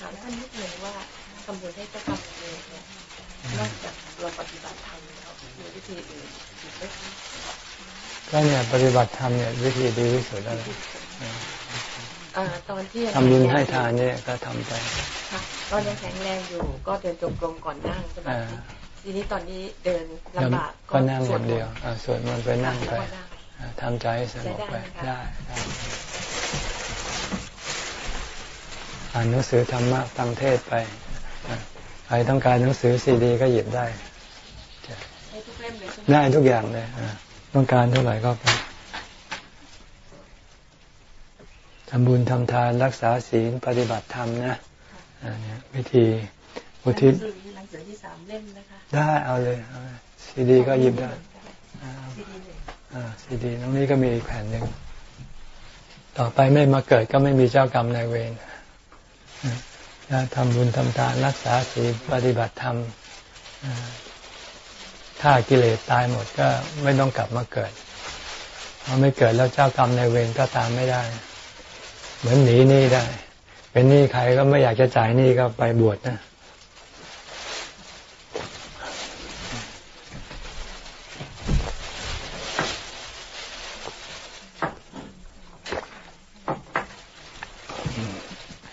ถามท่านนิดหนึ่งว่าทำบุญให้เจ้ากรรมนายเวรเนี่ยนอกจากเราปฏิบัติธรรมแล้วมีวิธีอื่นอีกไหมคะก็เนี่ยปฏิบัติธรรมเนี่ยวิธีดีที่สุดแล้วเอ่อตอนที่ทำบุญให้ทานเนี่ยก็ทำไปค่ะตอนยังแข็งแรงอยู่ ก็เดินจงกรมก่อนนั่งใช่ไหมอ่าทีนี้ตอนนี้เดินลำบากก็นั่งอย่างเดียวอ่าสวดมนต์ไปนั่งไปก็นั่งอ่าทำใจให้สงบไปใช้ได้ได้ไหมคะได้ อ่านหนังสือธรรมะฟังเทศไปอ่าใครต้องการหนังสือซีดี ก็หยิบได้ให้ทุกเล่มเลยใช่ไหมได้ทุกอย่างเลยอ่าต้องการเท่าไหร่ก็ไปทำบุญทำทานรักษาศีลปฏิบัติธรรมนะอ่าเนี่ยวิธีอุทิศหนังสือหนังสือที่สามเล่มนะคะได้เอาเลยเอาเลยซีดีก็หยิบได้อ่าซีดีหนึ่งอ่าซีดีตรงนี้ก็มีอีกแผ่นหนึ่งต่อไปไม่มาเกิดก็ไม่มีเจ้ากรรมนายเวรอ่า ถ้าทำบุญทำทานรักษาศีลปฏิบัติธรรมถ้ากิเลสตายหมดก็ไม่ต้องกลับมาเกิดพอไม่เกิดแล้วเจ้ากรรมนายเวรก็ตามไม่ได้ เหมือนหนีหนี้ได้ เป็นหนี้ใครก็ไม่อยากจะจ่ายหนี้ก็ไปบวชนะ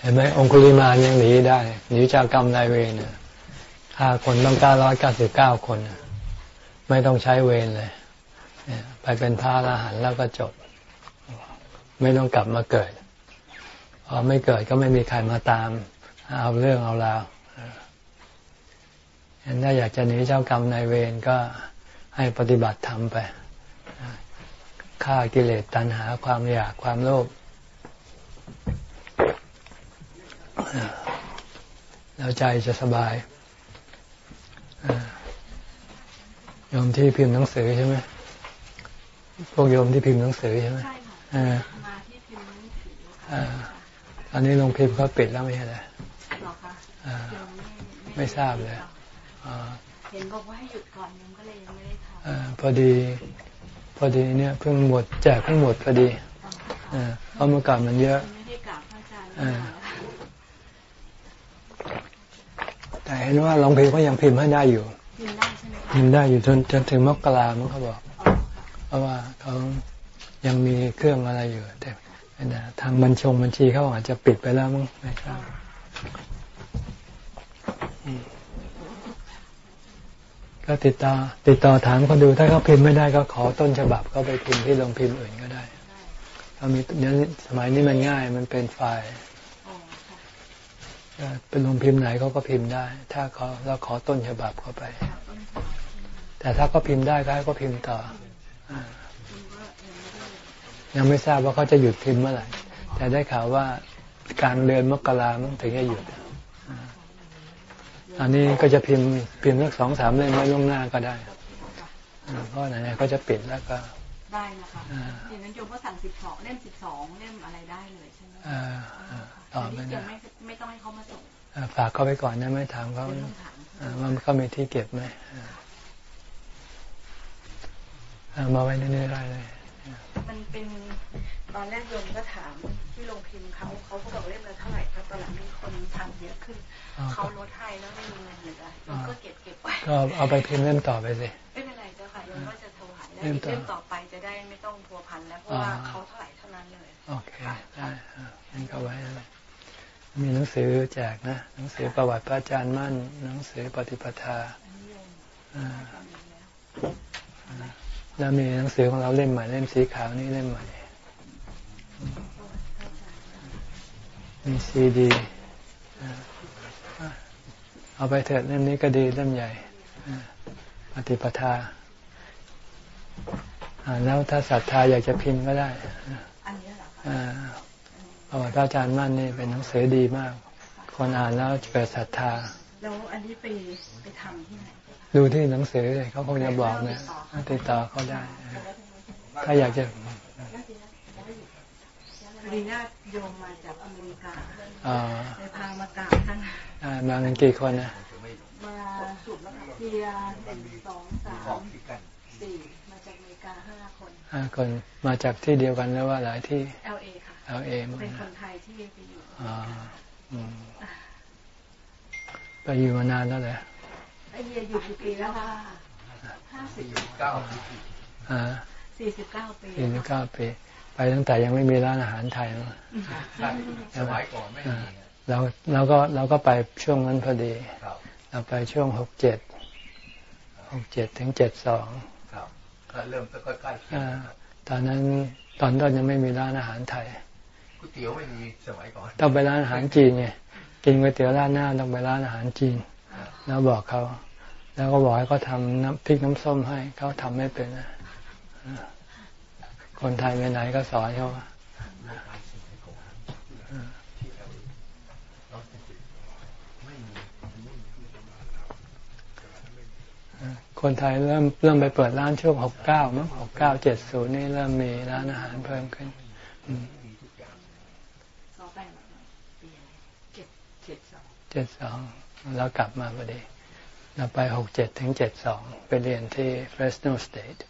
เห็นไหมองคุลิมานยังหนีได้หนีจากกรรมนายเวรน่ะฆ่าคนต้องเก้าร้อยเก้าสิบเก้าคน ไม่ต้องใช้เวรเลยเนี่ยไปเป็นพระอรหันต์แล้วก็จบ ไม่ต้องกลับมาเกิดพอไม่เกิดก็ไม่มีใครมาตาม เอาเรื่องเอาราวเห็นถ้าอยากจะหนีเจ้ากรรมนายเวรก็ให้ปฏิบัติธรรมไปฆ่ากิเลสตัณหาความอยากความโลภ แล้วใจจะสบายอ่าโยมที่พิมพ์หนังสือใช่ไหมพวกโยมที่พิมพ์หนังสือใช่ไหมใช่ค่ะอ่ามาที่พิมพ์หนังสือค่ะอ่าตอนนี้โรงพิมพ์เขาปิดแล้วไม่ใช่เหรอเหรอคะอ่ายังไม่ไม่ทราบเลยอ่าเห็นบอกว่าให้หยุดก่อนยังก็เลยยังไม่ได้ทำอ่าพอดี พอดีเนี่ยเพิ่งหมดแจกเพิ่งหมดพอดีอ่าเพราะเมื่อก่อนมันเยอะยังไม่ได้กราบพระอาจารย์ อ่า เลยค่ะ แต่เห็นว่าโรงพิมพ์ก็ยังพิมพ์ให้ได้อยู่ พิมพ์ได้ใช่ไหมคะพิมพ์ได้อยู่จนจนถึงมกรามั้งเขาบอกอ๋อค่ะเพราะว่าเขายังมีเครื่องอะไรอยู่แต่แต่ทางบัญชงบัญชีเขาอาจจะปิดไปแล้วมั้งไม่ทราบอืมก็ติดต่อติดต่อถามเขาดูถ้าเขาพิมพ์ไม่ได้ก็ขอต้นฉบับเขาไปพิมพ์ที่โรงพิมพ์อื่นก็ได้เขามีเดี๋ยวนี้สมัยนี้มันง่ายมันเป็นไฟล์อ๋อค่ะก็ เป็นโรงพิมพ์ไหนเขาก็พิมพ์ได้ ถ้าเขาเราขอต้นฉบับเขาไปค่ะต้นฉบับแต่ถ้าเขาพิมพ์ได้ก็ให้เขาพิมพ์ต่ออ่าพิมพ์ก็ยังไม่ได้ยังไม่ทราบว่าเขาจะหยุดพิมพ์เมื่อไหร่แต่ได้ข่าวว่ากลางเดือนมกรามันถึงจะหยุดอ่าอันนี้ก็จะพิมพ์พิมพ์สักสองสามเล่มไว้ล่วงหน้าก็ได้อ่าเพราะไหนๆก็จะปิดแล้วก็ได้นะคะอ่าเดี๋ยวนั้นโยมก็สั่งสิบสองเล่มสิบสองเล่มอะไรได้เลยใช่ไหมอ่าอ่า ต่อไปอันนี้นะยังไม่ไม่ต้องให้เขามาส่งอ่าฝากเขาไปก่อนนะไม่ถามเขาเดี๋ยวต้องถามอ่าว่าเขามีที่เก็บไหมอ่าอ่ามาไว้นี่ได้เลย มันเป็นตอนแรกโยมก็ถามที่โรงพิมพ์เขาเขาก็บอกเล่มละเท่าไหร่ครับตอนหลังมีคนทำเยอะขึ้นอ๋อเขาลดให้แล้วไม่มีเงินเหลือโยมก็เก็บเก็บไว้ก็เอาไปพิมพ์เล่มต่อไปสิไม่เป็นไรเจ้าค่ะโยมก็จะถวายแล้วเล่มอีกต่อเล่มต่อไปจะได้ไม่ต้องพัวพันแล้วเพราะว่าอ่าเขาเท่าไหร่เท่านั้นเลยโอเคได้อ่างั้นก็ไว้เลย มีหนังสือแจกนะ หนังสือประวัติพระอาจารย์มั่น หนังสือปฏิปทาอ่าแล้วมีหนังสือของเราเล่มใหม่เล่มสีขาวนี่เล่มใหม่ มีซีดีอ่าเอาไปเถิดเล่มนี้ก็ดีเล่มใหญ่อ่าปฏิปทาอ่าแล้วถ้าศรัทธาอยากจะพิมพ์ก็ได้อันนี้เหรอ คะอ่าประวัติพระอาจารย์มั่นนี่เป็นหนังสือดีมาก คนอ่านแล้วเกิดศรัทธา แล้วอันนี้ไปไปทำที่ไหน ดูที่หนังสือเลยเขาคงจะบอกนะติดต่อเขาได้ ถ้าอยากจะพอดีญาติโยมมาจากอเมริกาอ่าเลยพามากราบท่านอ่ามากันกี่คนนะ มาสุดแล้วค่ะเทียหนึ่งสองสามสี่มาจากอเมริกาห้าคนห้าคนมาจากที่เดียวกันแล้วว่าหลายที่ LA ค่ะ L A หมดเป็นคนะนไทยที่ไปอยู่อ่าอืมไปอยู่มานานแล้วแหละไอเฮียอยู่กี่ปีแล้วคะห้าสิบเก้าอ่าสี่สิบเก้าปีสี่สิบเก้าปี ไปตั้งแต่ยังไม่มีร้านอาหารไทยมาใช่สมัยก่อนไม่มีเราเราก็เราก็ไปช่วงนั้นพอดีครับเราไปช่วงหกเจ็ดหกเจ็ดถึงเจ็ดสองครับก็เริ่มก็ใกล้ๆเคียงตอนนั้นตอนต้นยังไม่มีร้านอาหารไทย ก๋วยเตี๋ยวไม่มีสมัยก่อนต้องไปร้านอาหารจีนไงกินก๋วยเตี๋ยวร้านหน้าต้องไปร้านอาหารจีนแล้วบอกเขา แล้วก็บอกให้เขาทำน้ำพริกน้ำส้มให้เขาทำไม่เป็นนะคนไทยไปไหนก็สอนเขาคนไทยเริ่มเริ่มไปเปิดร้านช่วงหกเก้ามั้งหกเก้าเจ็ดศูนย์นี่เริ่มมีร้านอาหารเพิ่มขึ้น สองแปดปีอะไรเจ็ดเจ็ดสอง เจ็ดสองแล้วกลับมาพอดีเราไปหกเจ็ดถึงเจ็ดสองไปเรียนที่ Fresno State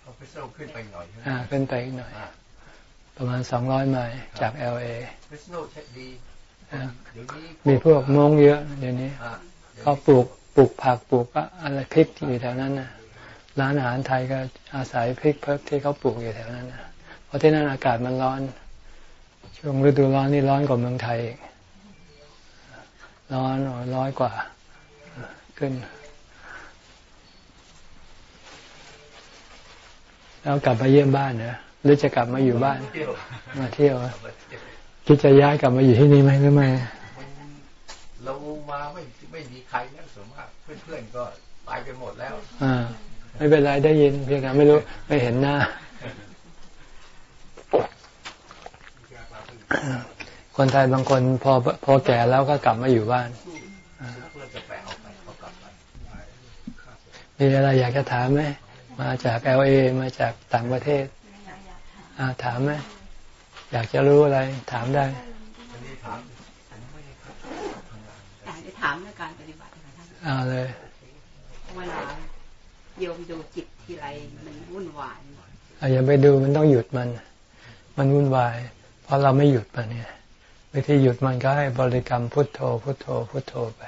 เอาไปเซลขึ้นไปหน่อยใช่ไหมอ่าขึ้นไปอีกหน่อยอ่าประมาณสองร้อยไมล์จาก LA เฟสโนเช็ดดีอ่าเดี๋ยวนี้มีพวกมงเยอะเดี๋ยวนี้อ่าดี๋ยวเขาปลูกปลูกผักปลูกอะไรพริกอยู่แถวนั้นนะร้านอาหารไทยก็อาศัยพริกเพิกที่เขาปลูกอยู่แถวนั้นนะเพราะที่นั่นอากาศมันร้อน ช่วงฤดูร้อนนี่ร้อนกว่าเมืองไทยอีก ร้อนร้อยกว่าขึ้น แล้วกลับมาเยี่ยมบ้านเนอะหรือจะกลับมาอยู่บ้านเที่ยวมาเที่ยวเอาไปเที่ยว คิดจะย้ายกลับมาอยู่ที่นี่ไหมหรือไม่มันเรามาไม่ไม่มีใครแล้วส่วนมากเพื่อนๆก็ตายไปหมดแล้ว อ่า ไม่เป็นไรได้ยิน เพียงแต่ไม่รู้ไม่เห็นหน้า คนไทยบางคนพอพอแก่แล้วก็กลับมาอยู่บ้านเพื่อนจะแปลเอาไปเขากลับไปมีอะไรอยากจะถามไหม มาจากเอลเอมาจากต่างประเทศอ่าถามไหมอยากจะรู้อะไรถามได้อันนี้ถามผมไม่ได้ครับทำงานอยากจะถามในการปฏิบัติของท่านอ่าเลยเวลาโยมดูจิตทีไรมันวุ่นวายอาอย่าไปดูมันต้องหยุดมัน มันวุ่นวาย เพราะเราไม่หยุดมันเนี่ย วิธีหยุดมันก็ให้บริกรรมพุทโธ พุทโธ พุทโธไป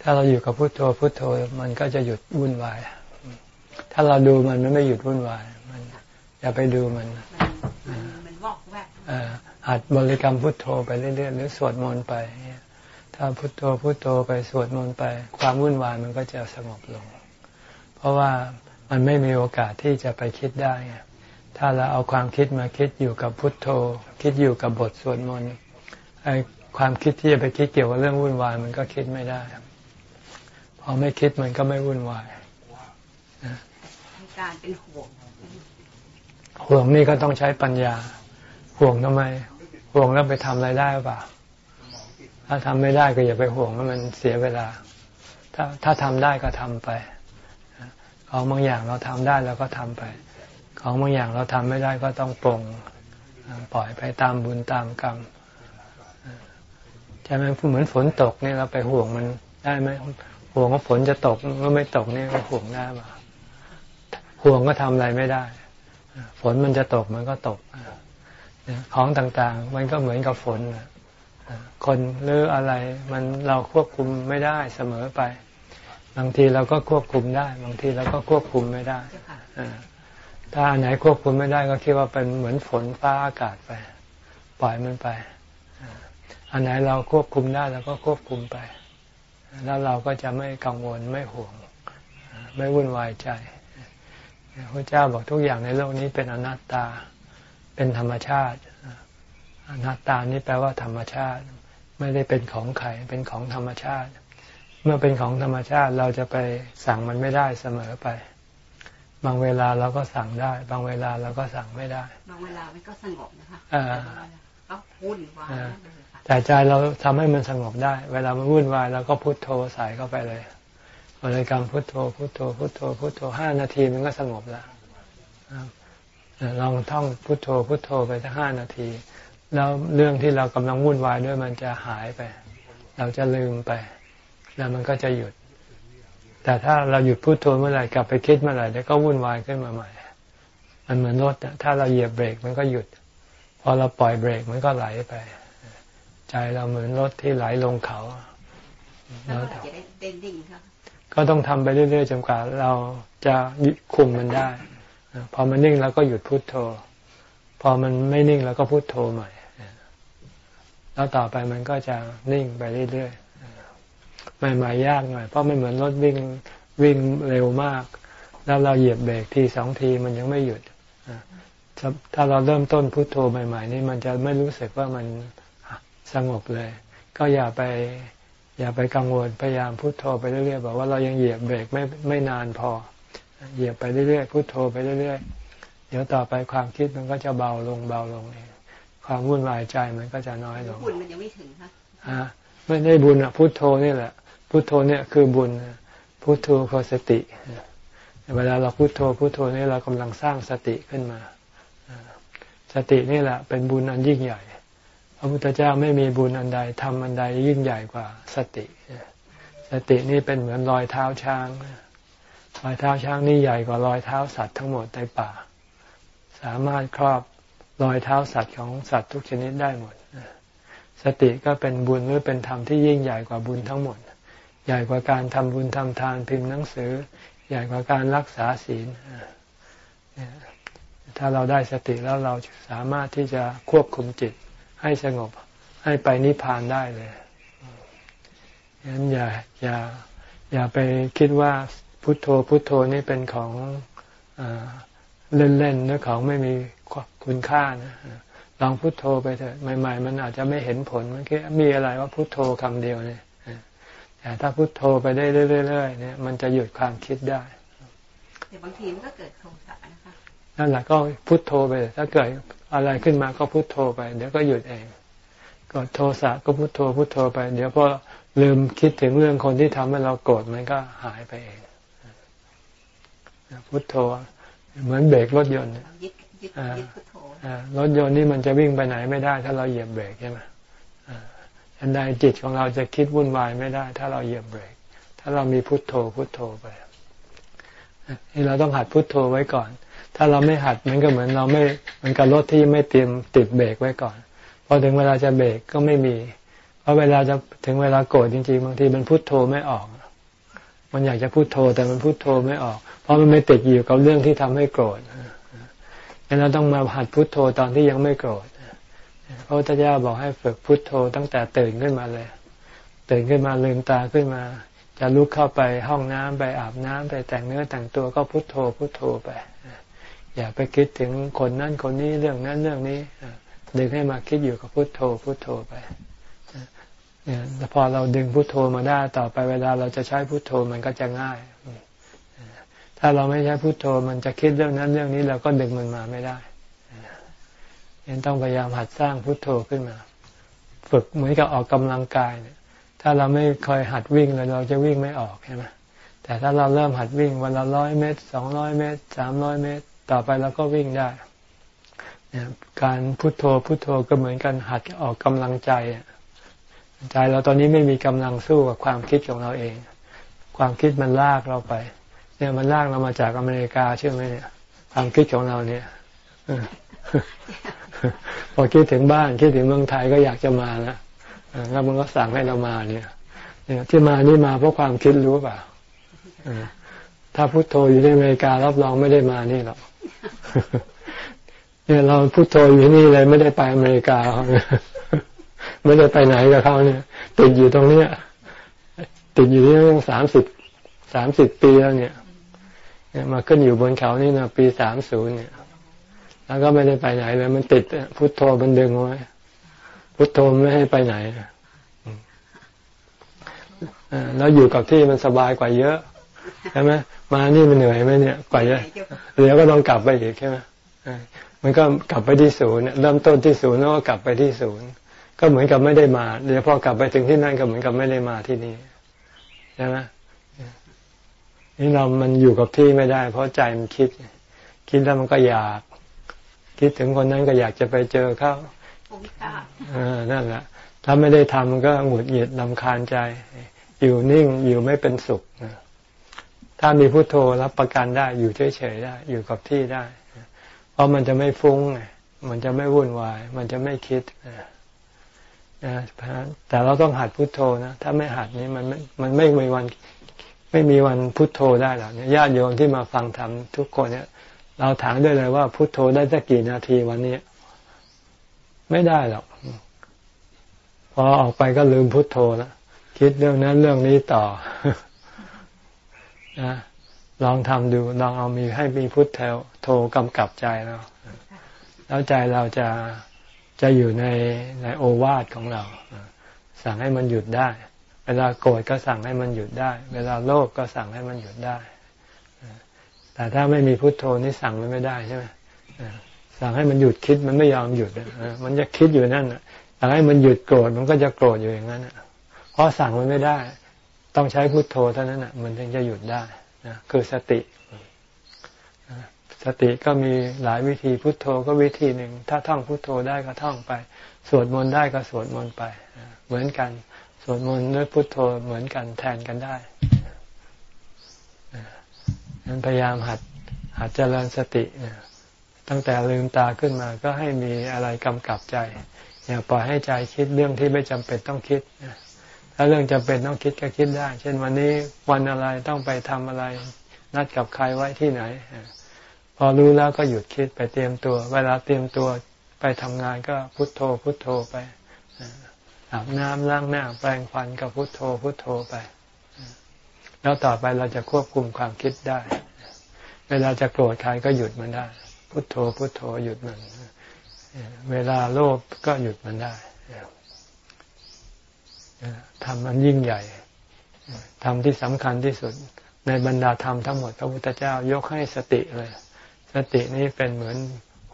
ถ้าเราอยู่กับพุทโธ พุทโธ มันก็จะหยุดวุ่นวาย ถ้าเราดูมันมันไม่หยุดวุ่นวาย มันอย่าไปดูมันมันวอกแวกหัดบริกรรมพุทโธไปเรื่อยๆหรือสวดมนต์ไป ถ้าพุทโธพุทโธไปสวดมนต์ไป ความวุ่นวายมันก็จะสงบลง เพราะว่ามันไม่มีโอกาสที่จะไปคิดได้ ถ้าเราเอาความคิดมาคิดอยู่กับพุทโธ คิดอยู่กับบทสวดมนต์ ความคิดที่จะไปคิดเกี่ยวกับเรื่องวุ่นวาย มันก็คิดไม่ได้พอไม่คิดมันก็ไม่วุ่นวายในการเป็นห่วงห่วงนี่ก็ต้องใช้ปัญญา ห่วงทำไม ห่วงแล้วไปทำอะไรได้หรือเปล่า ถ้าทำไม่ได้ก็อย่าไปห่วงว่ามันเสียเวลา ถ้าถ้าทำได้ก็ทำไปของบางอย่างเราทำได้เราก็ทำไป ของบางอย่างเราทำไม่ได้ก็ต้องปลงปล่อยไปตามบุญตามกรรมใช่ไหมเหมือนฝนตกเนี่ยเราไปห่วงมันได้ไหมห่วงว่าฝนจะตกก็ไม่ตกเนี่ก็ห่วงได้ป่ะห่วงก็ทำอะไรไม่ได้ ฝนมันจะตกมันก็ตกของต่างๆ มันก็เหมือนกับฝนคนหรืออะไรมันเราควบคุมไม่ได้เสมอไป บางทีเราก็ควบคุมได้ บางทีเราก็ควบคุมไม่ได้อถ้าอันไหนควบคุมไม่ได้ก็คิดว่าเป็นเหมือนฝนฟ้าอากาศไป ปล่อยมันไป อ่าอันไหนเราควบคุมได้เราก็ควบคุมไป แล้วเราก็จะไม่กังวลไม่ห่วงอ่าไม่วุ่นวายใจพระเจ้าบอกทุกอย่างในโลกนี้เป็นอนัตตาเป็นธรรมชาติอนัตตานี่แปลว่าธรรมชาติ ไม่ได้เป็นของใครเป็นของธรรมชาติ เมื่อเป็นของธรรมชาติเราจะไปสั่งมันไม่ได้เสมอไป บางเวลาเราก็สั่งได้ บางเวลาเราก็สั่งไม่ได้ บางเวลามันก็สงบนะคะอ่าแต่บางเวลาก็วุ่นวายนั่นเลยค่ะ แต่ใจเราทำให้มันสงบได้ เวลามันวุ่นวายเราก็พุโทโธใส่เข้าไปเลยบริกรรมพุโทโธพุโทโธพุโทโธพุโทโธห้านาทีมันก็สงบแล้วลองท่องพุโทโธพุโทโธไปสักห้านาที แล้วเรื่องที่เรากำลังวุ่นวายด้วยมันจะหายไป เราจะลืมไป แล้วมันก็จะหยุด แต่ถ้าเราหยุดพุโทโธเมื่อไหร่กลับไปคิดเมื่อไหร่เดี๋ยวก็วุ่นวายขึ้นมาใหม่ มันเหมือนรถถ้าเราเหยียบเบรกมันก็หยุด พอเราปล่อยเบรกมันก็ไหลไป ใจเราเหมือนรถที่ไหลลงเขาแล้วก็จะได้เด่นดิ่งครับก็ต้องทำไปเรื่อยๆจนกว่าเราจะคุมมันได้ พอมันนิ่งแล้วก็หยุดพุดโทโธ พอมันไม่นิ่งแล้วก็พุโทโธใหม่ แล้วต่อไปมันก็จะนิ่งไปเรื่อยๆ ใหม่ๆยากหน่อย เพราะไม่เหมือนรถวิ่งวิ่งเร็วมาก แล้วเราเหยียบเบรกทีสองทีมันยังไม่หยุด ถ้าเราเริ่มต้นพุโทโธใหม่ ๆ นี่มันจะไม่รู้สึกว่ามัน สงบเลย ก็อย่าไป อย่าไปกังวลพยายามพุโทโธไปเรื่อยๆบอกว่าเรายังเหยียบเบรกไม่ไม่นานพอ เหยียบไปเรื่อยๆพุโทโธไปเรื่อยๆเดี๋ยวต่อไปความคิดมันก็จะเบาลงเบาลงเองความวุ่นวายใจมันก็จะน้อยลงบุญมันยังไม่ถึงค่ะฮะไม่ได้บุญอะพุโทโธนี่แหละพุโทโธเนี่ยคือบุญพุโทโธคือสติเวลาเราพุโทโธพุโทโธนี่เรากำลังสร้างสติขึ้นมาสตินี่แหละเป็นบุญอันยิ่งใหญ่ พระพุทธเจ้าไม่มีบุญอันใดทำอันใดยิ่งใหญ่กว่าสติ สตินี่เป็นเหมือนรอยเท้าช้างรอยเท้าช้างนี่ใหญ่กว่ารอยเท้าสัตว์ทั้งหมดในป่า สามารถครอบรอยเท้าสัตว์ของสัตว์ทุกชนิดได้หมด สติก็เป็นบุญหรือเป็นธรรมที่ยิ่งใหญ่กว่าบุญทั้งหมด ใหญ่กว่าการทำบุญทำทานพิมพ์หนังสือ ใหญ่กว่าการรักษาศีล ถ้าเราได้สติแล้วเราสามารถที่จะควบคุมจิต ให้สงบให้ไปนิพพานได้เลยงั้นอย่าอย่าอย่าไปคิดว่าพุทโธพุทโธนี่เป็นของเล่นๆหรือของไม่มีคุณค่านะลองพุทโธไปเถอะใหม่ ๆ มันอาจจะไม่เห็นผลมันแค่มีอะไรว่าพุทโธคำเดียวเนี่ยแต่ถ้าพุทโธไปได้เรื่อยๆเนี่ยมันจะหยุดความคิดได้แต่บางทีมันก็เกิดโทสะนะคะนั่นแหละก็พุทโธไปถ้าเกิด อะไรขึ้นมาก็พุโทโธไป เดี๋ยวก็หยุดเองก็โทสะก็พุโทโธพุโทโธไป เดี๋ยวพอลืมคิดถึงเรื่องคนที่ทำให้เราโกรธมันก็หายไปเองพุโทโธเหมือนเบรกรถยนต์รถยนต์นี่มันจะวิ่งไปไหนไม่ได้ ถ้าเราเหยียบเบรกใช่ไหมอันใดจิตของเราจะคิดวุ่นวายไม่ได้ ถ้าเราเหยียบเบรก ถ้าเรามีพุโทโธพุโทโธไปนี่เราต้องหัดพุโทโธไว้ก่อน ถ้าเราไม่หัดมันก็เหมือนเราไม่มันกับรถที่ไม่เตรียมติดเบรกไว้ก่อนพอถึงเวลาจะเบรกก็ไม่มีเพราะเวลาจะถึงเวลาโกรธจริงๆบางทีมันพุทโธไม่ออก มันอยากจะพุทโธแต่มันพุทโธไม่ออก เพราะมันไม่ติดอยู่กับเรื่องที่ทำให้โกรธงั้นเราต้องมาหัดพุทโธตอนที่ยังไม่โกรธพระพุทธเจ้าบอกให้ฝึกพุทโธตั้งแต่ตื่นขึ้นมาเลย ตื่นขึ้นมาลืมตาขึ้นมา จะลุกเข้าไปห้องน้ำไปอาบน้ำไปแต่งเนื้อแต่งตัวก็พุทโธพุทโธไป อย่าไปคิดถึงคนนั้นคนนี้เรื่องนั้นเรื่องนี้ดึงให้มาคิดอยู่กับพุโทโธพุโทโธไปเนี่ยพอเราดึงพุโทโธมาได้ต่อไปเวลาเราจะใช้พุโทโธมันก็จะง่าย ถ้าเราไม่ใช้พุโทโธมันจะคิดเรื่องนั้นเรื่องนี้เราก็ดึงมันมาไม่ได้ยังต้องพยายามหัดสร้างพุโทโธขึ้นมา ฝึกเหมือนกับออกกำลังกายเนี่ย ถ้าเราไม่คอยหัดวิ่งเลยเราจะวิ่งไม่ออกใช่ไหมแต่ถ้าเราเริ่มหัดวิ่งวันละร้อยเมตรสองร้อยเมตรสามร้อยเมตร ต่อไปเราก็วิ่งได้ การพุโทโธพุโทโธก็เหมือนกันหัดออกกำลังใจ ใจเราตอนนี้ไม่มีกำลังสู้กับความคิดของเราเอง ความคิดมันลากเราไป เนี่ยมันลากเรามาจากอเมริกาเชื่อไหมเนี่ย ความคิดของเราเนี่ยพอคิดถึงบ้านคิดถึงเมืองไทยก็อยากจะมาแล้วแล้วมันก็สั่งให้เรามาเนี่ยเนี่ยที่มานี่มาเพราะความคิดรู้เปล่าถ้าพุโทโธอยู่ในอเมริการับรองไม่ได้มานี่หรอก เนี่ยเราพุโทโธอยู่นี่เลยไม่ได้ไปอเมริกาไม่ได้ไปไหนกับเขาเนี่ย ติดอยู่ตรงเนี้ยติดอยู่ที่ตั้งสามสิบสามสิบปีแล้วเนี่ยมาขึ้นอยู่บนเขานี่นะปีสามศูนย์เนี่ย แล้วก็ไม่ได้ไปไหนเลย มันติดพุทโธบันดึงไว้พุทโธไม่ให้ไปไหนแล้วอยู่กับที่มันสบายกว่าเยอะ ใช่ไหมมานี่มันเหนื่อยไหมเนี่ยกว่าจะเดี๋ยวก็ต้องกลับไปอีกใช่ไหมมันก็กลับไปที่ศูนย์เริ่มต้นที่ศูนย์แล้วก็กลับไปที่ศูนย์ก็เหมือนกับไม่ได้มาเดี๋ยวพอกลับไปถึงที่นั่นก็เหมือนกับไม่ได้มาที่นี่ใช่ไหมนี่เรามันอยู่กับที่ไม่ได้ เพราะใจมันคิด คิดแล้วมันก็อยาก คิดถึงคนนั้นก็อยากจะไปเจอเขาอ่านั่นแหละถ้าไม่ได้ทำมันก็หงุดหงิดลำคาญใจ อยู่นิ่งอยู่ไม่เป็นสุข ถ้ามีพุโทโธรับประกันได้อยู่เฉยๆได้ อยู่กับที่ได้ เพราะมันจะไม่ฟุ้ง มันจะไม่วุ่นวาย มันจะไม่คิดนะแต่เราต้องหัดพุทโธนะ ถ้าไม่หัดนี้มันมันไม่มีวัน ไม่มีวันพุทโธได้หรอกเนี่ยญาติโยมที่มาฟังธรรมทุกคนเนี่ย เราถามได้เลยว่าพุทโธได้สักกี่นาทีวันนี้ ไม่ได้หรอกพอออกไปก็ลืมพุทโธแล้วคิดเรื่องนั้นเรื่องนี้ต่อ นะลองทำดูลองเอามีให้มีพุทโธโทกำกับใจเราแล้วใจเราจะจะอยู่ในในโอวาทของเรา สั่งให้มันหยุดได้ เวลาโกรธก็สั่งให้มันหยุดได้ เวลาโลภก็สั่งให้มันหยุดได้ แต่ถ้าไม่มีพุทโธนี่สั่งมันไม่ได้ใช่ไหมสั่งให้มันหยุดคิดมันไม่ยอมหยุดมันจะคิดอยู่นั่นสั่งให้มันหยุดโกรธมันก็จะโกรธอยู่อย่างนั้นเพราะสั่งมันไม่ได้ ต้องใช้พุทโธเท่านั้นมันถึงจะหยุดได้นะคือสติ สติก็มีหลายวิธีพุทโธก็วิธีหนึ่ง ถ้าท่องพุทโธได้ก็ท่องไป สวดมนต์ได้ก็สวดมนต์ไป เหมือนกัน สวดมนต์ด้วยพุทโธเหมือนกันแทนกันได้นั้นพยายามหัดหัดเจริญสติตั้งแต่ลืมตาขึ้นมาก็ให้มีอะไรกำกับใจ อย่าปล่อยให้ใจคิดเรื่องที่ไม่จำเป็นต้องคิด ถ้าเรื่องจำเป็นต้องคิดก็คิดได้ เช่นวันนี้วันอะไรต้องไปทำอะไร นัดกับใครไว้ที่ไหน พอรู้แล้วก็หยุดคิดไปเตรียมตัว เวลาเตรียมตัวไปทำงานก็พุโทโธ พุโทโธไปอาบน้ำล้างหน้าแปรงฟันก็พุโทโธ พุโทโธไป แล้วต่อไปเราจะควบคุมความคิดได้ เวลาจะโกรธใครก็หยุดมันได้ พุโทโธ พุโทโธหยุดมัน เวลาโลภก็หยุดมันได้ ทำมันยิ่งใหญ่ทำที่สำคัญที่สุด ในบรรดาธรรมทั้งหมดพระพุทธเจ้ายกให้สติเลย สตินี้เป็นเหมือน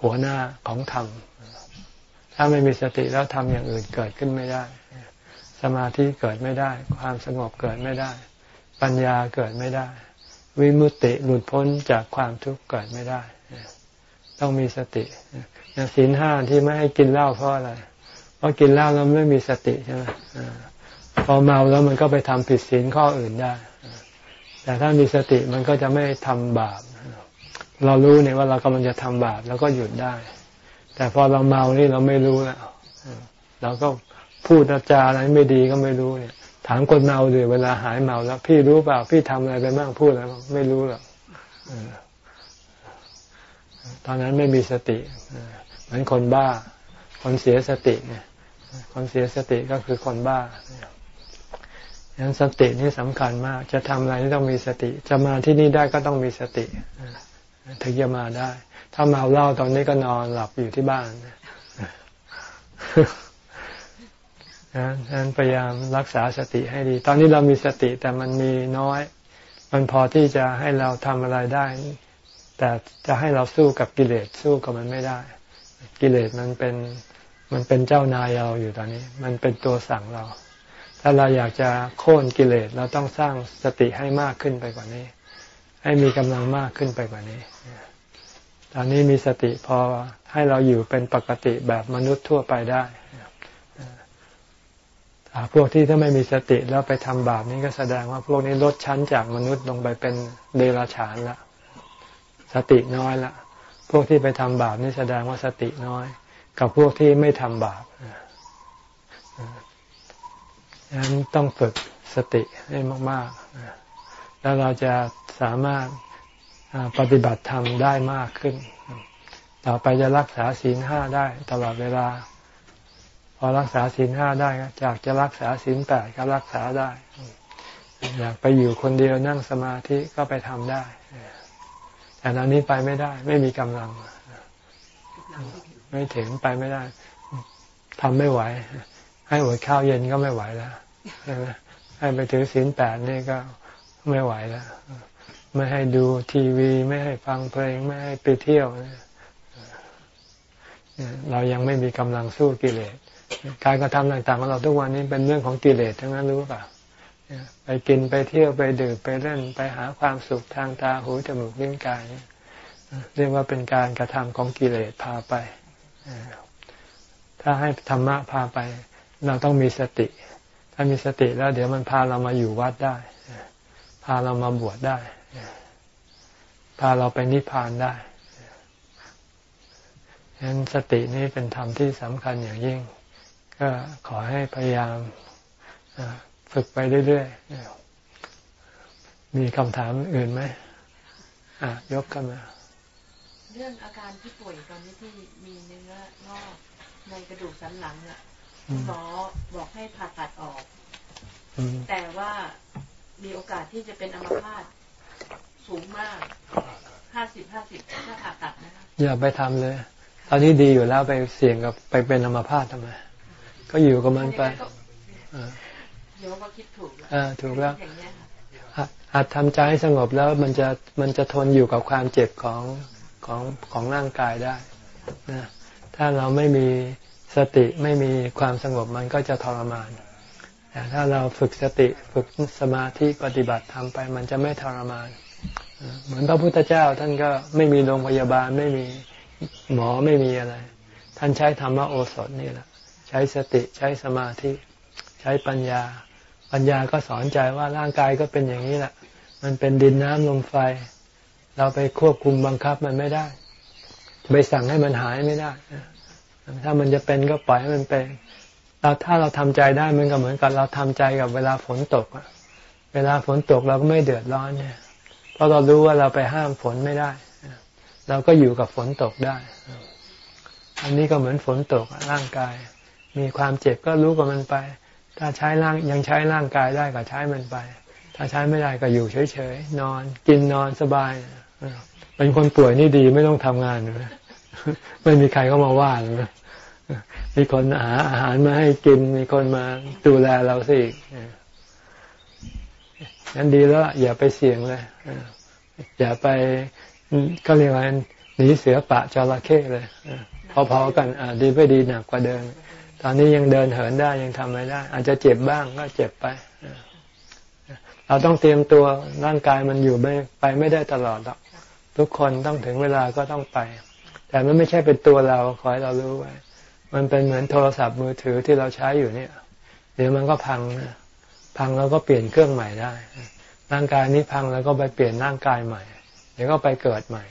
หัวหน้าของธรรม ถ้าไม่มีสติแล้วทำอย่างอื่นเกิดขึ้นไม่ได้ สมาธิเกิดไม่ได้ ความสงบเกิดไม่ได้ ปัญญาเกิดไม่ได้ วิมุตติหลุดพ้นจากความทุกข์เกิดไม่ได้ ต้องมีสติศีลห้าที่ไม่ให้กินเหล้าเพราะอะไร เพราะกินเหล้าแล้วไม่มีสติใช่ไหม พอเมาแล้วมันก็ไปทำผิดศีลข้ออื่นได้ แต่ถ้ามีสติมันก็จะไม่ทำบาป เรารู้เนี่ยว่าเรากำลังจะทำบาปแล้วก็หยุดได้ แต่พอเราเมานี่เราไม่รู้แล้วเราก็พูดจาอะไรไม่ดีก็ไม่รู้เนี่ย ถามคนเมาเลยเวลาหายเมาแล้ว พี่รู้เปล่าพี่ทำอะไรไปบ้างพูดแล้วไม่รู้หรอกตอนนั้นไม่มีสติเหมือนคนบ้า คนเสียสติเนี่ย คนเสียสติก็คือคนบ้า ดังนั้นสตินี่สำคัญมาก จะทำอะไรนี่ต้องมีสติ จะมาที่นี่ได้ก็ต้องมีสติ ถึงจะมาได้ ถ้าเมาเหล้าตอนนี้ก็นอนหลับอยู่ที่บ้านนะนั้นพยายามรักษาสติให้ดี ตอนนี้เรามีสติแต่มันมีน้อย มันพอที่จะให้เราทำอะไรได้ แต่จะให้เราสู้กับกิเลสสู้กับมันไม่ได้ กิเลสมันเป็นมันเป็นเจ้านายเราอยู่ตอนนี้ มันเป็นตัวสั่งเรา ถ้าเราอยากจะโค่นกิเลสเราต้องสร้างสติให้มากขึ้นไปกว่านี้ ให้มีกำลังมากขึ้นไปกว่านี้ ตอนนี้มีสติพอให้เราอยู่เป็นปกติแบบมนุษย์ทั่วไปได้พวกที่ถ้าไม่มีสติแล้วไปทำบาปนี้ก็แสดงว่าพวกนี้ลดชั้นจากมนุษย์ลงไปเป็นเดรัจฉานละสติน้อยละพวกที่ไปทำบาปนี่แสดงว่าสติน้อย กับพวกที่ไม่ทำบาป ดังนั้นต้องฝึกสติให้มากๆ แล้วเราจะสามารถปฏิบัติธรรมได้มากขึ้น ต่อไปจะรักษาศีลห้าได้ตลอดเวลา พอรักษาศีลห้าได้จากจะรักษาศีลแปดก็รักษาได้ อยากไปอยู่คนเดียวนั่งสมาธิก็ไปทำได้ แต่ตอนนี้ไปไม่ได้ ไม่มีกำลัง ไม่ถึงไปไม่ได้ทำไม่ไหว ให้อดข้าวเย็นก็ไม่ไหวแล้วใช่ไหมให้ไปถือศีลแปดนี่ก็ไม่ไหวแล้ว ไม่ให้ดูทีวี ไม่ให้ฟังเพลง ไม่ให้ไปเที่ยวเรายังไม่มีกำลังสู้กิเลสการกระทำต่างๆของเราทุกวันนี้เป็นเรื่องของกิเลสทั้งนั้นรู้ป่ะไปกินไปเที่ยวไปดื่มไปเล่นไปหาความสุขทางตาหูจมูกลิ้นกายเรียกว่าเป็นการกระทำของกิเลสพาไปถ้าให้ธรรมะพาไป เราต้องมีสติ ถ้ามีสติแล้ว เดี๋ยวมันพาเรามาอยู่วัดได้ พาเรามาบวชได้ พาเราไปนิพพานได้ฉะนั้นสตินี้เป็นธรรมที่สำคัญอย่างยิ่ง ก็ขอให้พยายามฝึกไปเรื่อยๆ มีคำถามอื่นไหมอะยกขึ้นมาเรื่องอาการที่ป่วยตอนนี้ที่มีเนื้องอกในกระดูกสันหลังเนี่ย หมอบอกให้ผ่าตัดออก แต่ว่ามีโอกาสที่จะเป็นอัมพาตสูงมากห้าสิบห้าสิบถ้าผ่าตัดนะคะอย่าไปทำเลยตอนนี้ดีอยู่แล้วไปเสี่ยงกับไปเป็นอัมพาตทำไม ก็อยู่กับมันไปเดี๋ยวว่าคิดถูกแล้วถูกแล้วอาจทำใจให้สงบแล้วมันจะมันจะทนอยู่กับความเจ็บของของของร่างกายได้นะถ้าเราไม่มี สติไม่มีความสงบมันก็จะทรมานแต่ถ้าเราฝึกสติฝึกสมาธิปฏิบัติทำไป มันจะไม่ทรมาน เหมือนพระพุทธเจ้าท่านก็ไม่มีโรงพยาบาลไม่มีหมอไม่มีอะไร ท่านใช้ธรรมโอสถนี่แหละใช้สติใช้สมาธิ ใช้ปัญญา ปัญญาก็สอนใจว่าร่างกายก็เป็นอย่างนี้แหละ มันเป็นดินน้ำลมไฟ เราไปควบคุมบังคับมันไม่ได้ไปสั่งให้มันหายไม่ได้ ถ้ามันจะเป็นก็ปล่อยให้มันเป็นเราถ้าเราทำใจได้มันก็เหมือนกับเราทำใจกับเวลาฝนตกอะเวลาฝนตกเราก็ไม่เดือดร้อนเนี่ยเพราะเรารู้ว่าเราไปห้ามฝนไม่ได้เราก็อยู่กับฝนตกได้ อันนี้ก็เหมือนฝนตกร่างกาย มีความเจ็บก็รู้กับมันไป ถ้าใช้ร่างยังใช้ร่างกายได้ก็ใช้มันไป ถ้าใช้ไม่ได้ก็อยู่เฉยๆนอน กินนอนสบาย เป็นคนป่วยนี่ดีไม่ต้องทำงานเลย ไม่มีใครเข้ามาว่าเลยมีคนหาอาหารมาให้กิน มีคนมาดูแลเราสิงั้นดีแล้วอย่าไปเสี่ยงเลยอย่าไปก็เรียกว่าหนีเสือปะจระเข้เลยพอๆกันดีไม่ดีหนักกว่าเดิมตอนนี้ยังเดินเหินได้ยังทำอะไรได้ อาจจะเจ็บบ้างก็เจ็บไปเราต้องเตรียมตัวร่างกายมันอยู่ไม่ไปไม่ได้ตลอดหรอกทุกคนต้องถึงเวลาก็ต้องไป แต่มันไม่ใช่เป็นตัวเราขอให้เรารู้ไว้ มันเป็นเหมือนโทรศัพท์มือถือที่เราใช้อยู่เนี่ย เดี๋ยวมันก็พังนะพังแล้วก็เปลี่ยนเครื่องใหม่ได้ ร่างกายนี้พังแล้วก็ไปเปลี่ยนร่างกายใหม่ เดี๋ยวก็ไปเกิดใหม่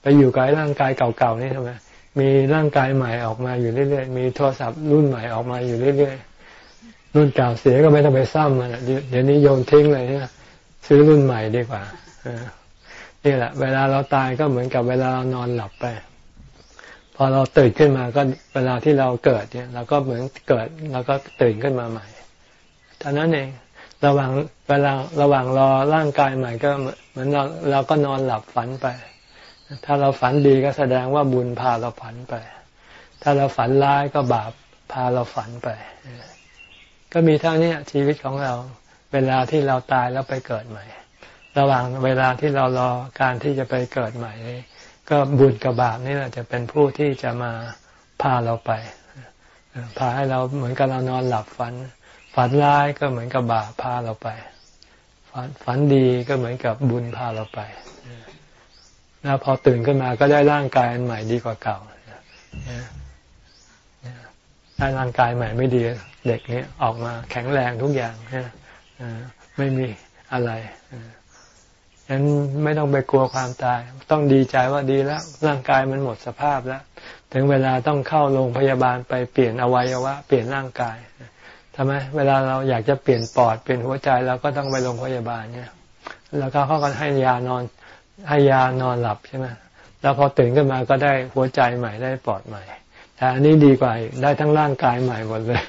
ไปอยู่กับร่างกายเก่าๆนี่ทำไมมีร่างกายใหม่ออกมาอยู่เรื่อยๆ มีโทรศัพท์รุ่นใหม่ออกมาอยู่เรื่อยๆ รุ่นเก่าเสียก็ไม่ต้องไปซ่อมมันเดี๋ยวนี้โยนทิ้งเลยเนี่ยซื้อรุ่นใหม่ดีกว่า นี่แหละ เวลาเราตายก็เหมือนกับเวลาเรานอนหลับไป พอเราตื่นขึ้นมาก็เวลาที่เราเกิดเนี่ยเราก็เหมือนเกิดเราก็ตื่นขึ้นมาใหม่เท่านั้นเองระหว่างเวลาระหว่างรอร่างกายใหม่ก็เหมือนเราเราก็นอนหลับฝันไป ถ้าเราฝันดีก็แสดงว่าบุญพาเราฝันไป ถ้าเราฝันร้ายก็บาปพาเราฝันไป ก็มีเท่านี้ชีวิตของเรา เวลาที่เราตายแล้วไปเกิดใหม่ ระหว่างเวลาที่เรารอการที่จะไปเกิดใหม่นี้ก็บุญกับบาปนี่แหละจะเป็นผู้ที่จะมาพาเราไปพาให้เราเหมือนกับเรานอนหลับฝัน ฝันร้ายก็เหมือนกับบาปพาเราไป ฝันฝันดีก็เหมือนกับบุญพาเราไปแล้วพอตื่นขึ้นมาก็ได้ร่างกายอันใหม่ดีกว่าเก่าได้ร่างกายใหม่ไม่ดี เด็กนี้ออกมาแข็งแรงทุกอย่างไม่มีอะไร ฉะนั้นไม่ต้องไปกลัวความตาย ต้องดีใจว่าดีแล้ว ร่างกายมันหมดสภาพแล้ว ถึงเวลาต้องเข้าโรงพยาบาลไปเปลี่ยนอวัยวะ เปลี่ยนร่างกายทำไมเวลาเราอยากจะเปลี่ยนปอดเปลี่ยนหัวใจเราก็ต้องไปโรงพยาบาลเนี่ยแล้วก็เขาก็ให้ยานอนให้ยานอนหลับใช่ไหมแล้วพอตื่นขึ้นมาก็ได้หัวใจใหม่ได้ปอดใหม่ แต่อันนี้ดีกว่าได้ทั้งร่างกายใหม่หมดเลย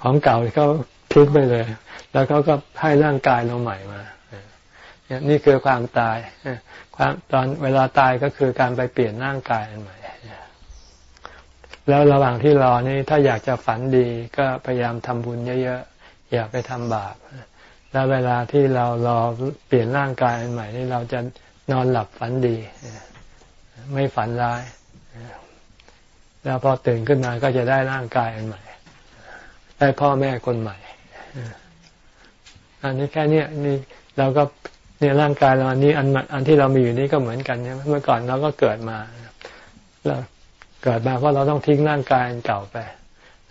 ของเก่าเขาทิ้งไปเลย แล้วเขาก็ให้ร่างกายเราใหม่มา นี่คือความตายความตอนเวลาตายก็คือการไปเปลี่ยนร่างกายอันใหม่แล้วระหว่างที่รอนี่ถ้าอยากจะฝันดีก็พยายามทำบุญเยอะๆ อย่าไปทำบาป แล้วเวลาที่เรารอเปลี่ยนร่างกายอันใหม่นี่เราจะนอนหลับฝันดี ไม่ฝันร้าย แล้วพอตื่นขึ้นมาก็จะได้ร่างกายอันใหม่ ได้พ่อแม่คนใหม่ อันนี้แค่นี้นี่เราก็ เนี่ยร่างกายเราอันนี้อันอันที่เรามีอยู่นี้ก็เหมือนกันใช่ไหมเมื่อก่อนเราก็เกิดมาเราเกิดมาเพราะเราต้องทิ้งร่างกายเก่าไป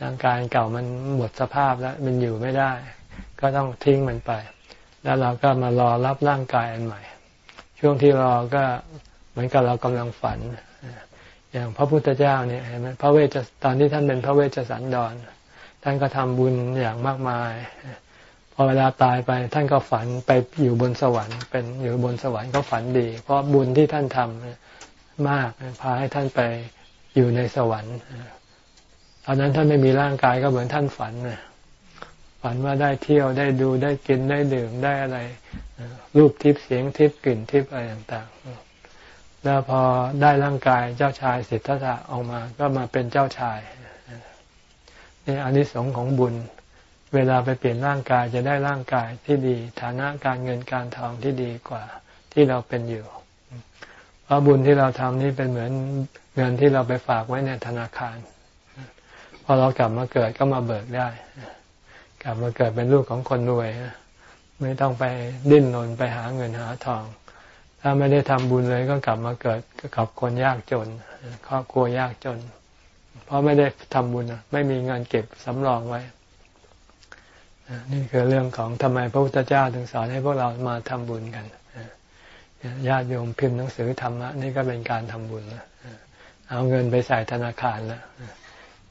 ร่างกายเก่ามันหมดสภาพแล้ว มันอยู่ไม่ได้ ก็ต้องทิ้งมันไป แล้วเราก็มารอรับร่างกายอันใหม่ ช่วงที่รอก็เหมือนกับเรากำลังฝัน อย่างพระพุทธเจ้าเนี่ยเห็นไหมพระเวชตอนที่ท่านเป็นพระเวชสันดรท่านก็ทำบุญอย่างมากมาย พอเวลาตายไปท่านก็ฝันไปอยู่บนสวรรค์เป็นอยู่บนสวรรค์ก็ฝันดี เพราะบุญที่ท่านทำมากพาให้ท่านไปอยู่ในสวรรค์ตอนนั้นท่านไม่มีร่างกายก็เหมือนท่านฝันนะฝันว่าได้เที่ยวได้ดูได้กินได้ดื่มได้อะไร รูปทิพย์เสียงทิพย์กลิ่นทิพย์อะไรต่างๆ แล้วพอได้ร่างกายเจ้าชายสิทธัตถะออกมา ก็มาเป็นเจ้าชายนี่อันนี้สงของบุญ เวลาไปเปลี่ยนร่างกายจะได้ร่างกายที่ดี ฐานะการเงินการทองที่ดีกว่าที่เราเป็นอยู่เพราะบุญที่เราทำนี่เป็นเหมือนเงินที่เราไปฝากไว้ในธนาคาร พอเรากลับมาเกิดก็มาเบิกได้ กลับมาเกิดเป็นลูกของคนรวยไม่ต้องไปดิ้นรนไปหาเงินหาทอง ถ้าไม่ได้ทำบุญเลยก็กลับมาเกิดกับคนยากจน ครอบครัวยากจน เพราะไม่ได้ทำบุญไม่มีเงินเก็บสำรองไว้ นี่คือเรื่องของทำไมพระพุทธเจ้าถึงสอนให้พวกเรามาทำบุญกันญาติโยมพิมพ์หนังสือธรรมะนี่ก็เป็นการทำบุญแล้วเอาเงินไปใส่ธนาคารแล้ว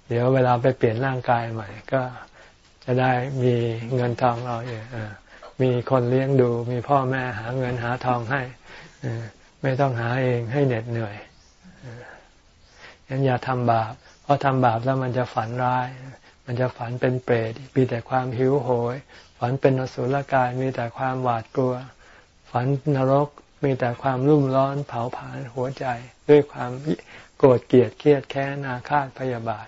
เดี๋ยวเวลาไปเปลี่ยนร่างกายใหม่ ก็จะได้มีเงินทองเราเองมีคนเลี้ยงดู มีพ่อแม่หาเงินหาทองให้ไม่ต้องหาเองให้เหน็ดเหนื่อยงั้นอย่าทำบาป เพราะทำบาปแล้วมันจะฝันร้าย มันจะฝันเป็นเปรตมีแต่ความหิวโหย ฝันเป็นอสุรกายมีแต่ความหวาดกลัว ฝันนรกมีแต่ความรุ่มร้อนเผาผลาญหัวใจด้วยความโกรธเกลียดเครียดแค้นอาฆาตพยาบาท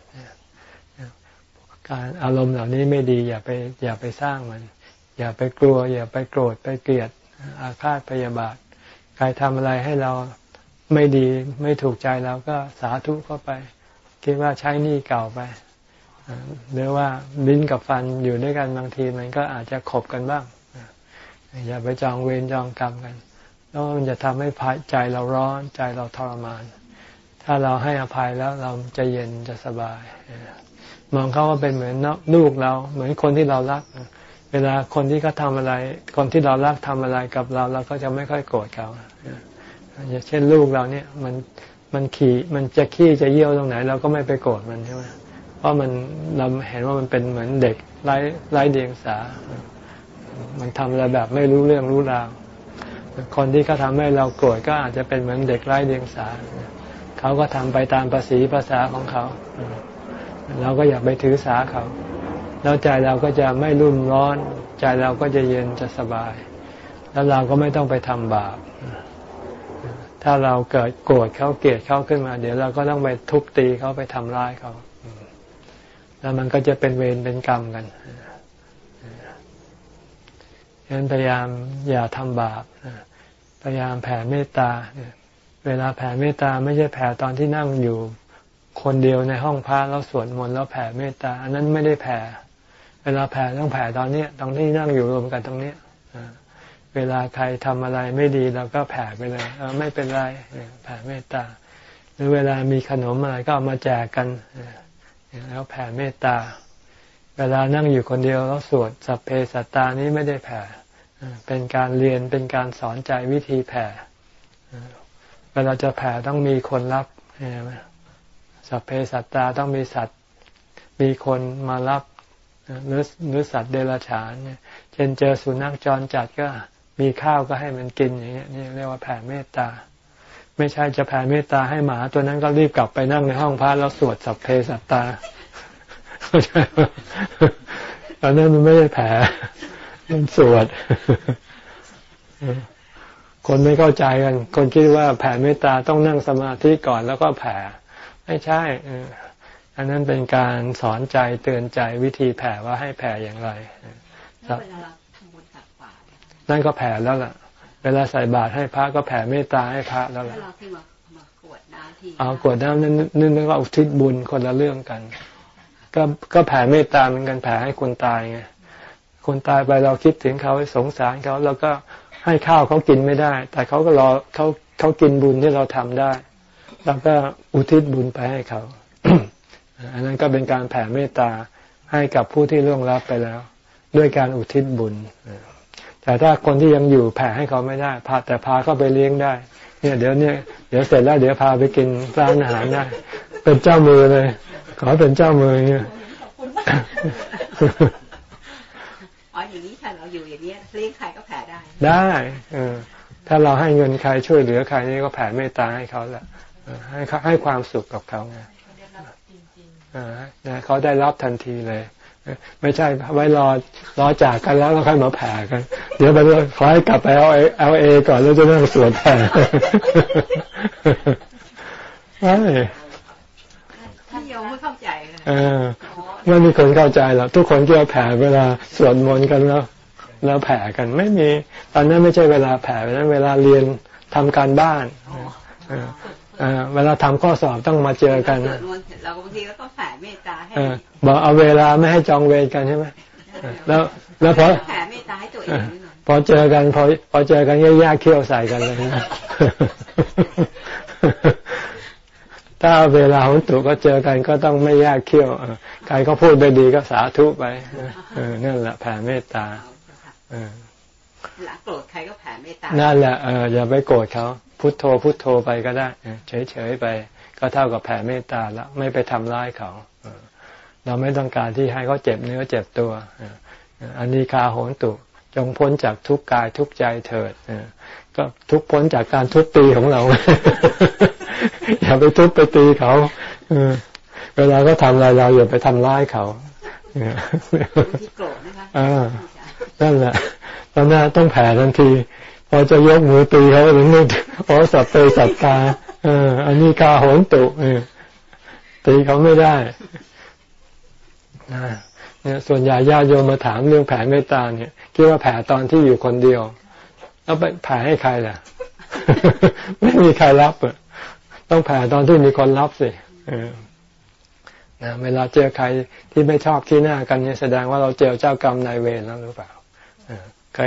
การอารมณ์เหล่านี้ไม่ดีอย่าไปอย่าไปสร้างมัน อย่าไปกลัว อย่าไปโกรธไปเกลียดอาฆาตพยาบาทใครทำอะไรให้เราไม่ดีไม่ถูกใจเราก็สาธุเข้าไป คิดว่าใช้หนี้เก่าไป หรือว่าลิ้นกับฟันอยู่ด้วยกันบางทีมันก็อาจจะขบกันบ้าง อย่าไปจองเวรจองกรรมกันแล้วมันจะทำให้ใจเราร้อนใจเราทรมาน ถ้าเราให้อภัยแล้วเราจะเย็นจะสบาย มองเขาว่าเป็นเหมือนลูกเรา เหมือนคนที่เรารัก เวลาคนที่เขาทาอะไร คนที่เรารักทำอะไรกับเรา เราก็จะไม่ค่อยโกรธเขาอย่างเช่นลูกเราเนี่ย มันมันขี่มันจะขี้จะเยี่ยวตรงไหน เราก็ไม่ไปโกรธมันใช่ไหม เพราะมันเราเห็นว่ามันเป็นเหมือนเด็กไร้ไร้เดียงสา มันทำอะไรแบบไม่รู้เรื่องรู้ราว คนที่เขาทาให้เราโกรธก็อาจจะเป็นเหมือนเด็กไร้เดียงสา เขาก็ทำไปตามภาษีภาษาของเขา เราก็อยากไปถือสาเขา แล้วใจเราก็จะไม่รุ่มร้อน ใจเราก็จะเย็นจะสบาย แล้วเราก็ไม่ต้องไปทำบาปถ้าเราเกิดโกรธเขาเกลียดเขาขึ้นมา เดี๋ยวเราก็ต้องไปทุบตีเขาไปทำร้ายเขา แล้วมันก็จะเป็นเวรเป็นกรรมกันฉะนั้นพยายามอย่าทำบาปพยายามแผ่เมตตาเวลาแผ่เมตตาไม่ใช่แผ่ตอนที่นั่งอยู่คนเดียวในห้องพระแล้วสวดมนต์แล้วแผ่เมตตา อันนั้นไม่ได้แผ่ เวลาแผ่ต้องแผ่ตอนนี้ตรงที่นั่งอยู่รวมกันตรงนี้เวลาใครทำอะไรไม่ดีเราก็แผ่ไปเลยไม่เป็นไรแผ่เมตตา หรือเวลามีขนมอะไรก็เอามาแจกกัน แล้วแผ่เมตตา เวลานั่งอยู่คนเดียวแล้วสวดสัพเพสัตตานี้ไม่ได้แผ่ เป็นการเรียนเป็นการสอนใจวิธีแผ่ เวลาจะแผ่ต้องมีคนรับใช่ไหมสัพเพสัตตาต้องมีสัตว์มีคนมารับหรือหรือสัตว์เดรัจฉานเช่นเจอสุนัขจรจัดก็มีข้าวก็ให้มันกินอย่างเงี้ยนี่เรียกว่าแผ่เมตตา ไม่ใช่จะแผ่เมตตาให้หมาตัวนั้นก็รีบกลับไปนั่งในห้องพระแล้วสวดสัพเพสัตตาตอนนั้นมันไม่ได้แผ่มันสวด คนไม่เข้าใจกัน คนคิดว่าแผ่เมตตาต้องนั่งสมาธิก่อนแล้วก็แผ่ไม่ใช่อันนั้นเป็นการสอนใจเตือนใจวิธีแผ่ว่าให้แผ่อย่างไรนั่นก็แผ่แล้วล่ะ เวลาใส่บาตรให้พระก็แผ่เมตตาให้พระแล้วล่ะเอากวดน้ำนั่นนั่นก็อุทิศบุญคนละเรื่องกัน ก็ก็แผ่เมตตาเหมือนกันแผ่ให้คนตายไงคนตายไปเราคิดถึงเขาสงสารเขาเราก็ให้ข้าวเขากินไม่ได้ แต่เขาก็รอเขาเขากินบุญที่เราทำได้เราก็อุทิศบุญไปให้เขา อันนั้นก็เป็นการแผ่เมตตาให้กับผู้ที่ล่วงลับไปแล้ว ด้วยการอุทิศบุญ แต่ถ้าคนที่ยังอยู่แผ่ให้เขาไม่ได้พาแต่พาเขาไปเลี้ยงได้ เนี่ย เดี๋ยวเนี่ยเดี๋ยวเสร็จแล้วเดี๋ยวพาไปกินร้านอาหารได้เป็นเจ้ามือเลย ขอเป็นเจ้ามือเนี่ยขอบคุณมากอ๋ออย่างนี้ถ้าเราอยู่อย่างนี้เลี้ยงใครก็แผ่ได้ ได้เออถ้าเราให้เงินใครช่วยเหลือใครนี่ก็แผ่เมตตาให้เขาแหละให้เขาให้ความสุขกับเขาไงเขาได้รับทันทีเลย ไม่ใช่ไว้รอรอจากกันแล้วแล้วค่อยมาแผ่กัน เดี๋ยวไปขอให้กลับไปเอาเอาเอก่อนแล้วจะนั่งสวดแผ่ใช่ท่านยงไม่เข้าใจเออไม่มีคนเข้าใจหรอกทุกคนก็แผ่เวลาสวดมนต์กันแล้วแล้วแผ่กันไม่มี ตอนนั้นไม่ใช่เวลาแผ่นั้นเวลาเรียนทำการบ้าน เวลาทำข้อสอบต้องมาเจอกันเราบางทีก็ต้องแผ่เมตตาให้บอกเอาเวลาไม่ให้จองเวรกันใช่ไหมแล้วแล้วพอแผ่เมตตาให้ตัวเองพอเจอกันพอพอเจอกันแยกเคี้ยวใส่กันเลยนะถ้าเวลาของตุก็เจอกันก็ต้องไม่แยกเคี้ยวใครก็พูดได้ดีก็สาธุไปนั่นแหละแผ่เมตตาละโกรธใครก็แผ่เมตตานั่นแหละเอออย่าไปโกรธเขา พุทโธพุทโธไปก็ได้เฉยๆไป ก็เท่ากับแผ่เมตตาแล้วไม่ไปทำร้ายเขาเราไม่ต้องการที่ให้เขาเจ็บเนื้อเจ็บตัวอันนี้คาโหนตุจงพ้นจากทุกกายทุกใจเถิดก็ทุกพ้นจากการทุบตีของเรา อย่าไปทุบไปตีเขาเวลาก็ทำอะไรเราอย่าไปทำร้ายเขาที่โกรธนะคะนั่นแหละตอนหน้าต้องแผ่ทันที พอจะยกมือตีเขาถึงนึกอ๋อสัตว์เตสัตตาเออ อันนี้กาโหนตุเออตีเขาไม่ได้นะเนี่ยส่วนใหญ่ญาติโยมมาถามเรื่องแผ่เมตตาเนี่ยคิดว่าแผ่ตอนที่อยู่คนเดียว แล้วไปแผ่ให้ใครล่ะ ไม่มีใครรับอะต้องแผ่ตอนที่มีคนรับสินะเวลาเจอใครที่ไม่ชอบขี้หน้ากันเนี่ยแสดงว่าเราเจอเจ้ากรรมนายเวรแล้วหรือเปล่าใคร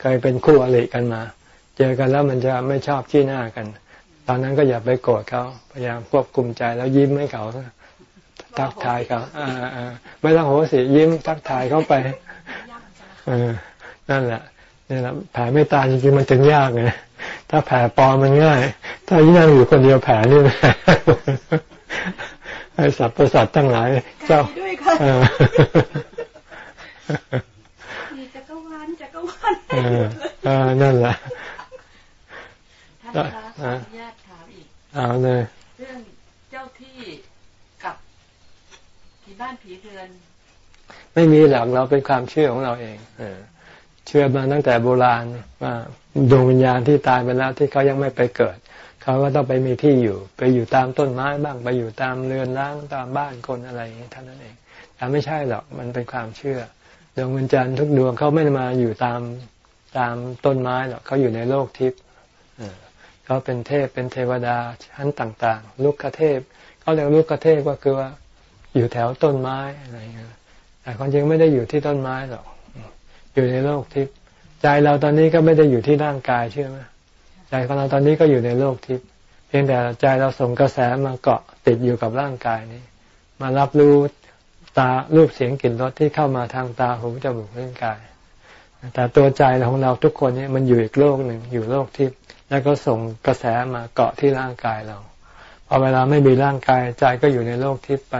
เคยเป็นคู่อริกันมา เจอกันแล้วมันจะไม่ชอบขี้หน้ากัน ตอนนั้นก็อย่าไปโกรธเขาพยายามควบคุมใจแล้วยิ้มให้เขาทักทายเขาไม่ต้องโหสิยิ้มทักทายเข้าไปอนั่นแหละนี่แหละแผ่ไม่ตายจริงๆมันถึงยากไงถ้าแผ่ปอมันง่าย ถ้ายิ่งอยู่คนเดียวแผ่นี่ให้สัพพสัตตั้งหลาย เจ้าด้วยค่ะ เออนั่นแหละท่านคะขออนุญาตถามอีกเอาเลยเรื่องเจ้าที่กับผีบ้านผีเรือน ไม่มีหลักเราเป็นความเชื่อของเราเองเออเชื่อมาตั้งแต่โบราณว่าดวงวิญญาณที่ตายไปแล้วที่เขายังไม่ไปเกิดเขาก็ต้องไปมีที่อยู่ ไปอยู่ตามต้นไม้บ้างไปอยู่ตามเรือนร้างตามบ้านคนอะไรอย่างนี้เท่านั้นเองแต่ไม่ใช่หรอกมันเป็นความเชื่อ ดวงวิญญาณทุกดวงเขาไม่มาอยู่ตามตามต้นไม้หรอกเขาอยู่ในโลกทิพย์เขาเป็นเทพเป็นเทวดาชั้นต่างๆ ลูกคเทพเขาเรียกลูกคเทพก็คือว่าอยู่แถวต้นไม้อะไรเงี้ยแต่ความจริงไม่ได้อยู่ที่ต้นไม้หรอกอยู่ในโลกทิพย์ใจเราตอนนี้ก็ไม่ได้อยู่ที่ร่างกายเชื่อไหมใจของเราตอนนี้ก็อยู่ในโลกทิพย์เพียงแต่ใจเราส่งกระแสมาเกาะติดอยู่กับร่างกายนี้ มารับรู้ ตารูปเสียงกลิ่นรสที่เข้ามาทางตาหูจมูกร่างกาย แต่ตัวใจของเราทุกคนเนี่ยมันอยู่อีกโลกหนึ่งอยู่โลกทิพย์แล้วก็ส่งกระแสมาเกาะที่ร่างกายเราพอเวลาไม่มีร่างกายใจก็อยู่ในโลกทิพย์ไป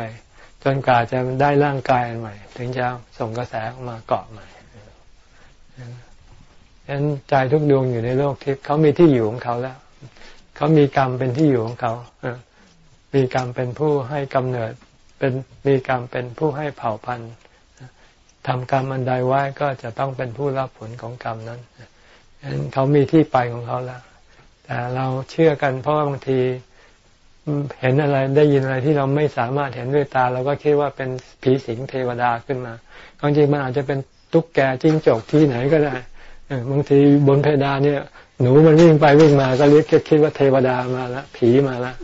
จนกว่าจะได้ร่างกายใหม่ ถึงจะส่งกระแสออกมาเกาะใหม่ฉะนั้นใจทุกดวงอยู่ในโลกทิพย์เขามีที่อยู่ของเขาแล้ว เขามีกรรมเป็นที่อยู่ของเขามีกรรมเป็นผู้ให้กำเนิด เป็นมีกรรมเป็นผู้ให้เผ่าพันธุ์ทำกรรมอันใดไว้ก็จะต้องเป็นผู้รับผลของกรรมนั้นฉะนั้นเขามีที่ไปของเขาแล้วแต่เราเชื่อกันเพราะว่าบางทีเห็นอะไรได้ยินอะไรที่เราไม่สามารถเห็นด้วยตา เราก็คิดว่าเป็นผีสิงเทวดาขึ้นมาความจริงมันอาจจะเป็นตุ๊กแกจิ้งจกที่ไหนก็ได้บางทีบนเพดานเนี่ย หนูมันวิ่งไปวิ่งมาก็เรียกคิดว่าเทวดามาล้วผีมาล้ว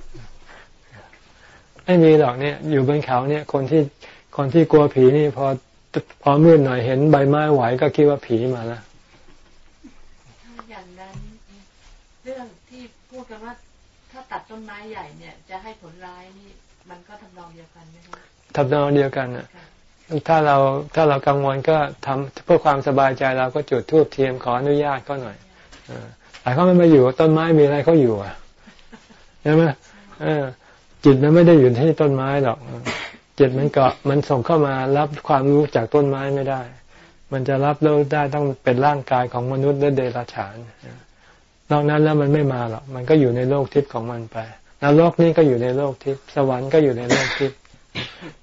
ไม่มีหรอกเนี่ย อยู่บนเขาเนี่ย คนที่คนที่กลัวผีนี่พอพอมืดหน่อยเห็นใบไม้ไหวก็คิดว่าผีมาแล้วอย่างนั้นเรื่องที่พูดกันว่า ถ้าตัดต้นไม้ใหญ่เนี่ย จะให้ผลร้ายนี่มันก็ทำนองเดียวกันไหมคะทำนองเดียวกันอะถ้าเราถ้าเรากังวลก็ทำเพื่อความสบายใจเราก็จุดทูบเทียมขออนุญาตก็หน่อยแต่เขาไม่มาอยู่ต้นไม้มีอะไรเขาอยู่อะใช่ไหมเออ จิตมันไม่ได้อยู่ที่ต้นไม้หรอก จิตมันเกาะมันส่งเข้ามารับความรู้จากต้นไม้ไม่ได้ มันจะรับรู้ได้ต้องเป็นร่างกายของมนุษย์และเดรัจฉานนอกนั้นแล้วมันไม่มาหรอก มันก็อยู่ในโลกทิพย์ของมันไปนรกนี่ก็อยู่ในโลกทิพย์สวรรค์ก็อยู่ในโลกทิพย์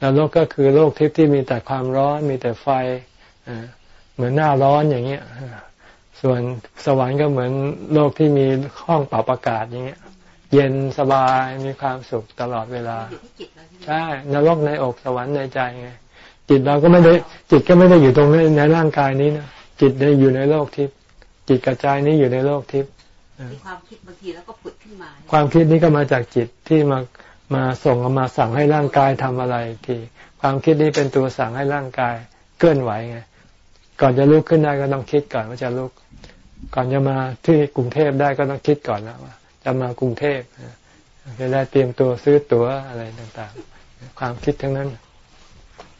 นรกก็คือโลกทิพย์ที่มีแต่ความร้อนมีแต่ไฟเหมือนหน้าร้อนอย่างเงี้ยส่วนสวรรค์ก็เหมือนโลกที่มีห้องปรับอากาศอย่างเงี้ย เย็นสบายมีความสุขตลอดเวลา ใช่นรกในอกสวรรค์ในใจไงจิตเราก็ไม่ได้ จิตก็ไม่ได้อยู่ตรงนี้ในร่างกายนี้นะจิตได้อยู่ในโลกทิพย์จิตกระจายนี้อยู่ในโลกทิพย์ความคิดบางทีแล้วก็ผุดขึ้นมา ความคิดนี้ก็มาจากจิตที่มามาส่งมาสั่งให้ร่างกายทำอะไรทีความคิดนี้เป็นตัวสั่งให้ร่างกายเคลื่อนไหวไงก่อนจะลุกขึ้นได้ก็ต้องคิดก่อนว่าจะลุก ก่อนจะมาที่กรุงเทพได้ก็ต้องคิดก่อนแล้วว่า จะมากรุงเทพจะได้เตรียมตัวซื้อตั๋วอะไรต่างๆ ความคิดทั้งนั้น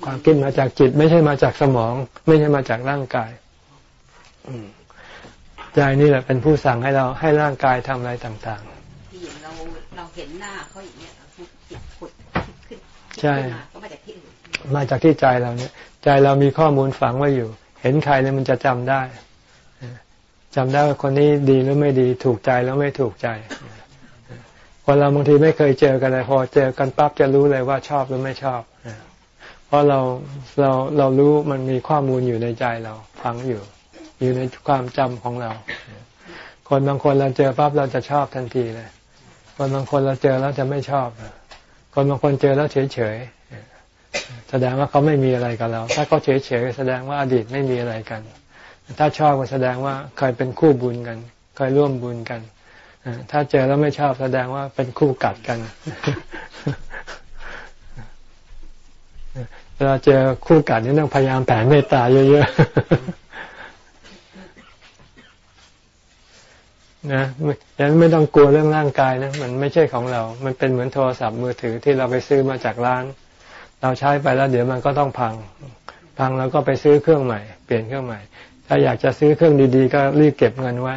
ความคิดมาจากจิต ไม่ใช่มาจากสมอง ไม่ใช่มาจากร่างกายใจนี่แหละเป็นผู้สั่งให้เราให้ร่างกายทำอะไรต่างๆที่เราเราเห็นหน้าเขาอย่างเงี้ยจิตขุดขึ้นใช่ก็มาจากที่อื่นมาจากที่ใจเราเนี่ย ใจเรามีข้อมูลฝังไว้อยู่ เห็นใครเนี่ยมันจะจำได้ จำได้ว่าคนนี้ดีหรือไม่ดีถูกใจแล้วไม่ถูกใจคนเราบางทีไม่เคยเจอกันเลยพอเจอกันปั๊บจะรู้เลยว่าชอบหรือไม่ชอบเพราะเราเราเรารู้มันมีข้อมูลอยู่ในใจเราฟังอยู่ อยู่ในความจำของเรา คนบางคนเราเจอปั๊บเราจะชอบทันทีเลยคนบางคนเราเจอแล้วจะไม่ชอบ คนบางคนเจอแล้วเฉยเฉยแสดงว่าเขาไม่มีอะไรกับเรา ถ้าเขาเฉยเฉยแสดงว่าอดีตไม่มีอะไรกัน ถ้าชอบก็แสดงว่าเคยเป็นคู่บุญกัน เคยร่วมบุญกันถ้าเจอแล้วไม่ชอบแสดงว่าเป็นคู่กัดกันเวลาเจอคู่กัดนี่ต้องพยายามแผ่เมตตาเยอะๆนะยันไม่ต้องกลัวเรื่องร่างกายนะ มันไม่ใช่ของเรา มันเป็นเหมือนโทรศัพท์มือถือที่เราไปซื้อมาจากร้าน เราใช้ไปแล้วเดี๋ยวมันก็ต้องพัง พังแล้วก็ไปซื้อเครื่องใหม่ เปลี่ยนเครื่องใหม่ ถ้าอยากจะซื้อเครื่องดีๆ ก็รีบเก็บเงินไว้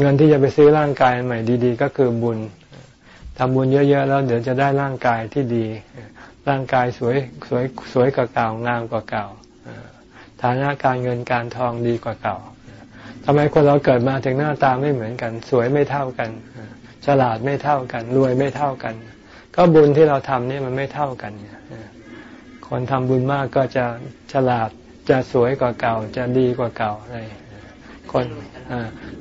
เงินที่จะไปซื้อร่างกายใหม่ดีๆ ก็คือบุญทำบุญเยอะๆแล้วเดี๋ยวจะได้ร่างกายที่ดี ร่างกายสวยสวยสวยกว่าเก่างามกว่าเก่าฐานะการเงินการทองดีกว่าเก่าทำไมคนเราเกิดมาถึงหน้าตาไม่เหมือนกัน สวยไม่เท่ากันฉลาดไม่เท่ากัน รวยไม่เท่ากัน ก็บุญที่เราทำนี่มันไม่เท่ากันคนทำบุญมากก็จะฉลาด จะสวยกว่าเก่า จะดีกว่าเก่าอะไรคน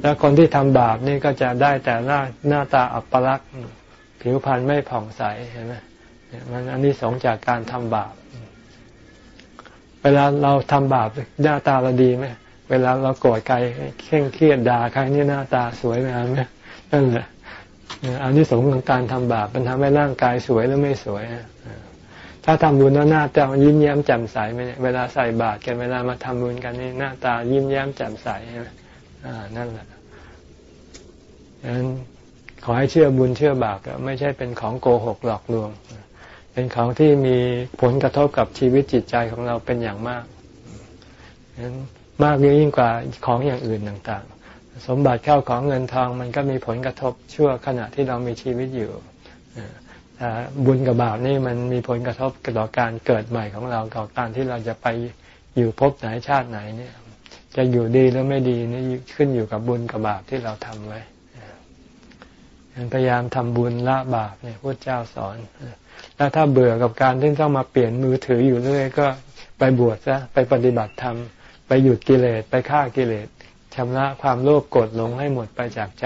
แล้วคนที่ทำบาปนี่ก็จะได้แต่หน้าหน้าตาอัปลักษณ์ผิวพรรณไม่ผ่องใสเห็นไหมมันอันนี้สงจากการทำบาป เวลาเราทำบาปหน้าตาเราดีไหมเวลาเราโกรธใครเคร่งเครียดด่าใครนี่หน้าตาสวยไหมไหมนั่นแหละอันนี้สงของการทำบาปมันทำให้ร่างกายสวยหรือไม่สวย ถ้าทำบุญแล้วหน้าตายิ้มแย้มแจ่มใสไหมเวลาใส่บาตรกันเวลามาทำบุญกันนี่หน้าตายิ้มแย้มแจ่มใสใช่ไหมอ่านั่นแหละดังนั้นขอให้เชื่อบุญเชื่อบาปไม่ใช่เป็นของโกหกหลอกลวง เป็นของที่มีผลกระทบกับชีวิตจิตใจของเราเป็นอย่างมากดังนั้นมากยิ่งกว่าของอย่างอื่นต่าง ๆ สมบัติเข้าของเงินทองมันก็มีผลกระทบชั่วขณะที่เรามีชีวิตอยู่ บุญกับบาปนี่มันมีผลกระทบต่อการเกิดใหม่ของเราต่อการที่เราจะไปอยู่พบไหนชาติไหนเนี่ย จะอยู่ดีหรือไม่ดีนี่ขึ้นอยู่กับบุญกับบาปที่เราทำไว้พยายามทำบุญละบาปเนี่ยพระเจ้าสอน แล้วถ้าเบื่อกับการที่ต้องมาเปลี่ยนมือถืออยู่เรื่อยก็ไปบวชซะไปปฏิบัติธรรมไปหยุดกิเลสไปฆ่ากิเลสชำระความโลภโกรธหลงให้หมดไปจากใจ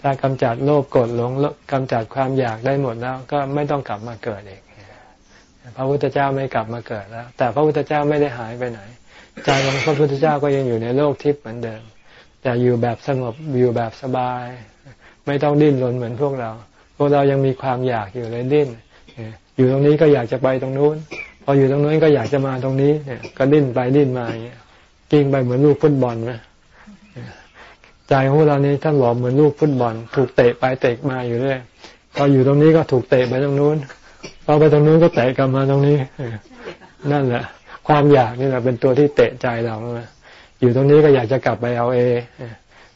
ถ้ากำจัดโลภโกรธหลงกำจัดความอยากได้หมดแล้ว ก็ไม่ต้องกลับมาเกิดเองพระพุทธเจ้าไม่กลับมาเกิดแล้ว แต่พระพุทธเจ้าไม่ได้หายไปไหนใจของพระพุทธเจ้าก็ยังอยู่ในโลกทิพย์เหมือนเดิมแต่อยู่แบบสงบอยู่แบบสบาย ไม่ต้องดิ้นรนเหมือนพวกเรา พวกเรายังมีความอยากอยู่เลยดิ้นอยู่ตรงนี้ก็อยากจะไปตรงนู้น พออยู่ตรงนู้นก็อยากจะมาตรงนี้เนี่ยก็ดิ้นไปดิ้นมาอย่างเงี้ยกิ้งไปเหมือนลูกฟุตบอลไหม ใจของเรานี้ท่านบอกเหมือนลูกฟุตบอล ถูกเตะไปเตะมาอยู่เรื่อยพออยู่ตรงนี้ก็ถูกเตะไปตรงนู้นพอไปตรงนู้นก็เตะกลับมาตรงนี้นั่นแหละ ความอยากนี่แหละเป็นตัวที่เตะใจเราอยู่ตรงนี้ก็อยากจะกลับไปเอาเอ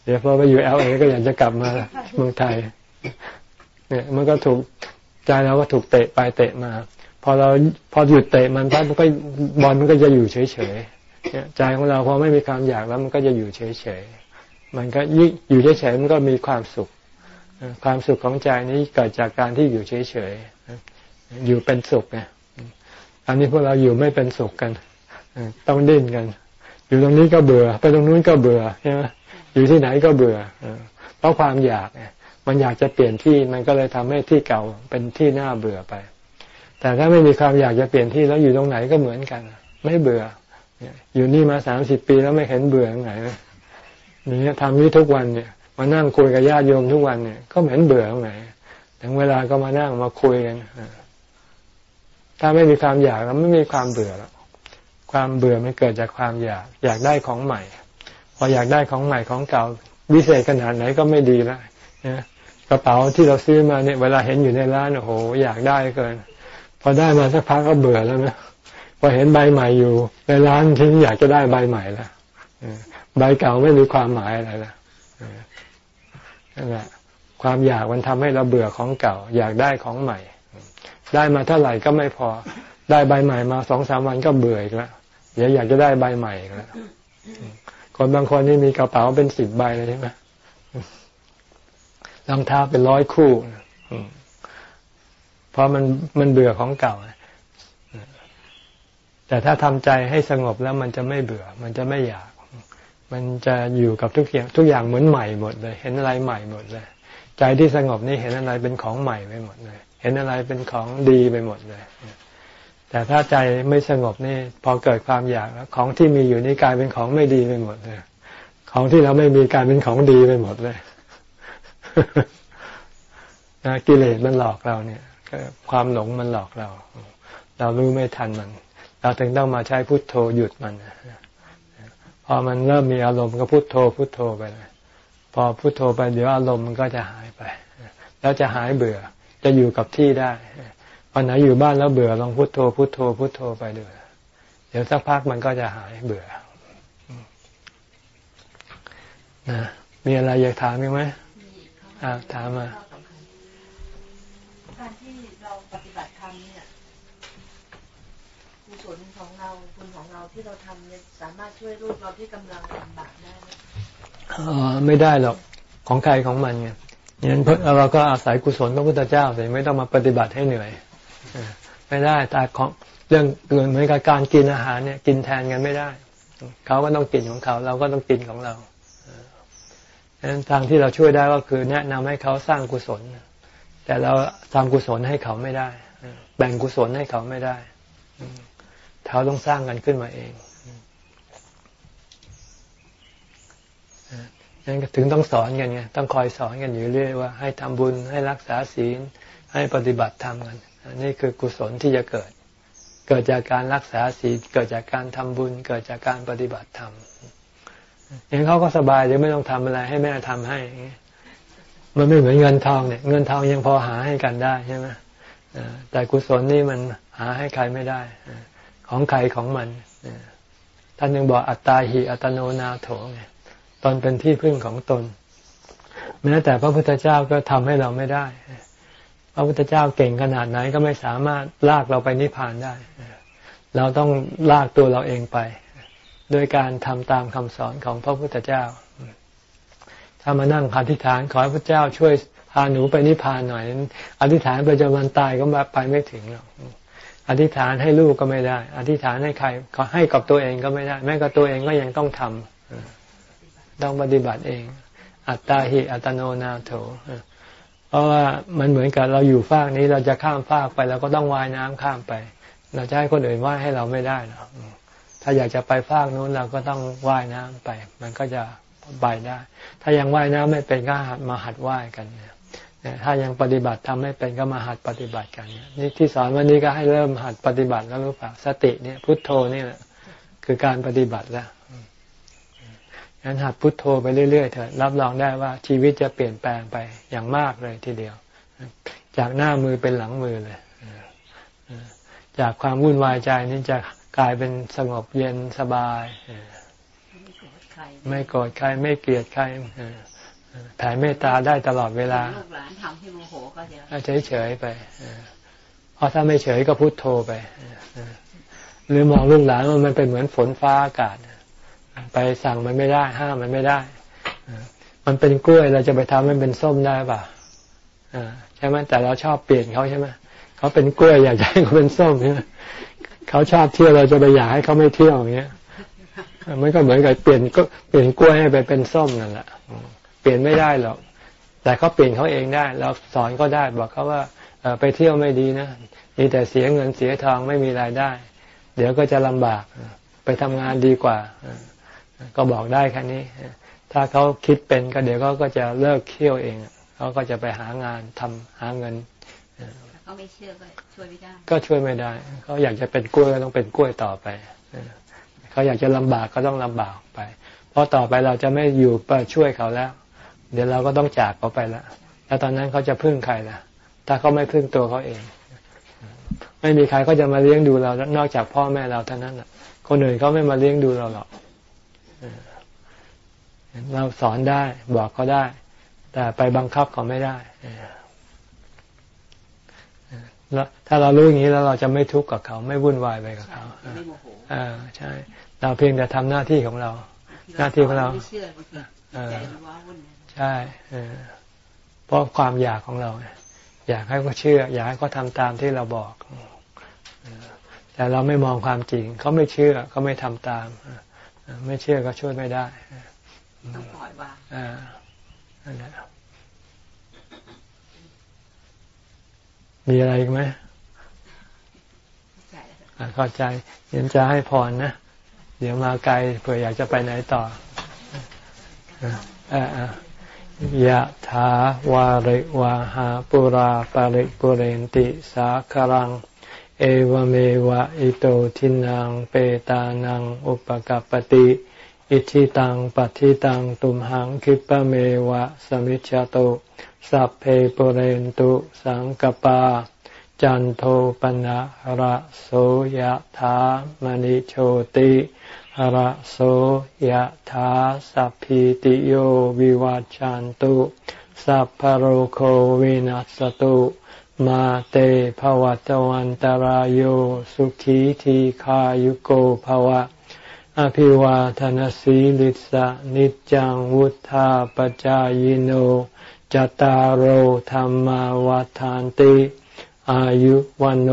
เดี๋ยวพอไปอยู่เอลเอก็อยากจะกลับมาเมืองไทย เนี่ยมันก็ถูกใจเราก็ถูกเตะไปเตะมา พอเราพอหยุดเตะมันปั๊บมันก็บอลมันก็จะอยู่เฉยๆใจของเราพอไม่มีความอยากแล้วมันก็จะอยู่เฉยๆ มันก็ยิ่งอยู่เฉยๆมันก็มีความสุข ความสุขของใจนี้เกิดจากการที่อยู่เฉยๆอยู่เป็นสุขไงอันนี้พวกเราอยู่ไม่เป็นสุขกันต้องดิ้นกัน อยู่ตรงนี้ก็เบื่อ ไปตรงนู้นก็เบื่อใช่ไหมอยู่ที่ไหนก็เบื่อเพราะความอยากมันอยากจะเปลี่ยนที่มันก็เลยทำให้ที่เก่าเป็นที่น่าเบื่อไป แต่ถ้าไม่มีความอยากจะเปลี่ยนที่แล้วอยู่ตรงไหนก็เหมือนกัน ไม่เบื่ออยู่นี่มาสามสิบปีแล้วไม่เห็นเบื่อตรงไหนนี่ นี่ทำนี้ทุกวันเนี่ย มานั่งคุยกับญาติโยมทุกวันเนี่ย ก็เหมือนเบื่อตรงไหนถึงเวลาก็มานั่งมาคุยกันถ้าไม่มีความอยากแล้วไม่มีความเบื่อแล้วความเบื่อมันเกิดจากความอยาก อยากได้ของใหม่ พออยากได้ของใหม่ของเก่าวิเศษขนาดไหนก็ไม่ดีแล้วนะกระเป๋าที่เราซื้อมาเนี่ย เวลาเห็นอยู่ในร้านโอ้โห อยากได้เกิน พอได้มาสักพักก็เบื่อแล้วนะพอเห็นใบใหม่อยู่ ในร้านทิ้งอยากจะได้ใบใหม่แล้ว ใบเก่าไม่มีความหมายอะไรล้วนั่นแหละความอยากมันทำให้เราเบื่อของเก่า อยากได้ของใหม่ ได้มาเท่าไหร่ก็ไม่พอ ได้ใบใหม่มาสองสามวันก็เบื่ออีกแล้วเดี๋ยวอยากจะได้ใบใหม่อีกแล้วคนบางคนนี่มีกระเป๋าเป็นสิบใบเลยใช่ไหมรองเท้าเป็นร้อยคู่เพราะมันมันเบื่อของเก่าแต่ถ้าทำใจให้สงบแล้วมันจะไม่เบื่อ มันจะไม่อยาก มันจะอยู่กับทุกอย่างทุกอย่างเหมือนใหม่หมดเลย เห็นอะไรใหม่หมดเลย ใจที่สงบนี่เห็นอะไรเป็นของใหม่ไปหมดเลย เห็นอะไรเป็นของดีไปหมดเลย แต่ถ้าใจไม่สงบนี่พอเกิดความอยากแล้วของที่มีอยู่นี่กลายเป็นของไม่ดีไปหมดเลยของที่เราไม่มีกลายเป็นของดีไปหมดเลยนะกิเลสมันหลอกเราเนี่ยความหลงมันหลอกเรา เรารู้ไม่ทันมัน เราถึงต้องมาใช้พุทโธหยุดมัน พอมันเริ่มมีอารมณ์ก็พุทโธพุทโธไปเลยพอพุทโธไปเดี๋ยวอารมณ์มันก็จะหายไป แล้วจะหายเบื่อ จะอยู่กับที่ได้วันไหนอยู่บ้านแล้วเบื่อลองพุโทโธพุโทโธพุโทโธไปดูเดี๋ยวสักพักมันก็จะหายเบื่อนะมีอะไรอยากถามไหมอ่าถามมาการที่เราปฏิบัติธรรมเนี่ยกุศลของเราคุณของเราที่เราทำเนี่ย สามารถช่วยลูกเราที่กำลังลำบากได้ไหมอ๋อไม่ได้หรอกของใครของมันไงงั้นเราก็อาศัยกุศลพระพุทธเจ้าแต่ไม่ต้องมาปฏิบัติให้เหนื่อยไม่ได้แต่ของเรื่องเกินเหมือนกับการกินอาหารเนี่ย กินแทนกันไม่ได้ เขาก็ต้องกินของเขา เราก็ต้องกินของเราดังนั้นทางที่เราช่วยได้ก็คือ แนะนำให้เขาสร้างกุศล แต่เราทำกุศลให้เขาไม่ได้ แบ่งกุศลให้เขาไม่ได้เขาต้องสร้างกันขึ้นมาเอง นั้นถึงต้องสอนกันไงต้องคอยสอนกันอยู่เรื่อยว่า ให้ทำบุญให้รักษาศีล ให้ปฏิบัติธรรมกันนี่คือกุศลที่จะเกิด เกิดจากการรักษาศีลเกิดจากการทำบุญ เกิดจากการปฏิบัติธรรมอย่างเขาก็สบายเดี๋ยไม่ต้องทำอะไรให้แม่ทำให้ มันไม่เหมือนเงินทองเนี่ย เงินทองยังพอหาให้กันได้ใช่ไหมแต่กุศลนี่มันหาให้ใครไม่ได้ ของใครของมันท่านยังบอกอัตตาหิอัตโนนาโถไง ตนเป็นที่พึ่งของตน แม้แต่พระพุทธเจ้าก็ทำให้เราไม่ได้ พระพุทธเจ้าเก่งขนาดไหนก็ไม่สามารถลากเราไปนิพพานได้ เราต้องลากตัวเราเองไป โดยการทำตามคำสอนของพระพุทธเจ้า ถ้ามานั่งอธิษฐานขอให้พระเจ้าช่วยพาหนูไปนิพพานหน่อย อธิษฐานไปจนวันตายก็ไปไม่ถึงหรอกอธิษฐานให้ลูกก็ไม่ได้ อธิษฐานให้ใคร ก็ให้กับตัวเองก็ไม่ได้ แม้กับตัวเองก็ยังต้องทำ ต้องปฏิบัติเอง อัตตาหิอัตโนนาโถเพราะว่ามันเหมือนกับเราอยู่ฟากนี้เราจะข้ามฟากไปเราก็ต้องว่ายน้ำข้ามไป เราจะให้คนอื่นว่ายให้เราไม่ได้หรอกถ้าอยากจะไปฟากนู้นเราก็ต้องว่ายน้ำไป มันก็จะไปได้ ถ้ายังว่ายน้ำไม่เป็นก็หัดมาหัดว่ายกันเนี่ยถ้ายังปฏิบัติทำไม่เป็นก็มาหัดปฏิบัติกันนี่ที่สอนวันนี้ก็ให้เริ่มหัดปฏิบัติแล้วรู้เปล่าสติเนี่ยพุทโธนี่แหละคือการปฏิบัติแล้ว งั้นหัดพุทโธไปเรื่อยๆเถอะรับรองได้ว่าชีวิตจะเปลี่ยนแปลงไปอย่างมากเลยทีเดียว จากหน้ามือเป็นหลังมือเลยจากความวุ่นวายใจนี่จะกลายเป็นสงบเย็นสบายไม่โกรธใครไม่เกลียดใครแผ่เมตตาได้ตลอดเวลาลูกหลานทำให้โมโหก็เฉยเฉยๆไปเพราะถ้าไม่เฉยก็พุโทโธไปหรือมองลูกหลานว่ามันเป็นเหมือนฝนฟ้าอากาศ ไปสั่งมันไม่ได้ ห้ามมันไม่ได้ มันเป็นกล้วยเราจะไปทำให้เป็นส้มได้ป่ะใช่ไหมแต่เราชอบเปลี่ยนเขาใช่ไหมเขาเป็นกล้วยอยากให้เขาเป็นส้มใช่ไหมเขาชอบเที่ยวเราจะไปอยากให้เขาไม่เที่ยวอย่างเงี้ยมันก็เหมือนกับเปลี่ยนก็เปลี่ยนกล้วยให้ไปเป็นส้มนั่นแหละเปลี่ยนไม่ได้หรอกแต่เขาเปลี่ยนเขาเองได้ เราสอนก็ได้บอกเขาว่าไปเที่ยวไม่ดีนะมีแต่เสียเงินเสียทองไม่มีรายได้ เดี๋ยวก็จะลำบากไปทำงานดีกว่า ก็บอกได้แค่นี้ ถ้าเขาคิดเป็นก็เดี๋ยวเขาก็จะเลิกเที่ยวเองเขาก็จะไปหางานทำหาเงินเขาไม่เชื่อก็ช่วยไม่ได้ ก็ช่วยไม่ได้เขาอยากจะเป็นกล้วยก็ต้องเป็นกล้วยต่อไปเขาอยากจะลำบากก็ต้องลำบากไป เพราะต่อไปเราจะไม่อยู่ไปช่วยเขาแล้ว เดี๋ยวเราก็ต้องจากเขาไปแล้วแล้วตอนนั้นเขาจะพึ่งใครล่ะ ถ้าเขาไม่พึ่งตัวเขาเอง ไม่มีใครก็จะมาเลี้ยงดูเรา นอกจากพ่อแม่เราเท่านั้นอะคนอื่นเขาไม่มาเลี้ยงดูเราหรอก เราสอนได้บอกเขาได้ แต่ไปบังคับเขาไม่ได้แล้วถ้าเรารู้อย่างนี้แล้วเราจะไม่ทุกข์กับเขา ไม่วุ่นวายไปกับเขาอ่าใช่ เราเพียงแต่ทำหน้าที่ของเรา หน้าที่ของเราใช่เพราะความอยากของเรา อยากให้เขาเชื่อ อยากให้เขาทาตามที่เราบอกแต่เราไม่มองความจริงเขาไม่เชื่อเขาไม่ทำตาม ไม่เชื่อก็ช่วยไม่ได้ต้องปล่อยวางอ่านั่นแหละมีอะไรอีกไหมเข้าใจเดี๋ยวจะให้พรนะ เดี๋ยวมาไกลเผื่ออยากจะไปไหนต่ออ่ายะถาวาริวาหาปุราปาริปุเรนติสาครัง เอวเมวะอิโตทินนังเปตานังอุปกัปปติ อิจฉิตังปัตถิตังตุมหัง ขิปปะเมวะสมิชฌตุ สัพเพ ปูเรนตุสังกัปปา จันโทปัณณะระโสยะถามณิโชติระโสยถาสัพพีติโยวิวัชชันตุสัพพโรโควินัสตุ มาเตภวัตวันตารโยสุขีทีขายุโกภวะ อภิวาทนสีลิสะนิจังวุธาปจายโนจตารโหธรรมวาทานติ อายุวันโอ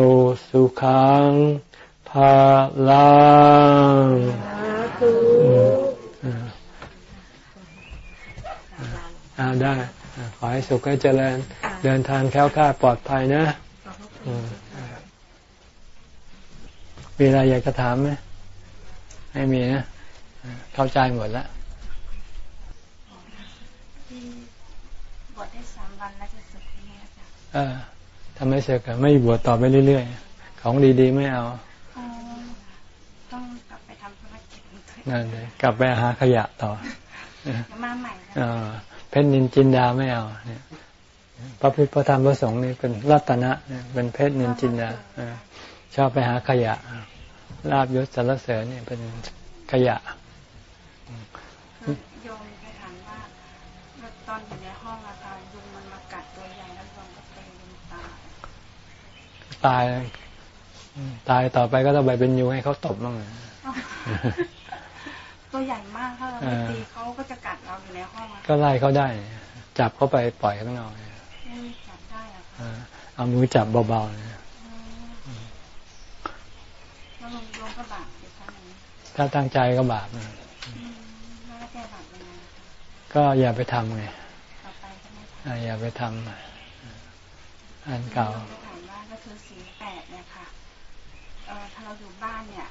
สุขังภาลังอ่าได้ ขอให้สุขให้เจริญ เดินทางแค้วคลาดปลอดภัยนะมีอะไรอยากจะถามไหมไม่มีนะ เข้าใจหมดแล้วบวชได้สามวันแล้วจะสึกไหมอาจารย์ทำไมเสกไม่บวชต่อไปเรื่อยๆ ของดีๆไม่เอานั่นเลยกลับไปหาขยะต่อมาใหม่ เพชรนินจินดาไม่เอาเนี่ยพระพุทธพระธรรมพระสงฆ์นี่เป็นรัตนะเป็นเพชรนินจินดาชอบไปหาขยะลาบยศสารเสริญเนี่ยเป็นขยะโยมไปถามว่าตอนอยู่ในห้องอาคารยุงมันมากัดตัวใหญ่แล้วโยมก็เป็นยุงตายตายตายต่อไปก็ต้องไปเป็นยุงให้เขาตบบ้าง ตัวใหญ่มากถ้าเราไม่ตีเขาก็จะกัดเราอยู่ในห้องก็ไล่เขาได้ จับเขาไปปล่อยข้างนอกจับได้อะเอามือจับเบาๆเนี่ยถ้าตั้งใจก็บาปนะก็อย่าไปทำไงอย่าไปทำอันเก่าถามว่าก็คือสีแปดเนี่ยค่ะถ้าเราอยู่บ้านเนี่ยก็คือไม่ได้แ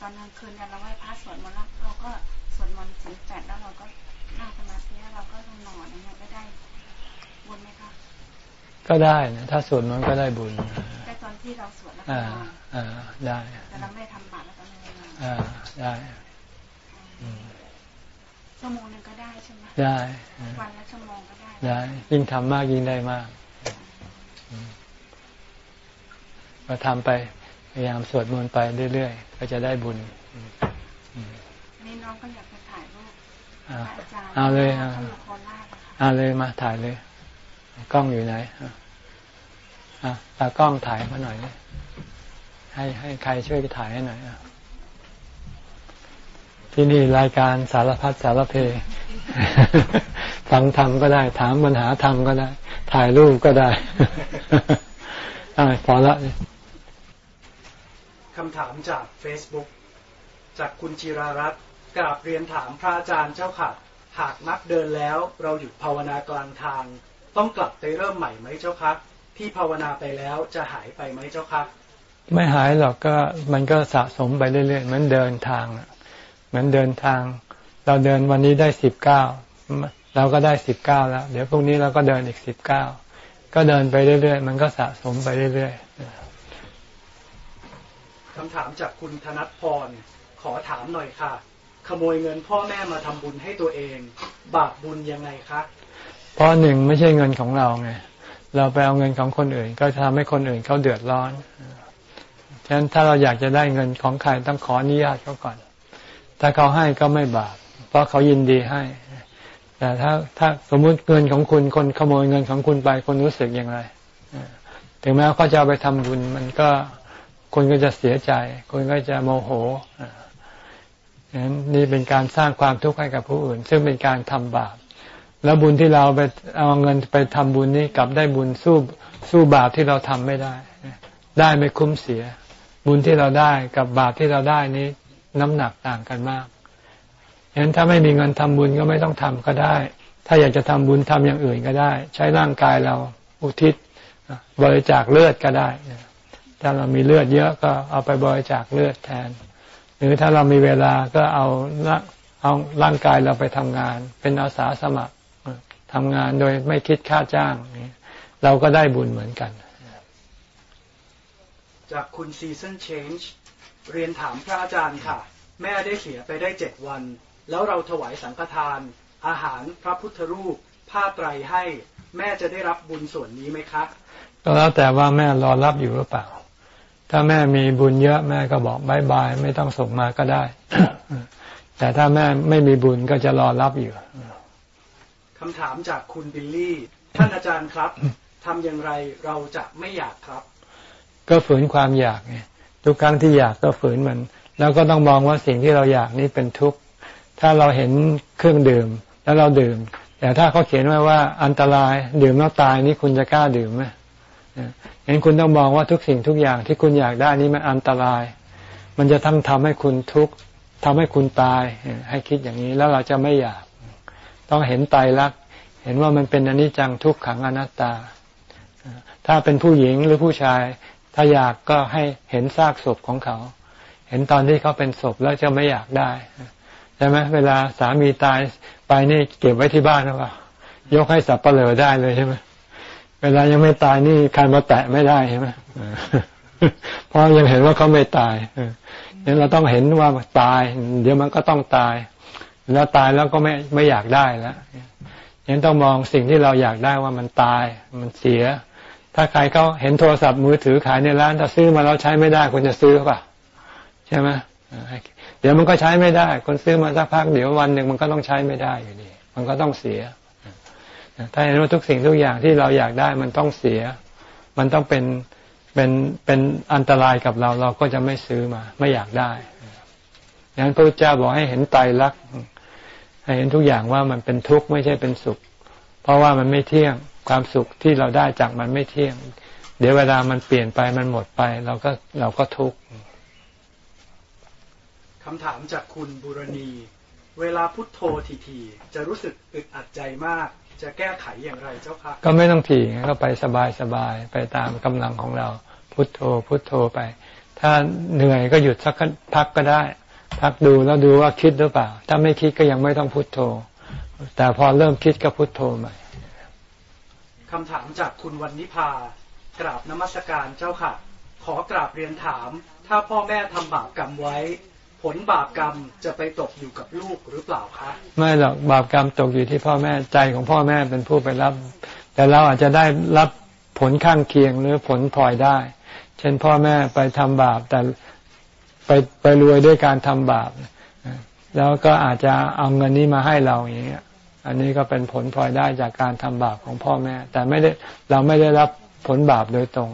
ต่ตอนกลางคืนเนี่ยเราไหว้พระสวดมนต์แล้วเราก็สวดมนต์ถึงแปดแล้วเราก็นั่งสมาธิแล้วเราก็ต้องนอนอย่างเงี้ยก็ได้บุญไหมคะก็ได้นะถ้าสวดมนต์ก็ได้บุญแต่ตอนที่เราสวดแล้วอ่าอ่าได้แต่เราไม่ทำบาปแล้วตอนนี้อ่าได้ชั่วโมงนึงก็ได้ใช่ไหมได้วันละชั่วโมงก็ได้ได้ยิ่งทำมากยิ่งได้มากก็ทำไปพ ยายามสวดมนต์ไปเรื่อยๆ ก็จะได้บุญนี่น้องก็อยากจะถ่ายรูปอาจารย์เอาเลยเอาโคราชนะคะเอาเลยมาถ่ายเลย กล้องอยู่ไหนอะอะตากล้องถ่ายมาหน่อยนี่ให้ให้ใครช่วยถ่ายให้หน่อยอะที่นี่รายการสารพัดสารเพ ฟังธรรมก็ได้ ถามปัญหาธรรมก็ได้ ถ่ายรูปก็ได้อะพอละ คำถามจาก Facebook จากคุณจิรารัตน์กราบเรียนถามพระอาจารย์เจ้าค่ะ หากนักเดินแล้ว เราหยุดภาวนากลางทาง ต้องกลับไปเริ่มใหม่ไหมเจ้าคะที่ภาวนาไปแล้วจะหายไปไหมเจ้าคะไม่หายหรอกก็มันก็สะสมไปเรื่อยๆเหมือนเดินทางเหมือนเดินทาง เราเดินวันนี้ได้สิบเก้าเราก็ได้สิบเก้าแล้ว เดี๋ยวพรุ่งนี้เราก็เดินอีกสิบเก้าก็เดินไปเรื่อยๆ มันก็สะสมไปเรื่อยๆ คำถามจากคุณธนัทพร ขอถามหน่อยค่ะ ขโมยเงินพ่อแม่มาทำบุญให้ตัวเอง บาปบุญยังไงคะเพราะหนึ่งไม่ใช่เงินของเราไง เราไปเอาเงินของคนอื่น ก็ทำให้คนอื่นเขาเดือดร้อนฉะนั้นถ้าเราอยากจะได้เงินของใครต้องขออนุญาตเขาก่อน ถ้าเขาให้ก็ไม่บาป เพราะเขายินดีให้ แต่ถ้าถ้าสมมุติเงินของคุณคนขโมยเงินของคุณไปคุณรู้สึกอย่างไร ถึงแม้เขาจะไปทำบุญมันก็ คุณก็จะเสียใจคุณก็จะโมโหนั้นนี่เป็นการสร้างความทุกข์ให้กับผู้อื่น ซึ่งเป็นการทำบาป แล้วบุญที่เราไปเอาเงินไปทำบุญนี้กลับได้บุญสู้สู้บาปที่เราทำไม่ได้ ได้ไม่คุ้มเสีย บุญที่เราได้กับบาปที่เราได้นี้ น้ำหนักต่างกันมากฉะนั้นถ้าไม่มีเงินทำบุญก็ไม่ต้องทำก็ได้ ถ้าอยากจะทำบุญทำอย่างอื่นก็ได้ ใช้ร่างกายเราอุทิศบริจาคเลือดก็ได้ ถ้าเรามีเลือดเยอะก็เอาไปบริจาคเลือดแทน หรือถ้าเรามีเวลาก็เอาเอาร่างกายเราไปทำงาน เป็นอาสาสมัครทำงานโดยไม่คิดค่าจ้าง เราก็ได้บุญเหมือนกัน จากคุณ Season Change เรียนถามพระอาจารย์ค่ะ แม่ได้เสียไปได้เจ็ดวัน แล้วเราถวายสังฆทาน อาหารพระพุทธรูป ผ้าไตรให้ แม่จะได้รับบุญส่วนนี้ไหมคะก็แล้วแต่ว่าแม่รอรับอยู่หรือเปล่า ถ้าแม่มีบุญเยอะแม่ก็บอก bye bye ไม่ต้องส่งมาก็ได้ แต่ถ้าแม่ไม่มีบุญก็จะรอรับอยู่คำถามจากคุณบิลลี่ ท่านอาจารย์ครับทำอย่างไรเราจะไม่อยากครับ ก็ฝืนความอยากไงทุกครั้งที่อยากก็ฝืนมัน แล้วก็ต้องมองว่าสิ่งที่เราอยากนี้เป็นทุกข์ถ้าเราเห็นเครื่องดื่ม แล้วเราดื่ม แต่ถ้าเขาเขียนไว้ว่าอันตรายดื่มแล้วตายนี่คุณจะกล้าดื่มไหม เห็นคุณต้องมองว่าทุกสิ่งทุกอย่างที่คุณอยากได้นี้มันอันตราย มันจะทั้งทำให้คุณทุกข์ทำให้คุณตาย ให้คิดอย่างนี้แล้วเราจะไม่อยาก ต้องเห็นตายรัก เห็นว่ามันเป็นอนิจจังทุกขังอนัตตา ถ้าเป็นผู้หญิงหรือผู้ชาย ถ้าอยากก็ให้เห็นซากศพของเขา เห็นตอนที่เขาเป็นศพแล้วจะไม่อยากได้ใช่ไหมเวลาสามีตายไปนี่เก็บไว้ที่บ้านหรือเปล่ายกให้สับเปลือได้เลยใช่ไหม เวลายังไม่ตายนี่ใครมาแตะไม่ได้ใช่ไหมเพราะยังเห็นว่าเขาไม่ตายเนี่ยเราต้องเห็นว่าตาย เดี๋ยวมันก็ต้องตาย แล้วตายแล้วก็ไม่ไม่อยากได้แล้วยังต้องมองสิ่งที่เราอยากได้ว่ามันตาย มันเสีย ถ้าใครเขาเห็นโทรศัพท์มือถือขายในร้านถ้าซื้อมาแล้วใช้ไม่ได้คุณจะซื้อป่ะใช่ไหมเดี๋ยวมันก็ใช้ไม่ได้ คนซื้อมาสักพักเดี๋ยววันหนึ่งมันก็ต้องใช้ไม่ได้อยู่ดีมันก็ต้องเสีย ถ้าเห็นว่าทุกสิ่งทุกอย่างที่เราอยากได้มันต้องเสีย มันต้องเป็นเป็นเป็นอันตรายกับเราเราก็จะไม่ซื้อมา ไม่อยากได้ดังนั้นพระพุทธเจ้าบอกให้เห็นไตรลักษณ์ให้เห็นทุกอย่างว่ามันเป็นทุกข์ไม่ใช่เป็นสุข เพราะว่ามันไม่เที่ยงความสุขที่เราได้จากมันไม่เที่ยง เดี๋ยวเวลามันเปลี่ยนไปมันหมดไป เราก็เราก็ทุกข์คำถามจากคุณบุรณี เวลาพุทโธทีๆจะรู้สึกอึดอัดใจมาก จะแก้ไขอย่างไรเจ้าคะก็ไม่ต้องถี่ก็ไปสบายสบายไปตามกำลังของเรา พุทโธ พุทโธไป ถ้าเหนื่อยก็หยุดสักพักก็ได้ พักดูแล้วดูว่าคิดหรือเปล่า ถ้าไม่คิดก็ยังไม่ต้องพุทโธ แต่พอเริ่มคิดก็พุทโธใหม่คำถามจากคุณวันนิพากราบนมัสการเจ้าค่ะ ขอกราบเรียนถาม ถ้าพ่อแม่ทำบาปกรรมไว้ ผลบาปกรรมจะไปตกอยู่กับลูกหรือเปล่าคะไม่หรอกบาปกรรมตกอยู่ที่พ่อแม่ใจของพ่อแม่เป็นผู้ไปรับ แต่เราอาจจะได้รับผลข้างเคียงหรือผลพลอยได้ เช่นพ่อแม่ไปทำบาปแต่ไปไปรวยด้วยการทำบาป แล้วก็อาจจะเอาเงินนี้มาให้เราอย่างเงี้ย อันนี้ก็เป็นผลพลอยได้จากการทำบาปของพ่อแม่ แต่ไม่ได้เราไม่ได้รับผลบาปโดยตรง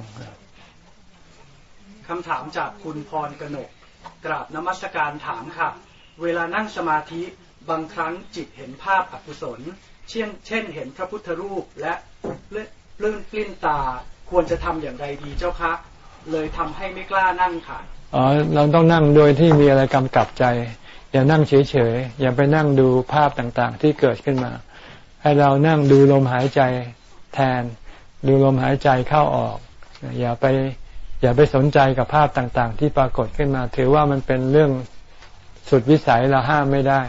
คำถามจากคุณพรกนก กราบนมัสการถามค่ะ เวลานั่งสมาธิบางครั้งจิตเห็นภาพอกุศล เช่น เช่น เห็นพระพุทธรูปและปลื้นปลิ้นตาควรจะทำอย่างไรดีเจ้าคะเลยทำให้ไม่กล้านั่งค่ะอ๋อเราต้องนั่งโดยที่มีอะไรกำกับใจ อย่านั่งเฉยๆอย่าไปนั่งดูภาพต่างๆ ที่เกิดขึ้นมา ให้เรานั่งดูลมหายใจแทน ดูลมหายใจเข้าออก อย่าไป อย่าไปสนใจกับภาพต่างๆ ที่ปรากฏขึ้นมา ถือว่ามันเป็นเรื่องสุดวิสัยเราห้ามไม่ได้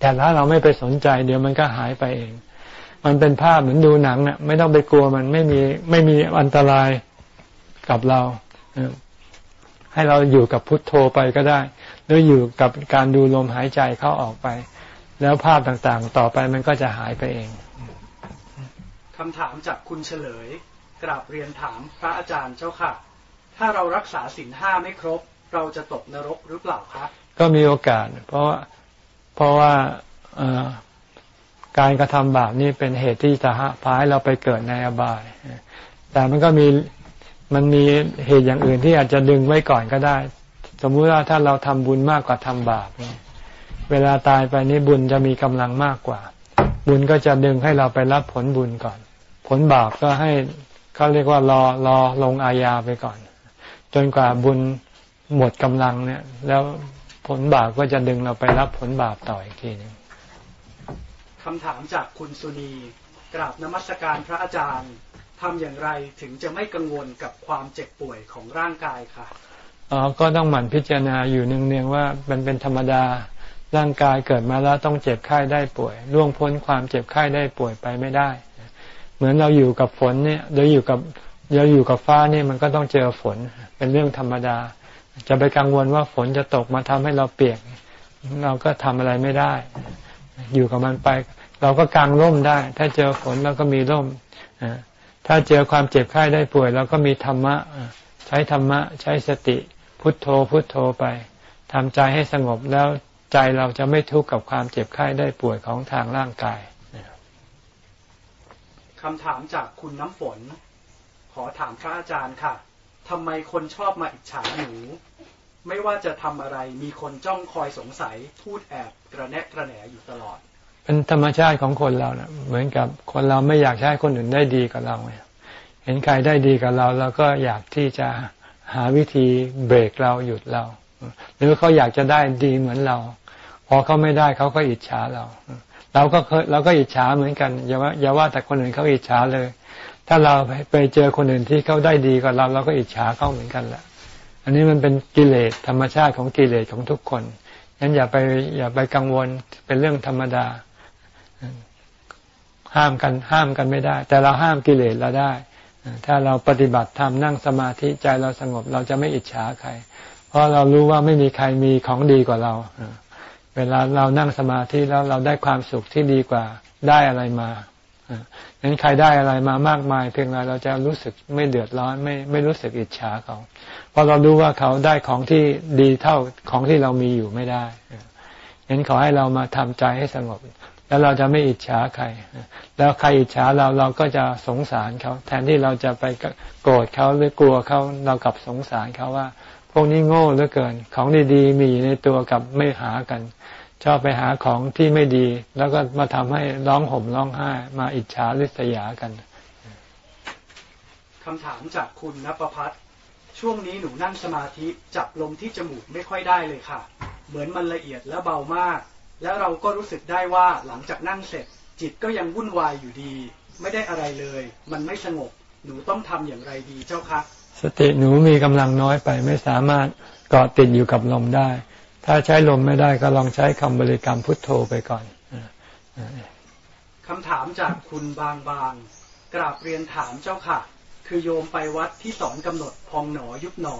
แต่ถ้าเราไม่ไปสนใจ เดี๋ยวมันก็หายไปเอง มันเป็นภาพเหมือนดูหนังน่ะ ไม่ต้องไปกลัวมันไม่มีไม่มีอันตรายกับเราให้เราอยู่กับพุทโธไปก็ได้ หรืออยู่กับการดูลมหายใจเข้าออกไป แล้วภาพต่างๆ ต่อไปมันก็จะหายไปเองคำถามจากคุณเฉลย กราบเรียนถามพระอาจารย์เจ้าค่ะ ถ้าเรารักษาศีลห้าไม่ครบ เราจะตกนรกหรือเปล่าครับ ก็มีโอกาส เพราะเพราะว่าการกระทำบาปนี่เป็นเหตุที่จะพาให้เราไปเกิดในอบาย แต่มันก็มีมันมีเหตุอย่างอื่นที่อาจจะดึงไว้ก่อนก็ได้ สมมุติว่าถ้าเราทำบุญมากกว่าทำบาปเวลาตายไปนี้บุญจะมีกำลังมากกว่า บุญก็จะดึงให้เราไปรับผลบุญก่อน ผลบาปก็ให้เขาเรียกว่ารอรอลงอาญาไปก่อน จนกว่าบุญหมดกำลังเนี่ย แล้วผลบาปก็จะดึงเราไปรับผลบาปต่ออีกทีหนึ่งคำถามจากคุณสุนีกราบนมัสการพระอาจารย์ทำอย่างไรถึงจะไม่กังวลกับความเจ็บป่วยของร่างกายค่ะอ๋อก็ต้องหมั่นพิจารณาอยู่เนืองๆว่ามันเป็นธรรมดาร่างกายเกิดมาแล้วต้องเจ็บไข้ได้ป่วยล่วงพ้นความเจ็บไข้ได้ป่วยไปไม่ได้ เหมือนเราอยู่กับฝนเนี่ยโดยอยู่กับเราอยู่กับฟ้านี่มันก็ต้องเจอฝน เป็นเรื่องธรรมดา จะไปกังวลว่าฝนจะตกมาทำให้เราเปียก เราก็ทำอะไรไม่ได้ อยู่กับมันไป เราก็กางร่มได้ ถ้าเจอฝนเราก็มีร่มถ้าเจอความเจ็บไข้ได้ป่วยเราก็มีธรรมะใช้ธรรมะ ใช้สติพุทโธพุทโธไปทำใจให้สงบแล้วใจเราจะไม่ทุกข์กับความเจ็บไข้ได้ป่วยของทางร่างกายคำถามจากคุณน้ำฝน ขอถามพระอาจารย์ค่ะ ทำไมคนชอบมาอิจฉาหนู ไม่ว่าจะทำอะไรมีคนจ้องคอยสงสัยพูดแอบกระแนะกระแหนอยู่ตลอด เป็นธรรมชาติของคนเรานะเหมือนกับคนเราไม่อยากให้คนอื่นได้ดีกับเราเห็นใครได้ดีกับเราเราก็อยากที่จะหาวิธีเบรกเราหยุดเรา หรือเขาอยากจะได้ดีเหมือนเรา พอเขาไม่ได้เขาก็อิจฉาเรา เราก็เคยเราก็อิจฉาเหมือนกันอย่าว่าอย่าว่าแต่คนอื่นเขาอิจฉาเลย ถ้าเราไปเจอคนอื่นที่เขาได้ดีกว่าเราเราก็อิจฉาเขาเหมือนกันแหละอันนี้มันเป็นกิเลสธรรมชาติของกิเลสของทุกคนงั้นอย่าไปอย่าไปกังวลเป็นเรื่องธรรมดา ห้ามกันห้ามกันไม่ได้ แต่เราห้ามกิเลสเราได้ ถ้าเราปฏิบัติธรรมนั่งสมาธิใจเราสงบเราจะไม่อิจฉาใคร เพราะเรารู้ว่าไม่มีใครมีของดีกว่าเราเวลาเรานั่งสมาธิแล้วเราได้ความสุขที่ดีกว่าได้อะไรมา นั้นใครได้อะไรมามากมาย เพียงไรเราจะรู้สึกไม่เดือดร้อนไม่ไม่รู้สึกอิจฉาเขาเพราะเรารู้ว่าเขาได้ของที่ดีเท่าของที่เรามีอยู่ไม่ได้งั้นขอให้เรามาทำใจให้สงบ แล้วเราจะไม่อิจฉาใคร แล้วใครอิจฉาเราเราก็จะสงสารเขา แทนที่เราจะไปโกรธเขาหรือกลัวเขาเรากลับสงสารเขาว่า พวกนี้โง่เหลือเกิน ของดีๆมีในตัวกับไม่หากัน ชอบไปหาของที่ไม่ดี แล้วก็มาทำให้ร้องห่มร้องไห้ มาอิจฉาริษยากันคำถามจากคุณนภพัฒน์ช่วงนี้หนูนั่งสมาธิจับลมที่จมูกไม่ค่อยได้เลยค่ะ เหมือนมันละเอียดและเบามาก แล้วเราก็รู้สึกได้ว่าหลังจากนั่งเสร็จ จิตก็ยังวุ่นวายอยู่ดี ไม่ได้อะไรเลย มันไม่สงบ หนูต้องทำอย่างไรดีเจ้าคะสติหนูมีกำลังน้อยไปไม่สามารถเกาะติดอยู่กับลมได้ ถ้าใช้ลมไม่ได้ก็ลองใช้คำบริกรรมพุทโธไปก่อนคำถามจากคุณบางบางกราบเรียนถามเจ้าค่ะ คือโยมไปวัดที่สอนกำหนดพองหนอยุบหนอ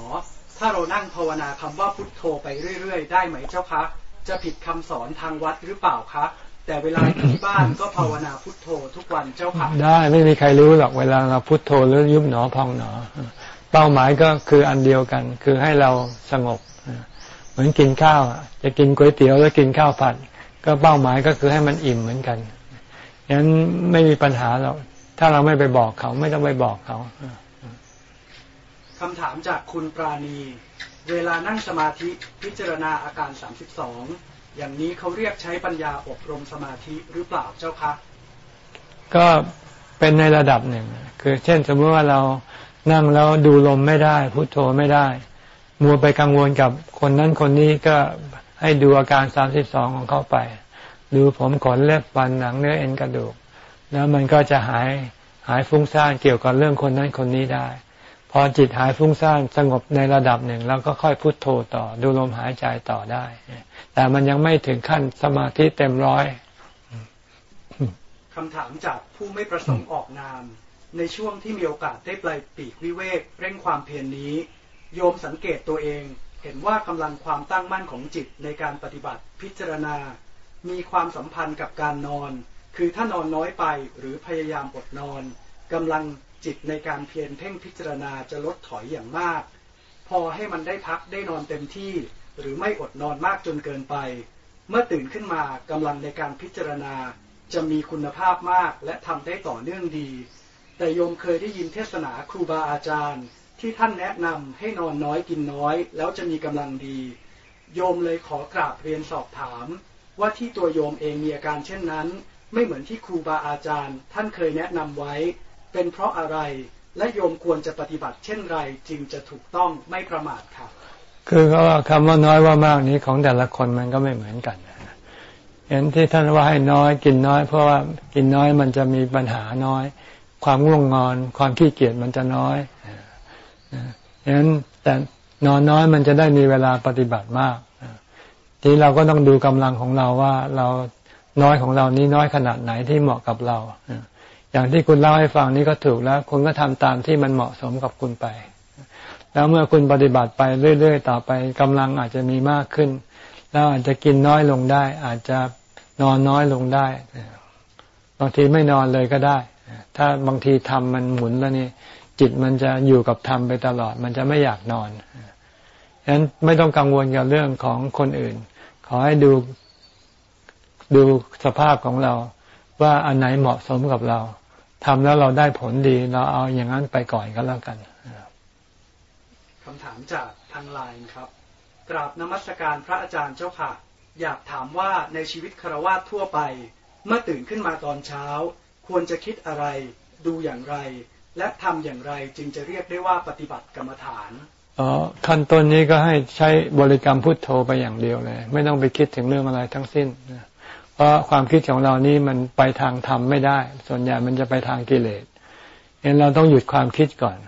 ถ้าเรานั่งภาวนาคำว่าพุทโธไปเรื่อยๆ ได้ไหมเจ้าคะ จะผิดคำสอนทางวัดหรือเปล่าคะ แต่เวลาที่บ้านก็ภาวนาพุทโธทุกวันเจ้าค่ะ ได้ไม่มีใครรู้หรอกเวลาเราพุทโธหรือยุบหนอพองหนอ เป้าหมายก็คืออันเดียวกัน คือให้เราสงบเห มือนกินข้าวจะกินก๋วยเตี๋ยวแล้วกินข้าวผัด ก็เป้าหมายก็คือให้มันอิ่มเหมือนกันฉะนั้นไม่มีปัญหาหรอกถ้าเราไม่ไปบอกเขาไม่ต้องไปบอกเขาคำถามจากคุณปราณี เวลานั่งสมาธิพิจารณาอาการ 32 อย่างนี้เขาเรียกใช้ปัญญาอบรมสมาธิหรือเปล่าเจ้าคะ ก็เป็นในระดับหนึ่ง คือเช่นสมมติว่าเรานั่งแล้วดูลมไม่ได้ พุโทโธไม่ได้ มัวไปกังวลกับคนนั้นคนนี้ก็ให้ดูอาการสามสิบสองของเขาไป ดูผมขนเล็บฟันหนังเนื้อเอ็นกระดูก แล้วมันก็จะหายหายฟุ้งซ่านเกี่ยวกับเรื่องคนนั้นคนนี้ได้ พอจิตหายฟุ้งซ่านสงบในระดับหนึ่ง แล้วก็ค่อยพุโทโธต่อ ดูลมหายใจต่อได้ แต่มันยังไม่ถึงขั้นสมาธิเต็มร้อยคำถามจากผู้ไม่ประสงค์ออกนาม ในช่วงที่มีโอกาสได้ปลายปีกวิเวกเร่งความเพียรนนี้ โยมสังเกตตัวเอง เห็นว่ากำลังความตั้งมั่นของจิตในการปฏิบัติพิจารณา มีความสัมพันธ์กับการนอน คือถ้านอนน้อยไปหรือพยายามอดนอนกำลังจิตในการเพียรเพ่งพิจารณาจะลดถอยอย่างมาก พอให้มันได้พักได้นอนเต็มที่ หรือไม่อดนอนมากจนเกินไป เมื่อตื่นขึ้นมากำลังในการพิจารณาจะมีคุณภาพมากและทำได้ต่อเนื่องดี แต่โยมเคยได้ยินเทศนาครูบาอาจารย์ ที่ท่านแนะนำให้นอนน้อยกินน้อย แล้วจะมีกำลังดี โยมเลยขอกราบเรียนสอบถาม ว่าที่ตัวโยมเองมีอาการเช่นนั้น ไม่เหมือนที่ครูบาอาจารย์ ท่านเคยแนะนำไว้ เป็นเพราะอะไรและโยมควรจะปฏิบัติเช่นไรจึงจะถูกต้องไม่ประมาทครับคือเขาว่าคำว่าน้อยว่ามากนี้ของแต่ละคนมันก็ไม่เหมือนกันเห็นที่ท่านว่าให้น้อยกินน้อย เพราะว่ากินน้อยมันจะมีปัญหาน้อย ความง่วงนอน ความขี้เกียจมันจะน้อย ฉะนั้นแต่นอนน้อยมันจะได้มีเวลาปฏิบัติมาก ทีเราก็ต้องดูกำลังของเราว่าเราน้อยของเรานี้น้อยขนาดไหนที่เหมาะกับเรา อย่างที่คุณเล่าให้ฟังนี้ก็ถูกแล้ว คุณก็ทำตามที่มันเหมาะสมกับคุณไป แล้วเมื่อคุณปฏิบัติไปเรื่อย ๆ ต่อไปกำลังอาจจะมีมากขึ้น แล้วอาจจะกินน้อยลงได้ อาจจะนอนน้อยลงได้ บางทีไม่นอนเลยก็ได้ ถ้าบางทีทำมันหมุนแล้วนี่ จิตมันจะอยู่กับธรรมไปตลอด มันจะไม่อยากนอนฉะนั้นไม่ต้องกังวลกับเรื่องของคนอื่น ขอให้ดูดูสภาพของเรา ว่าอันไหนเหมาะสมกับเราทำแล้วเราได้ผลดี เราเอาอย่างนั้นไปก่อนก็แล้วกันคำถามจากทางไลน์ครับกราบนมัสการพระอาจารย์เจ้าค่ะ อยากถามว่าในชีวิตคารวะทั่วไป เมื่อตื่นขึ้นมาตอนเช้า ควรจะคิดอะไร ดูอย่างไร และทำอย่างไรจึงจะเรียกได้ว่าปฏิบัติกรรมฐานอ๋อขั้นต้นนี้ก็ให้ใช้บริกรรมพุทโธไปอย่างเดียวเลย ไม่ต้องไปคิดถึงเรื่องอะไรทั้งสิ้น เพราะความคิดของเรานี้มันไปทางธรรมไม่ได้ ส่วนใหญ่มันจะไปทางกิเลสเห็นเราต้องหยุดความคิดก่อน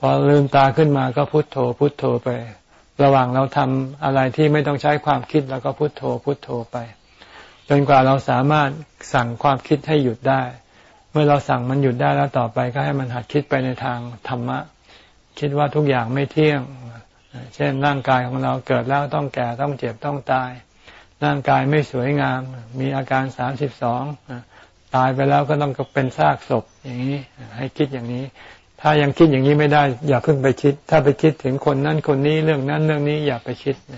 พอลืมตาขึ้นมาก็พุทโธ พุทโธไป ระหว่างเราทำอะไรที่ไม่ต้องใช้ความคิดแล้วก็พุทโธ พุทโธไป จนกว่าเราสามารถสั่งความคิดให้หยุดได้ มื่อเราสั่งมันหยุดได้แล้วต่อไปก็ให้มันหัดคิดไปในทางธรรมะ คิดว่าทุกอย่างไม่เที่ยง เช่นร่างกายของเราเกิดแล้วต้องแก่ต้องเจ็บต้องตาย ร่างกายไม่สวยงาม มีอาการสามสิบสองตายไปแล้วก็ต้องเป็นซากศพอย่างนี้ ให้คิดอย่างนี้ ถ้ายังคิดอย่างนี้ไม่ได้ อย่าเพิ่งไปคิด ถ้าไปคิดถึงคนนั้นคนนี้เรื่องนั้นเรื่องนี้อย่าไปคิดน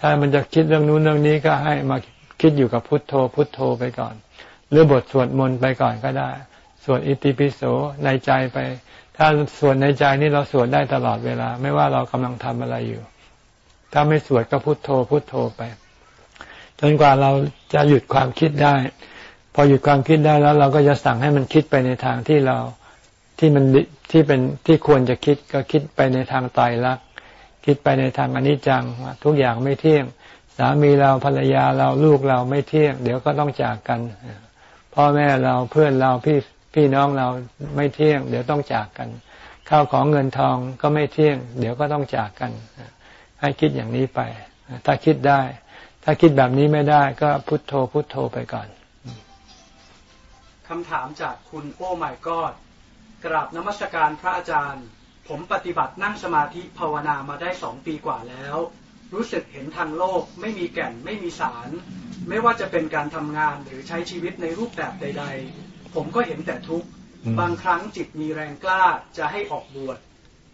ถ้ามันจะคิดเรื่องนู้นเรื่องนี้ก็ให้มาคิดอยู่กับพุทโธพุทโธไปก่อน หรือบทสวดมนต์ไปก่อนก็ได้ สวดอิติปิโสในใจไป ถ้าสวดในใจนี่เราสวดได้ตลอดเวลา ไม่ว่าเรากำลังทำอะไรอยู่ ถ้าไม่สวดก็พุทโธพุทโธไป จนกว่าเราจะหยุดความคิดได้ พอหยุดความคิดได้แล้ว เราก็จะสั่งให้มันคิดไปในทางที่เราที่มันที่เป็นที่ควรจะคิดก็คิดไปในทางตายรักคิดไปในทางอนิจจังทุกอย่างไม่เที่ยง สามีเราภรรยาเราลูกเราไม่เที่ยง เดี๋ยวก็ต้องจากกัน พ่อแม่เราเพื่อนเราพี่พี่น้องเราไม่เที่ยง เดี๋ยวต้องจากกัน ข้าวของเงินทองก็ไม่เที่ยง เดี๋ยวก็ต้องจากกัน ให้คิดอย่างนี้ไป ถ้าคิดได้ ถ้าคิดแบบนี้ไม่ได้ก็พุทโธพุทโธไปก่อนคำถามจากคุณโอ้ไม่กอดกราบนมัสการพระอาจารย์ ผมปฏิบัตินั่งสมาธิภาวนามาได้สองปีกว่าแล้ว รู้สึกเห็นทางโลก ไม่มีแก่นไม่มีสาร ไม่ว่าจะเป็นการทำงานหรือใช้ชีวิตในรูปแบบใด ๆ ผมก็เห็นแต่ทุกข์บางครั้งจิตมีแรงกล้าจะให้ออกบวช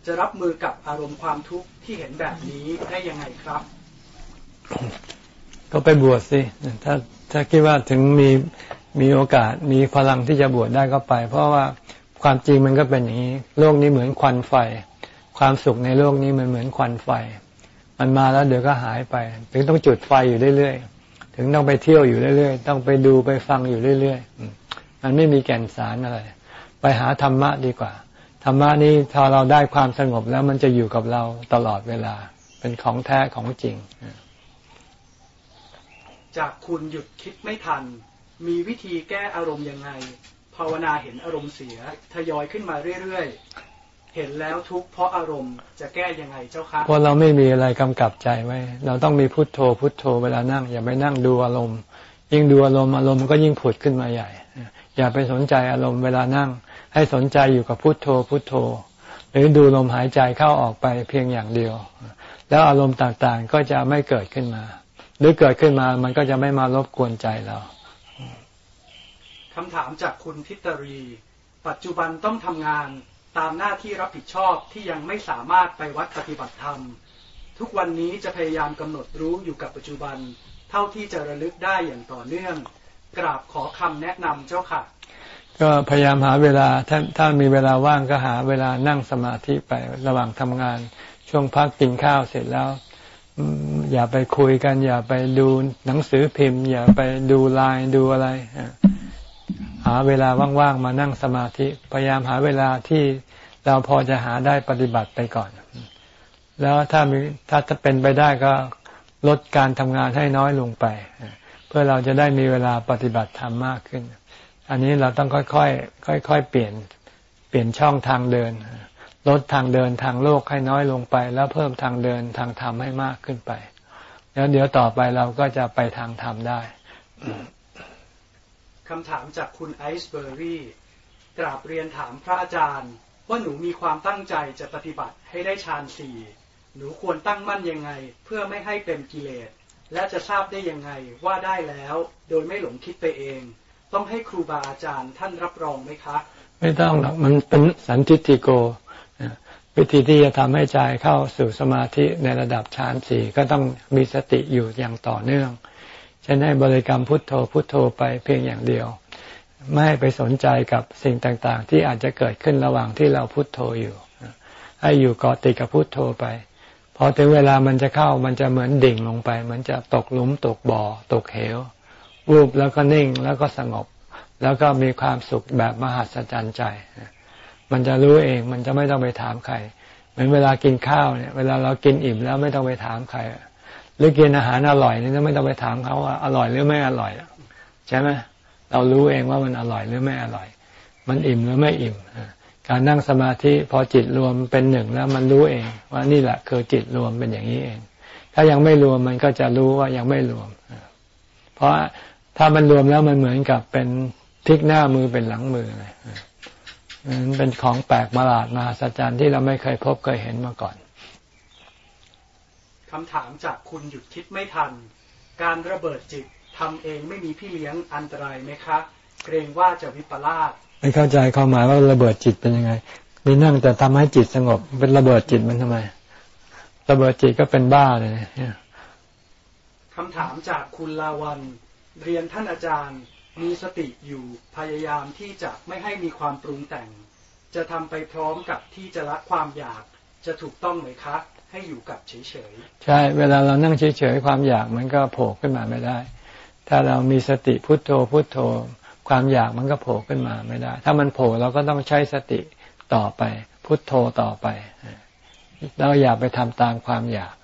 จะรับมือกับอารมณ์ความทุกข์ที่เห็นแบบนี้ได้ยังไงครับ ก็ไปบวชสิถ้าถ้าคิดว่าถึงมีมีโอกาสมีพลังที่จะบวชได้ก็ไป เพราะว่าความจริงมันก็เป็นอย่างนี้ โลกนี้เหมือนควันไฟ ความสุขในโลกนี้มันเหมือนควันไฟ มันมาแล้วเดี๋ยวก็หายไป ถึงต้องจุดไฟอยู่เรื่อยๆ ถึงต้องไปเที่ยวอยู่เรื่อยๆ ต้องไปดูไปฟังอยู่เรื่อยๆ มันไม่มีแก่นสารอะไร ไปหาธรรมะดีกว่า ธรรมะนี้ถ้าเราได้ความสงบแล้วมันจะอยู่กับเราตลอดเวลา เป็นของแท้ของจริง จากคุณหยุดคิดไม่ทัน มีวิธีแก้อารมณ์ยังไง ภาวนาเห็นอารมณ์เสีย ทยอยขึ้นมาเรื่อยๆ เห็นแล้วทุกเพราะอารมณ์จะแก้ยังไงเจ้าคะเพราะเราไม่มีอะไรกำกับใจไว้ เราต้องมีพุทโธพุทโธเวลานั่ง อย่าไปนั่งดูอารมณ์ ยิ่งดูอารมณ์อารมณ์มันก็ยิ่งผุดขึ้นมาใหญ่ อย่าไปสนใจอารมณ์เวลานั่ง ให้สนใจอยู่กับพุทโธพุทโธ หรือดูลมหายใจเข้าออกไปเพียงอย่างเดียว แล้วอารมณ์ต่างๆก็จะไม่เกิดขึ้นมา หรือเกิดขึ้นมามันก็จะไม่มารบกวนใจเราคำถามจากคุณทิตรี ปัจจุบันต้องทำงาน ตามหน้าที่รับผิดชอบที่ยังไม่สามารถไปวัดปฏิบัติธรรม ทุกวันนี้จะพยายามกำหนดรู้อยู่กับปัจจุบัน เท่าที่จะระลึกได้อย่างต่อเนื่อง กราบขอคำแนะนำเจ้าค่ะ ก็พยายามหาเวลาถ้าถ้ามีเวลาว่างก็หาเวลานั่งสมาธิไประหว่างทำงาน ช่วงพักกินข้าวเสร็จแล้ว อย่าไปคุยกัน อย่าไปดูหนังสือพิมพ์ อย่าไปดูไลน์ดูอะไราเวลาว่างๆมานั่งสมาธิ พยายามหาเวลาที่เราพอจะหาได้ปฏิบัติไปก่อน แล้วถ้ามีถ้าจะเป็นไปได้ก็ลดการทำงานให้น้อยลงไป เพื่อเราจะได้มีเวลาปฏิบัติธรรมมากขึ้น อันนี้เราต้องค่อยๆค่อยๆเปลี่ยนเปลี่ยนช่องทางเดิน ลดทางเดินทางโลกให้น้อยลงไป แล้วเพิ่มทางเดินทางธรรมให้มากขึ้นไป แล้วเดี๋ยวต่อไปเราก็จะไปทางธรรมได้ คำถามจากคุณไอซ์เบอร์รี่กราบเรียนถามพระอาจารย์ ว่าหนูมีความตั้งใจจะปฏิบัติให้ได้ฌานสี่หนูควรตั้งมั่นยังไง เพื่อไม่ให้เป็นกิเลส และจะทราบได้ยังไงว่าได้แล้ว โดยไม่หลงคิดไปเอง ต้องให้ครูบาอาจารย์ท่านรับรองไหมคะ ไม่ต้องหรอกมันเป็นสันติติโกวิธีที่จะทำให้ใจเข้าสู่สมาธิในระดับฌานสี่ก็ต้องมีสติอยู่อย่างต่อเนื่อง ฉันให้บริกรรมพุทโธพุทโธไปเพียงอย่างเดียว ไม่ให้ไปสนใจกับสิ่งต่างๆ ที่อาจจะเกิดขึ้นระหว่างที่เราพุทโธอยู่ ให้อยู่เกาะติดกับพุทโธไปพอถึงเวลามันจะเข้ามันจะเหมือนดิ่งลงไปเหมือนจะตกหลุมตกบ่อ ตกเหววูบแล้วก็นิ่งแล้วก็สงบ แล้วก็มีความสุขแบบมหัศจรรย์ใจ มันจะรู้เองมันจะไม่ต้องไปถามใคร เหมือนเวลากินข้าวเนี่ย เวลาเรากินอิ่มแล้วไม่ต้องไปถามใคร หรือกินอาหารอร่อยนี่ไม่ต้องไปถามเขาว่าอร่อยหรือไม่อร่อยใช่ไหมเรารู้เองว่ามันอร่อยหรือไม่อร่อย มันอิ่มหรือไม่อิ่มการนั่งสมาธิพอจิตรวมเป็นหนึ่งแล้วมันรู้เอง ว่านี่แหละคือจิตรวมเป็นอย่างนี้เอง ถ้ายังไม่รวมมันก็จะรู้ว่ายังไม่รวม เพราะถ้ามันรวมแล้วมันเหมือนกับเป็นทิกหน้ามือเป็นหลังมือเลยมันเป็นของแปลกประหลาดมหัศจรรย์ที่เราไม่เคยพบเคยเห็นมาก่อน คำถามจากคุณหยุดคิดไม่ทัน การระเบิดจิตทำเองไม่มีพี่เลี้ยงอันตรายไหมคะ เกรงว่าจะวิปลาสไม่เข้าใจความหมายว่าระเบิดจิตเป็นยังไงมีนั่งแต่ทำให้จิตสงบ เป็นระเบิดจิตมันทำไม ระเบิดจิตก็เป็นบ้าเลยคำถามจากคุณลาวัน เรียนท่านอาจารย์มีสติอยู่พยายามที่จะไม่ให้มีความปรุงแต่ง จะทำไปพร้อมกับที่จะละความอยากจะถูกต้องไหมคะ ให้อยู่กับเฉยๆ ใช่ เวลาเรานั่งเฉยๆ ความอยากมันก็โผล่ขึ้นมาไม่ได้ ถ้าเรามีสติพุทโธพุทโธ ความอยากมันก็โผล่ขึ้นมาไม่ได้ ถ้ามันโผล่เราก็ต้องใช้สติต่อไป พุทโธต่อไป เราอย่าไปทำตามความอยาก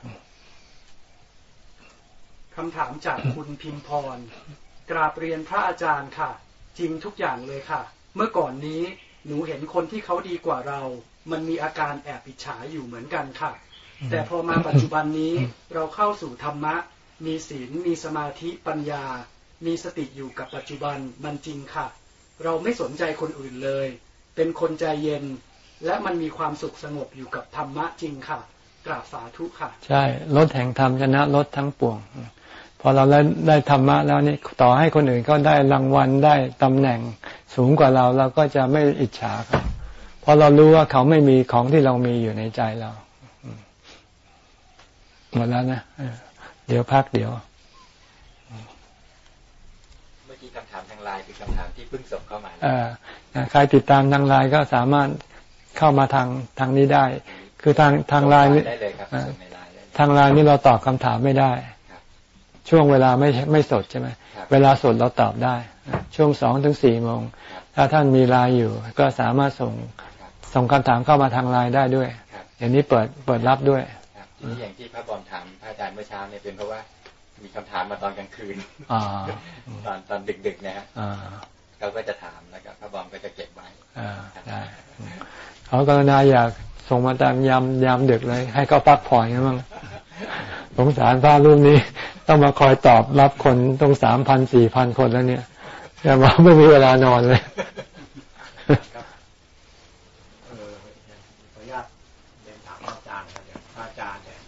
คำถามจากคุณพิมพร กราบเรียนพระอาจารย์ค่ะ จริงทุกอย่างเลยค่ะ เมื่อก่อนนี้หนูเห็นคนที่เขาดีกว่าเรา มันมีอาการแอบอิจฉาอยู่เหมือนกันค่ะ แต่พอมาปัจจุบันนี้เราเข้าสู่ธรรมะ มีศีลมีสมาธิปัญญา มีสติอยู่กับปัจจุบันมันจริงค่ะ เราไม่สนใจคนอื่นเลย เป็นคนใจเย็น และมันมีความสุขสงบอยู่กับธรรมะจริงค่ะกราบสาธุค่ะ ใช่ลดแห่งธรรมชนะลดทั้งปวงพอเราได้ได้ธรรมะแล้วนี่ต่อให้คนอื่นก็ได้รางวัลได้ตำแหน่งสูงกว่าเราเราก็จะไม่อิจฉาครับเพราะเรารู้ว่าเขาไม่มีของที่เรามีอยู่ในใจเรา หมดแล้วนะเดี๋ยวพักเดี๋ยว เมื่อกี้คำถามทางไลน์คือคำถามที่เพิ่งส่งเข้ามาเออใครติดตามทางไลน์ก็สามารถเข้ามาทางทางนี้ได้ คือทางทางไลน์นี่ได้เลยครับส่งในไลน์ได้เลยทางไลน์นี่เราตอบคำถามไม่ได้ครับช่วงเวลาไม่ไม่สดใช่ไหมครับเวลาสดเราตอบได้ ช่วงสองถึงสี่โมงครับถ้าท่านมีไลน์อยู่ ก็สามารถส่งครับส่งคำถามเข้ามาทางไลน์ได้ด้วยครับอย่างนี้เปิดเปิดรับด้วยครับ ทีนี้อย่างที่พระบอมถามพระอาจารย์เมื่อเช้าเนี่ยเป็นเพราะว่ามีคำถามมาตอนกลางคืนอ่าตอนตอนดึกๆนะฮะอ่าเขาก็จะถามแล้วก็พระบอมก็จะเก็บไว้อ่าได้เขากรุณาอยากส่งมาตามยามยามดึกเลย ให้เขาพักผ่อนกันบ้างสงสารพระรูปนี้ ต้องมาคอยตอบรับคนต้องสามพันสี่พันคนแล้วเนี่ยแต่ว่าไม่มีเวลานอนเลย เออขออนุญาตเรียนถามอาจารย์ครับอย่างพระอาจารย์เนี่ย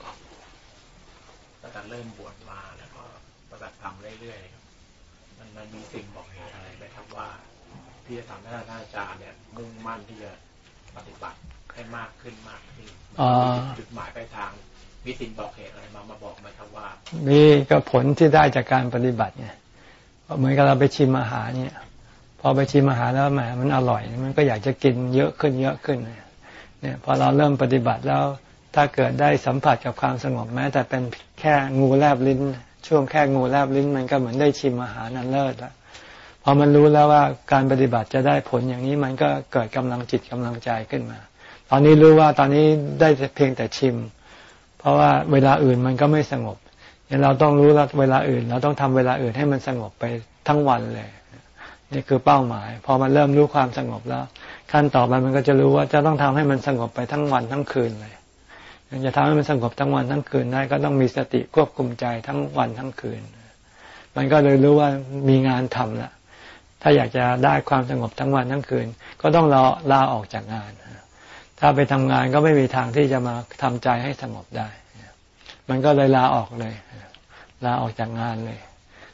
ตั้งแต่เริ่มบวชมาแล้วก็ปฏิบัติธรรมเรื่อยๆครับมันมันมีสิ่งบอกเหตุอะไรไหมครับว่า ที่จะทำให้ท่านอาจารย์เนี่ยมุ่งมั่นที่จะปฏิบัติ ให้มากขึ้นมากขึ้นอ่าจุดหมายปลายทางมีสิ่งบอกเหตุอะไรมามาบอกไหมครับว่านี่ก็ผลที่ได้จากการปฏิบัติไงเหมือนกับเราไปชิมอาหารเนี่ย พอไปชิมอาหารแล้วแหมมันอร่อย มันก็อยากจะกินเยอะขึ้นเยอะขึ้นเนี่ยพอเราเริ่มปฏิบัติแล้วถ้าเกิดได้สัมผัสกับความสงบแม้ แต่เป็นแค่งูแลบลิ้น ช่วงแค่งูแลบลิ้น มันก็เหมือนได้ชิมอาหารนันเลิศแล้วพอมันรู้แล้วว่าการปฏิบัติจะได้ผลอย่างนี้มันก็เกิดกำลังจิตกำลังใจขึ้นมา ตอนนี้รู้ว่าตอนนี้ได้เพียงแต่ชิม เพราะว่าเวลาอื่นมันก็ไม่สงบเนี่ยเราต้องรู้แล้วเวลาอื่น เราต้องทำเวลาอื่นให้มันสงบไปทั้งวันเลย นี่คือเป้าหมาย พอมันเริ่มรู้ความสงบแล้ว ขั้นต่อไปมันก็จะรู้ว่าจะต้องทำให้มันสงบไปทั้งวันทั้งคืนเลยจะทำให้มันสงบทั้งวันทั้งคืนได้ก็ต้องมีสติควบคุมใจทั้งวันทั้งคืน มันก็เลยรู้ว่ามีงานทำละถ้าอยากจะได้ความสงบทั้งวันทั้งคืน ก็ต้องรอลาออกจากงาน ถ้าไปทำงานก็ไม่มีทางที่จะมาทำใจให้สงบได้ มันก็เลยลาออกเลย ลาออกจากงานเลย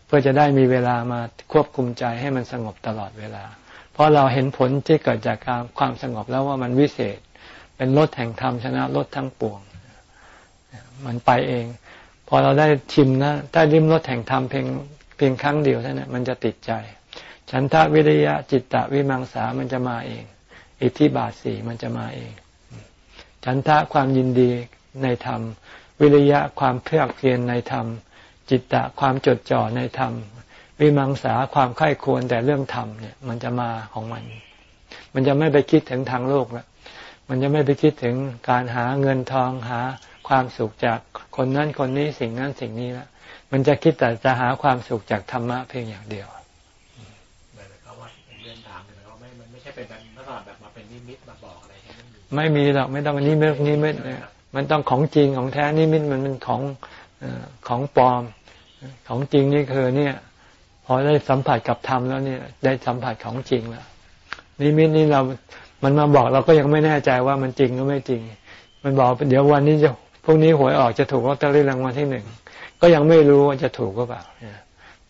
เพื่อจะได้มีเวลามาควบคุมใจให้มันสงบตลอดเวลา เพราะเราเห็นผลที่เกิดจากการความสงบแล้วว่ามันวิเศษ เป็นรถแห่งธรรมชนะรถทั้งปวง มันไปเอง พอเราได้ชิมนะได้ริมรถแห่งธรรมเพียงเพียงครั้งเดียวเท่านั้นมันจะติดใจ ฉันทะวิริยะจิตตะวิมังสามันจะมาเอง อิทธิบาทสี่มันจะมาเอง ฉันทะความยินดีในธรรม วิริยะความเพียรเพียรในธรรม จิตตะความจดจ่อในธรรม วิมังสาความไข้ควรแต่เรื่องธรรมเนี่ยมันจะมาของมัน มันจะไม่ไปคิดถึงทางโลกล้วมันจะไม่ไปคิดถึงการหาเงินทองหาความสุขจากคนนั้นคนนี้สิ่งนั้นสิ่งนี้ล้วมันจะคิดแต่จะหาความสุขจากธรรมะเพียงอย่างเดียว ไม่มีหรอกไม่ต้องนิมิตนิมิตเนี่ยมันต้องของจริงของแท้นิมิตมันเป็นของของปลอม ของจริงนี่คือเนี่ย พอได้สัมผัสกับธรรมแล้วเนี่ย ได้สัมผัสของจริงแล้วนิมิตนี่เรา มันมาบอกเราก็ยังไม่แน่ใจว่ามันจริงหรือไม่จริง มันบอกเดี๋ยววันนี้จะพรุ่งนี้หวยออกจะถูกลอตเตอรี่รางวัลที่หนึ่งก็ยังไม่รู้ว่าจะถูกก็เปล่า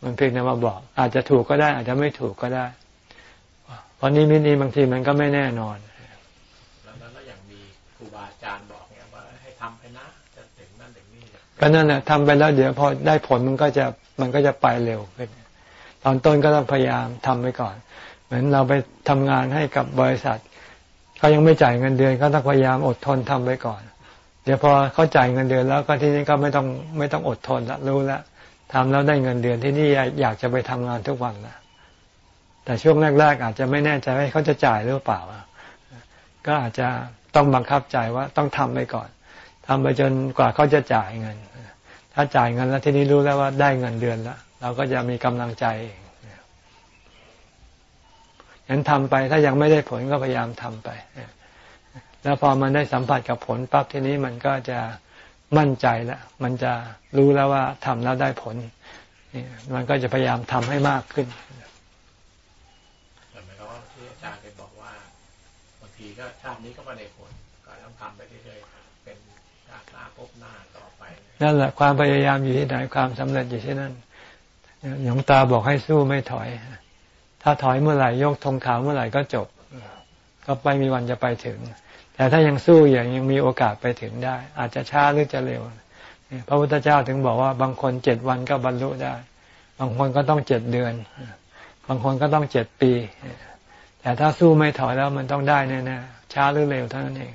มันเพียงแต่มาบอก อาจจะถูกก็ได้ อาจจะไม่ถูกก็ได้เพราะนิมิตนี้บางทีมันก็ไม่แน่นอน ก็นั่นแหละทำไปแล้วเดี๋ยวพอได้ผลมันก็จะมันก็จะไปเร็วขึ้นตอนต้นก็ต้องพยายามทำไปก่อน เหมือนเราไปทำงานให้กับบริษัทเขายังไม่จ่ายเงินเดือนก็ต้องพยายามอดทนทำไปก่อน เดี๋ยวพอเขาจ่ายเงินเดือนแล้วก็ที่นี้ก็ไม่ต้องไม่ต้องอดทนละรู้แล้วทำแล้วได้เงินเดือนที่นี่อยากจะไปทำงานทุกวันละแต่ช่วงแรก ๆ อาจจะไม่แน่ใจว่าเขาจะจ่ายหรือเปล่า ก็อาจจะต้องบังคับใจว่าต้องทำไปก่อนทำไปจนกว่าเขาจะจ่ายเงิน ถ้าจ่ายเงินแล้วทีนี้รู้แล้วว่าได้เงินเดือนแล้วเราก็จะมีกำลังใจเองงั้นทำไปถ้ายังไม่ได้ผลก็พยายามทำไป แล้วพอมันได้สัมผัสกับผลปั๊บทีนี้มันก็จะมั่นใจแล้วมันจะรู้แล้วว่าทำแล้วได้ผลมันก็จะพยายามทำให้มากขึ้นแต่หมายความว่าที่อาจารย์เคยบอกว่าบางทีก็ชาตินี้ก็ นั่นแหละความพยายามอยู่ที่ไหนความสำเร็จอยู่ที่นั่นหลวงตาบอกให้สู้ไม่ถอย ถ้าถอยเมื่อไหร่ยกธงขาวเมื่อไหร่ก็จบ ก็ไปมีวันจะไปถึง แต่ถ้ายังสู้อย่างยังมีโอกาสไปถึงได้ อาจจะช้าหรือจะเร็ว พระพุทธเจ้าถึงบอกว่าบางคนเจ็ดวันก็บรรลุได้ บางคนก็ต้องเจ็ดเดือน บางคนก็ต้องเจ็ดปี แต่ถ้าสู้ไม่ถอยแล้วมันต้องได้แน่ๆช้าหรือเร็วเท่านั้นเอง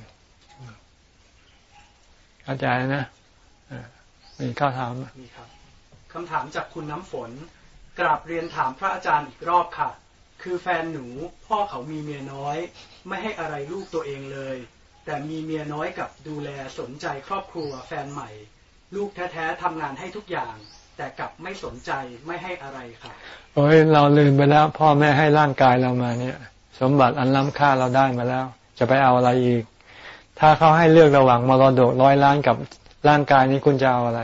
เข้าใจนะ มีข้อถามมีครับคำถามจากคุณน้ำฝน กราบเรียนถามพระอาจารย์อีกรอบค่ะ คือแฟนหนูพ่อเขามีเมียน้อย ไม่ให้อะไรลูกตัวเองเลย แต่มีเมียน้อยกับดูแลสนใจครอบครัวแฟนใหม่ ลูกแท้ๆทำงานให้ทุกอย่าง แต่กลับไม่สนใจไม่ให้อะไรค่ะโอ้ยเราลืมไปแล้ว พ่อแม่ให้ร่างกายเรามาเนี่ย สมบัติอันล้ำค่าเราได้มาแล้ว จะไปเอาอะไรอีก ถ้าเขาให้เลือกระหว่างมรดกร้อยล้านกับ ร่างกายนี้คุณจะเอาอะไร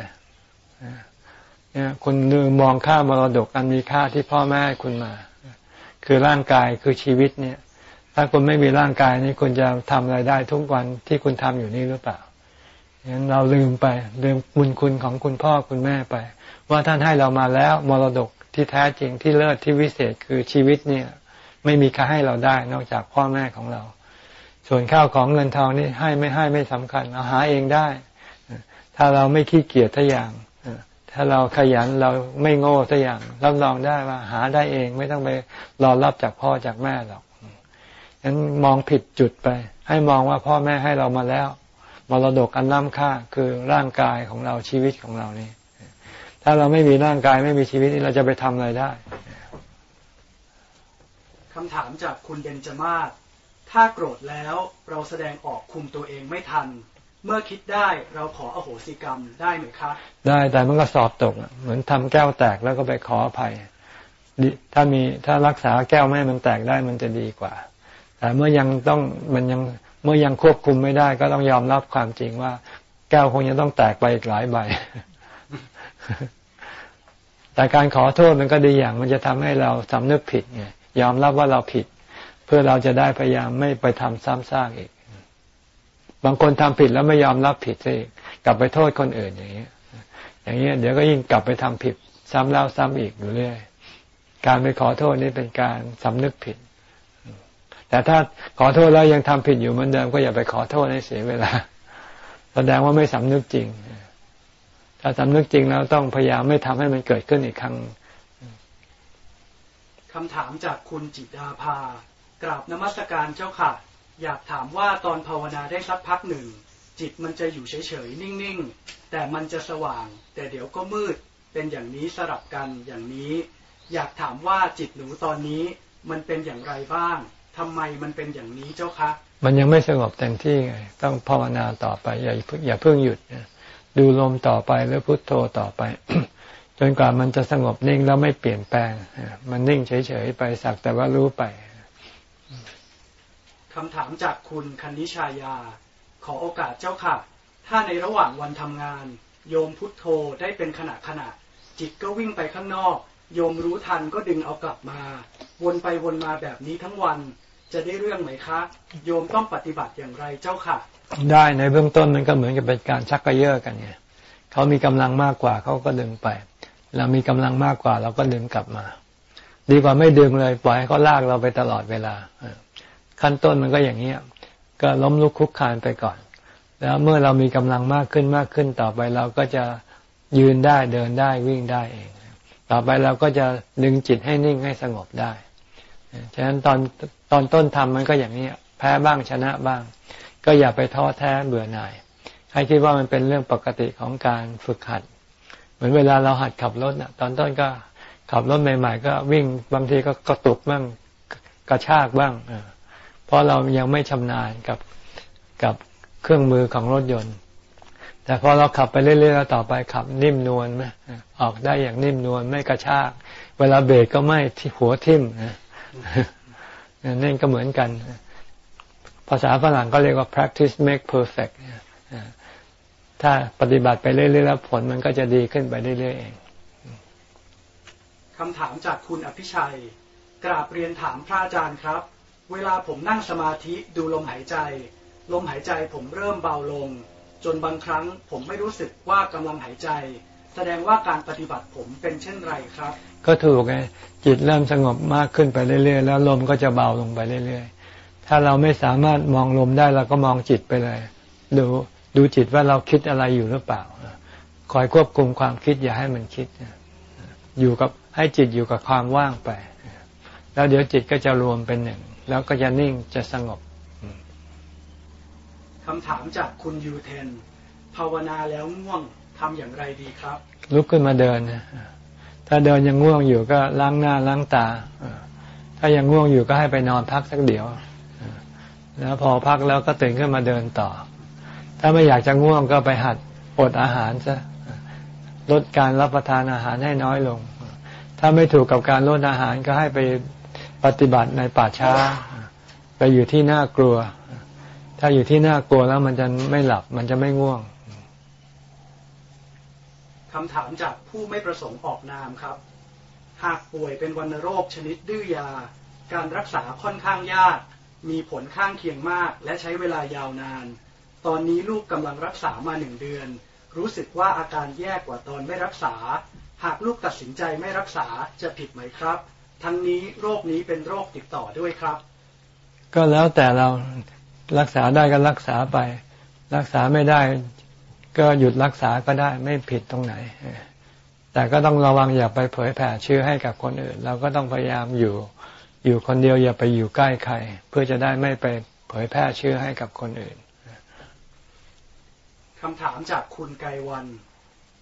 เนี่ยคุณลืมมองค่ามรดกอันมีค่าที่พ่อแม่คุณมา คือร่างกายคือชีวิตเนี่ย ถ้าคุณไม่มีร่างกายนี้คุณจะทำอะไรได้ทุกวันที่คุณทำอยู่นี่หรือเปล่างั้นเราลืมไปลืมบุญคุณของคุณพ่อคุณแม่ไป ว่าท่านให้เรามาแล้วมรดกที่แท้จริงที่เลิศที่วิเศษคือชีวิตเนี่ย ไม่มีใครให้เราได้นอกจากพ่อแม่ของเรา ส่วนข้าวของเงินทองนี่ให้ไม่ให้ไม่สำคัญ เอาหาเองได้ ถ้าเราไม่ขี้เกียจทุกอย่างถ้าเราขยันเราไม่โง่ทุกอย่างรับรองได้ว่าหาได้เองไม่ต้องไปรอรับจากพ่อจากแม่หรอกงั้นมองผิดจุดไป ให้มองว่าพ่อแม่ให้เรามาแล้วมรดกอันล้ำค่าคือร่างกายของเราชีวิตของเรานี่ ถ้าเราไม่มีร่างกายไม่มีชีวิตนี่เราจะไปทำอะไรได้คำถามจากคุณเบนจมาศถ้าโกรธแล้วเราแสดงออกคุมตัวเองไม่ทัน เมื่อคิดได้เราขออโหสิกรรมได้ไหมครับ ได้แต่มันก็สอบตกเหมือนทำแก้วแตกแล้วก็ไปขออภัยถ้ามีถ้ารักษาแก้วไม่มันแตกได้มันจะดีกว่า แต่เมื่อยังต้องมันยังเมื่อยังควบคุมไม่ได้ก็ต้องยอมรับความจริงว่า แก้วคงจะต้องแตกไปอีกหลายใบ แต่การขอโทษมันก็ดีอย่าง มันจะทำให้เราสำนึกผิดไงยอมรับว่าเราผิด เพื่อเราจะได้พยายามไม่ไปทำซ้ำซากอีก บางคนทำผิดแล้วไม่ยอมรับผิดซะอีกกลับไปโทษคนอื่นอย่างนี้ย อย่างนี้ยเดี๋ยวก็ยิ่งกลับไปทำผิด ซ้ำแล้วซ้ำอีกอยู่เรื่อย การไปขอโทษนี่เป็นการสำนึกผิด แต่ถ้าขอโทษแล้วยังทำผิดอยู่เหมือนเดิมก็อย่าไปขอโทษให้เสียเวลา แสดงว่าไม่สำนึกจริง ถ้าสำนึกจริงแล้วต้องพยายามไม่ทำให้มันเกิดขึ้นอีกครั้งคำถามจากคุณจิตาภากราบนมัสการเจ้าค่ะ อยากถามว่าตอนภาวนาได้สักพักหนึ่ง จิตมันจะอยู่เฉยๆ นิ่งๆ แต่มันจะสว่าง แต่เดี๋ยวก็มืดเป็นอย่างนี้สลับกันอย่างนี้ อยากถามว่าจิตหนูตอนนี้มันเป็นอย่างไรบ้างทำไมมันเป็นอย่างนี้เจ้าคะมันยังไม่สงบเต็มที่ไงต้องภาวนาต่อไป อย่าอย่าเพิ่งหยุดดูลมต่อไปหรือพุทโธต่อไป จนกว่ามันจะสงบนิ่งแล้วไม่เปลี่ยนแปลง มันนิ่งเฉยๆไปสักแต่ว่ารู้ไป คำถามจากคุณคันนิชายา ขอโอกาสเจ้าค่ะ ถ้าในระหว่างวันทำงาน โยมพุทโธได้เป็นขณะขณะ จิตก็วิ่งไปข้างนอก โยมรู้ทันก็ดึงเอากลับมา วนไปวนมาแบบนี้ทั้งวัน จะได้เรื่องไหมคะ โยมต้องปฏิบัติอย่างไรเจ้าค่ะ ได้ในเบื้องต้นมันก็เหมือนกับเป็นการชักกระเยาะกันไงเขามีกำลังมากกว่าเขาก็ดึงไป เรามีกำลังมากกว่าเราก็ดึงกลับมา ดีกว่าไม่ดึงเลย ปล่อยให้เขาลากเราไปตลอดเวลา ขั้นต้นมันก็อย่างนี้ก็ล้มลุกคุกคานไปก่อน แล้วเมื่อเรามีกำลังมากขึ้นมากขึ้นต่อไปเราก็จะยืนได้เดินได้วิ่งได้เอง ต่อไปเราก็จะดึงจิตให้นิ่งให้สงบได้ ฉะนั้นตอนตอนต้นทำมันก็อย่างนี้แพ้บ้างชนะบ้าง ก็อย่าไปท้อแท้เบื่อหน่าย ให้คิดว่ามันเป็นเรื่องปกติของการฝึกหัด เหมือนเวลาเราหัดขับรถนะตอนต้นก็ขับรถใหม่ ๆ ก็วิ่งบางทีก็กระตุกบ้างกระชากบ้างอ เพราะเรายังไม่ชำนาญกับกับเครื่องมือของรถยนต์ แต่พอเราขับไปเรื่อยๆต่อไปขับนิ่มนวลไหมออกได้อย่างนิ่มนวลไม่กระชาก เวลาเบรกก็ไม่ที่หัวทิ่มนะนั่นก็เหมือนกัน ภาษาฝรั่งก็เรียกว่า practice make perfect ถ้าปฏิบัติไปเรื่อยๆแล้วผลมันก็จะดีขึ้นไปเรื่อยๆเองคำถามจากคุณอภิชัย กราบเรียนถามพระอาจารย์ครับ เวลาผมนั่งสมาธิดูลมหายใจ ลมหายใจผมเริ่มเบาลง จนบางครั้งผมไม่รู้สึกว่ากำลังหายใจ แสดงว่าการปฏิบัติผมเป็นเช่นไรครับ ก็ถูกไงจิตเริ่มสงบมากขึ้นไปเรื่อยๆ แล้วลมก็จะเบาลงไปเรื่อยๆ ถ้าเราไม่สามารถมองลมได้เราก็มองจิตไปเลย ดูดูจิตว่าเราคิดอะไรอยู่หรือเปล่า คอยควบคุมความคิดอย่าให้มันคิด อยู่กับให้จิตอยู่กับความว่างไป แล้วเดี๋ยวจิตก็จะรวมเป็นหนึ่ง แล้วก็จะนิ่งจะสงบคำถามจากคุณยูเทน ภาวนาแล้วง่วงทำอย่างไรดีครับ ลุกขึ้นมาเดินนะถ้าเดินยังง่วงอยู่ก็ล้างหน้าล้างตา ถ้ายังง่วงอยู่ก็ให้ไปนอนพักสักเดี๋ยว แล้วพอพักแล้วก็ตื่นขึ้นมาเดินต่อ ถ้าไม่อยากจะง่วงก็ไปหัดอดอาหารซะลดการรับประทานอาหารให้น้อยลง ถ้าไม่ถูกกับการลดอาหารก็ให้ไป ปฏิบัติในป่าช้า ไปอยู่ที่น่ากลัว ถ้าอยู่ที่น่ากลัวแล้วมันจะไม่หลับ มันจะไม่ง่วงคำถามจากผู้ไม่ประสงค์ออกนามครับ หากป่วยเป็นวัณโรคชนิดดื้อยา การรักษาค่อนข้างยาก มีผลข้างเคียงมาก และใช้เวลายาวนาน ตอนนี้ลูกกำลังรักษามาหนึ่งเดือน รู้สึกว่าอาการแย่กว่าตอนไม่รักษา หากลูกตัดสินใจไม่รักษาจะผิดไหมครับ ทั้งนี้โรคนี้เป็นโรคติดต่อด้วยครับ ก็แล้วแต่เรารักษาได้ก็รักษาไป รักษาไม่ได้ ก็หยุดรักษาก็ได้ไม่ผิดตรงไหน แต่ก็ต้องระวังอย่าไปเผยแผ่เชื้อให้กับคนอื่น เราก็ต้องพยายามอยู่อยู่คนเดียวอย่าไปอยู่ใกล้ใคร เพื่อจะได้ไม่ไปเผยแพร่เชื้อให้กับคนอื่นคำถามจากคุณไกวัน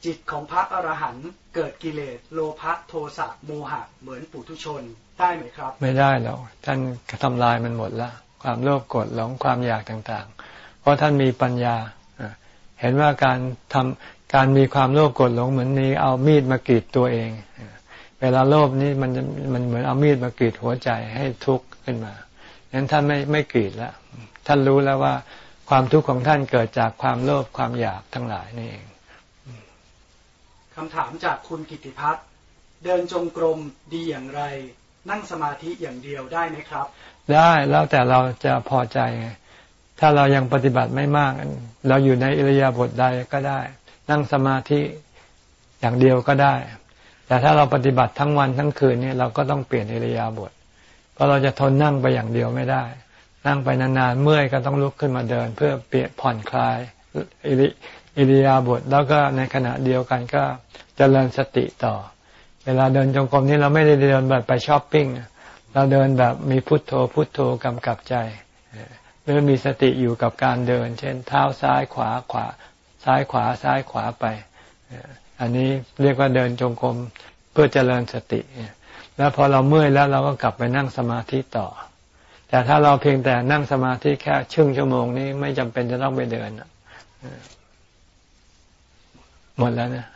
จิตของพระอรหันต์เกิดกิเลสโลภะโทสะโมหะเหมือนปุถุชนได้ไหมครับ ไม่ได้หรอกท่านทำลายมันหมดละความโลภโกรธหลงความอยากต่างๆ เพราะท่านมีปัญญาเห็นว่าการทำการมีความโลภโกรธหลงเหมือนนี้เอามีดมากรีดตัวเอง เวลาโลภนี่มันมันเหมือนเอามีดมากรีดหัวใจให้ทุกข์ขึ้นมางนั้นท่านไม่ไม่กรีดแล้วท่านรู้แล้วว่าความทุกข์ของท่านเกิดจากความโลภความอยากทั้งหลายนี่เอง คำถามจากคุณกิติพัฒน์เดินจงกรมดีอย่างไร นั่งสมาธิอย่างเดียวได้ไหมครับ ได้แล้วแต่เราจะพอใจ ถ้าเรายังปฏิบัติไม่มาก เราอยู่ในอิริยาบถใดก็ได้ นั่งสมาธิอย่างเดียวก็ได้ แต่ถ้าเราปฏิบัติทั้งวันทั้งคืนนี่เราก็ต้องเปลี่ยนอิริยาบถเพราะเราจะทนนั่งไปอย่างเดียวไม่ได้ นั่งไปนานๆเมื่อยก็ต้องลุกขึ้นมาเดิน เพื่อเปลี่ยนผ่อนคลายอิริ ยาบถแล้วก็ในขณะเดียวกันก็จเจริญสติต่อ เวลาเดินจงกรมนี่เราไม่ได้เดินแบบไปช้อปปิ้งเราเดินแบบมีพุทโธพุทโธกำกับใจหรือมีสติอยู่กับการเดิน เช่น เท้าซ้ายขวาขวา ซ้ายขวาซ้ายขวาไป อันนี้เรียกว่าเดินจงกรมเพื่อเจริญสติ แล้วพอเราเมื่อยแล้วเราก็กลับไปนั่งสมาธิต่อ แต่ถ้าเราเพียงแต่นั่งสมาธิแค่ชึ่งชั่วโมงนี้ไม่จำเป็นจะต้องไปเดิน หมดแล้วนะ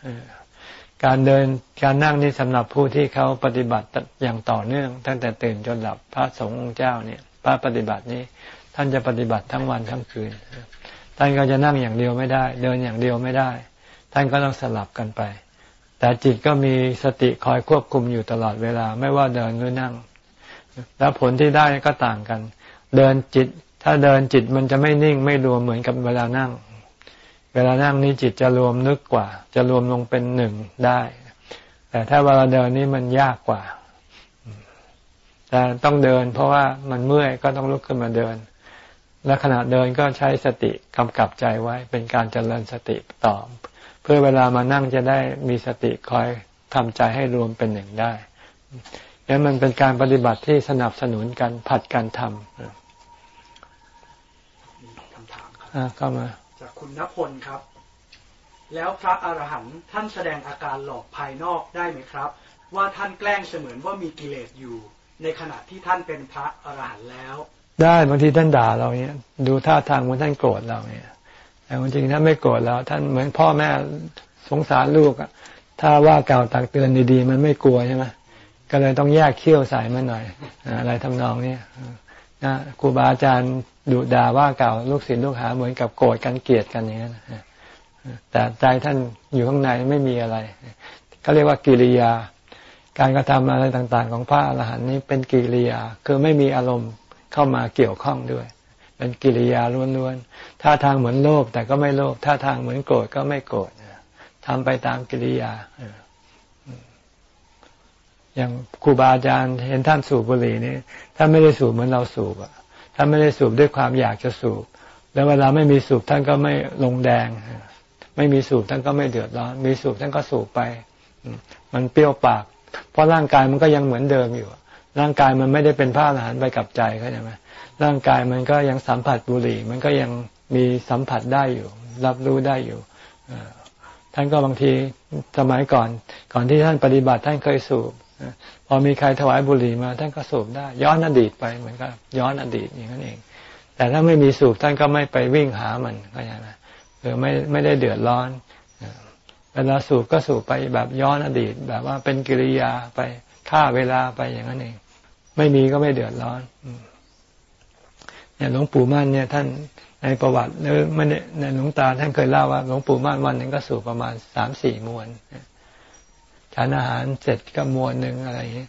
การเดินการนั่งนี่สำหรับผู้ที่เขาปฏิบัติอย่างต่อเนื่อง ตั้งแต่ตื่นจนหลับพระสงฆ์องค์เจ้าเนี่ยพระปฏิบัตินี้ ท่านจะปฏิบัติทั้งวันทั้งคืนท่านก็จะนั่งอย่างเดียวไม่ได้ เดินอย่างเดียวไม่ได้ ท่านก็ต้องสลับกันไป แต่จิตก็มีสติคอยควบคุมอยู่ตลอดเวลา ไม่ว่าเดินหรือนั่ง แล้วผลที่ได้ก็ต่างกัน เดินจิต ถ้าเดินจิตมันจะไม่นิ่งไม่รวมเหมือนกับเวลานั่ง เวลานั่งนี้จิตจะรวมนึกกว่า จะรวมลงเป็นหนึ่งได้ แต่ถ้าเวลาเดินนี่มันยากกว่าแต่ต้องเดิน เพราะว่ามันเมื่อยก็ต้องลุกขึ้นมาเดิน และขณะเดินก็ใช้สติกำกับใจไว้ เป็นการเจริญสติต่อ เพื่อเวลามานั่งจะได้มีสติคอยทำใจให้รวมเป็นหนึ่งได้นี่มันเป็นการปฏิบัติที่สนับสนุนกันผัดกันทำคำถามครับเข้ามาจาก คุณณพลครับ แล้วพระอรหันต์ท่านแสดงอาการหลอกภายนอกได้ไหมครับ ว่าท่านแกล้งเสมือนว่ามีกิเลสอยู่ ในขณะที่ท่านเป็นพระอรหันต์แล้ว ได้บางทีท่านด่าเราเนี่ยดูท่าทางว่าท่านโกรธเราเนี่ยแต่จริงๆท่านไม่โกรธเราท่านเหมือนพ่อแม่สงสารลูกอะถ้าว่ากล่าวตักเตือนดีๆ มันไม่กลัวใช่ไหมก็เลยต้องแยกเขี้ยวใส่มาหน่อย อะไรทำนองนี้ นะครูบาอาจารย์ดุด่าว่าเก่าลูกศิษย์ลูกหาเหมือนกับโกรธกันเกลียดกันอย่างนี้นแต่ใจท่านอยู่ข้างในไม่มีอะไรเขาเรียกว่ากิริยา การกระทำอะไรต่างๆ ของพระอรหันต์นี้เป็นกิริยาคือไม่มีอารมณ์เข้ามาเกี่ยวข้องด้วย เป็นกิริยาล้วนๆท่าทางเหมือนโลภแต่ก็ไม่โลภท่าทางเหมือนโกรธก็ไม่โกรธทำไปตามกิริยา อย่างครูบาอาจารย์เห็นท่านสูบบุหรี่นี่ท่านไม่ได้สูบเหมือนเราสูบอะท่านไม่ได้สูบด้วยความอยากจะสูบ แล้วเวลาไม่มีสูบท่านก็ไม่ลงแดง ไม่มีสูบท่านก็ไม่เดือดร้อน มีสูบท่านก็สูบไป มันเปรี้ยวปาก เพราะร่างกายมันก็ยังเหมือนเดิมอยู่ ร่างกายมันไม่ได้เป็นผ้าอาหารไปกับใจเข้าใจไหมร่างกายมันก็ยังสัมผัสบุหรี่ มันก็ยังมีสัมผัสได้อยู่ รับรู้ได้อยู่ท่านก็บางทีสมัยก่อน ก่อนที่ท่านปฏิบัติท่านเคยสูบ พอมีใครถวายบุหรี่มาท่านก็สูบได้ ย้อนอดีตไปเหมือนกับย้อนอดีตอย่างนั้นเอง แต่ถ้าไม่มีสูบท่านก็ไม่ไปวิ่งหามันก็อย่างนั้นคือไม่ไม่ได้เดือดร้อนเวลาสูบก็สูบไปแบบย้อนอดีต แบบว่าเป็นกิริยาไปฆ่าเวลาไปอย่างนั้นเอง ไม่มีก็ไม่เดือดร้อนเนี่ยหลวงปู่มั่นเนี่ยท่านในประวัติหรือไม่ในหลวงตาท่านเคยเล่าว่าหลวงปู่มั่นวันหนึ่งก็สูบประมาณสามสี่มวน ทานอาหารเสร็จก็มวนหนึ่งอะไรอย่างนี้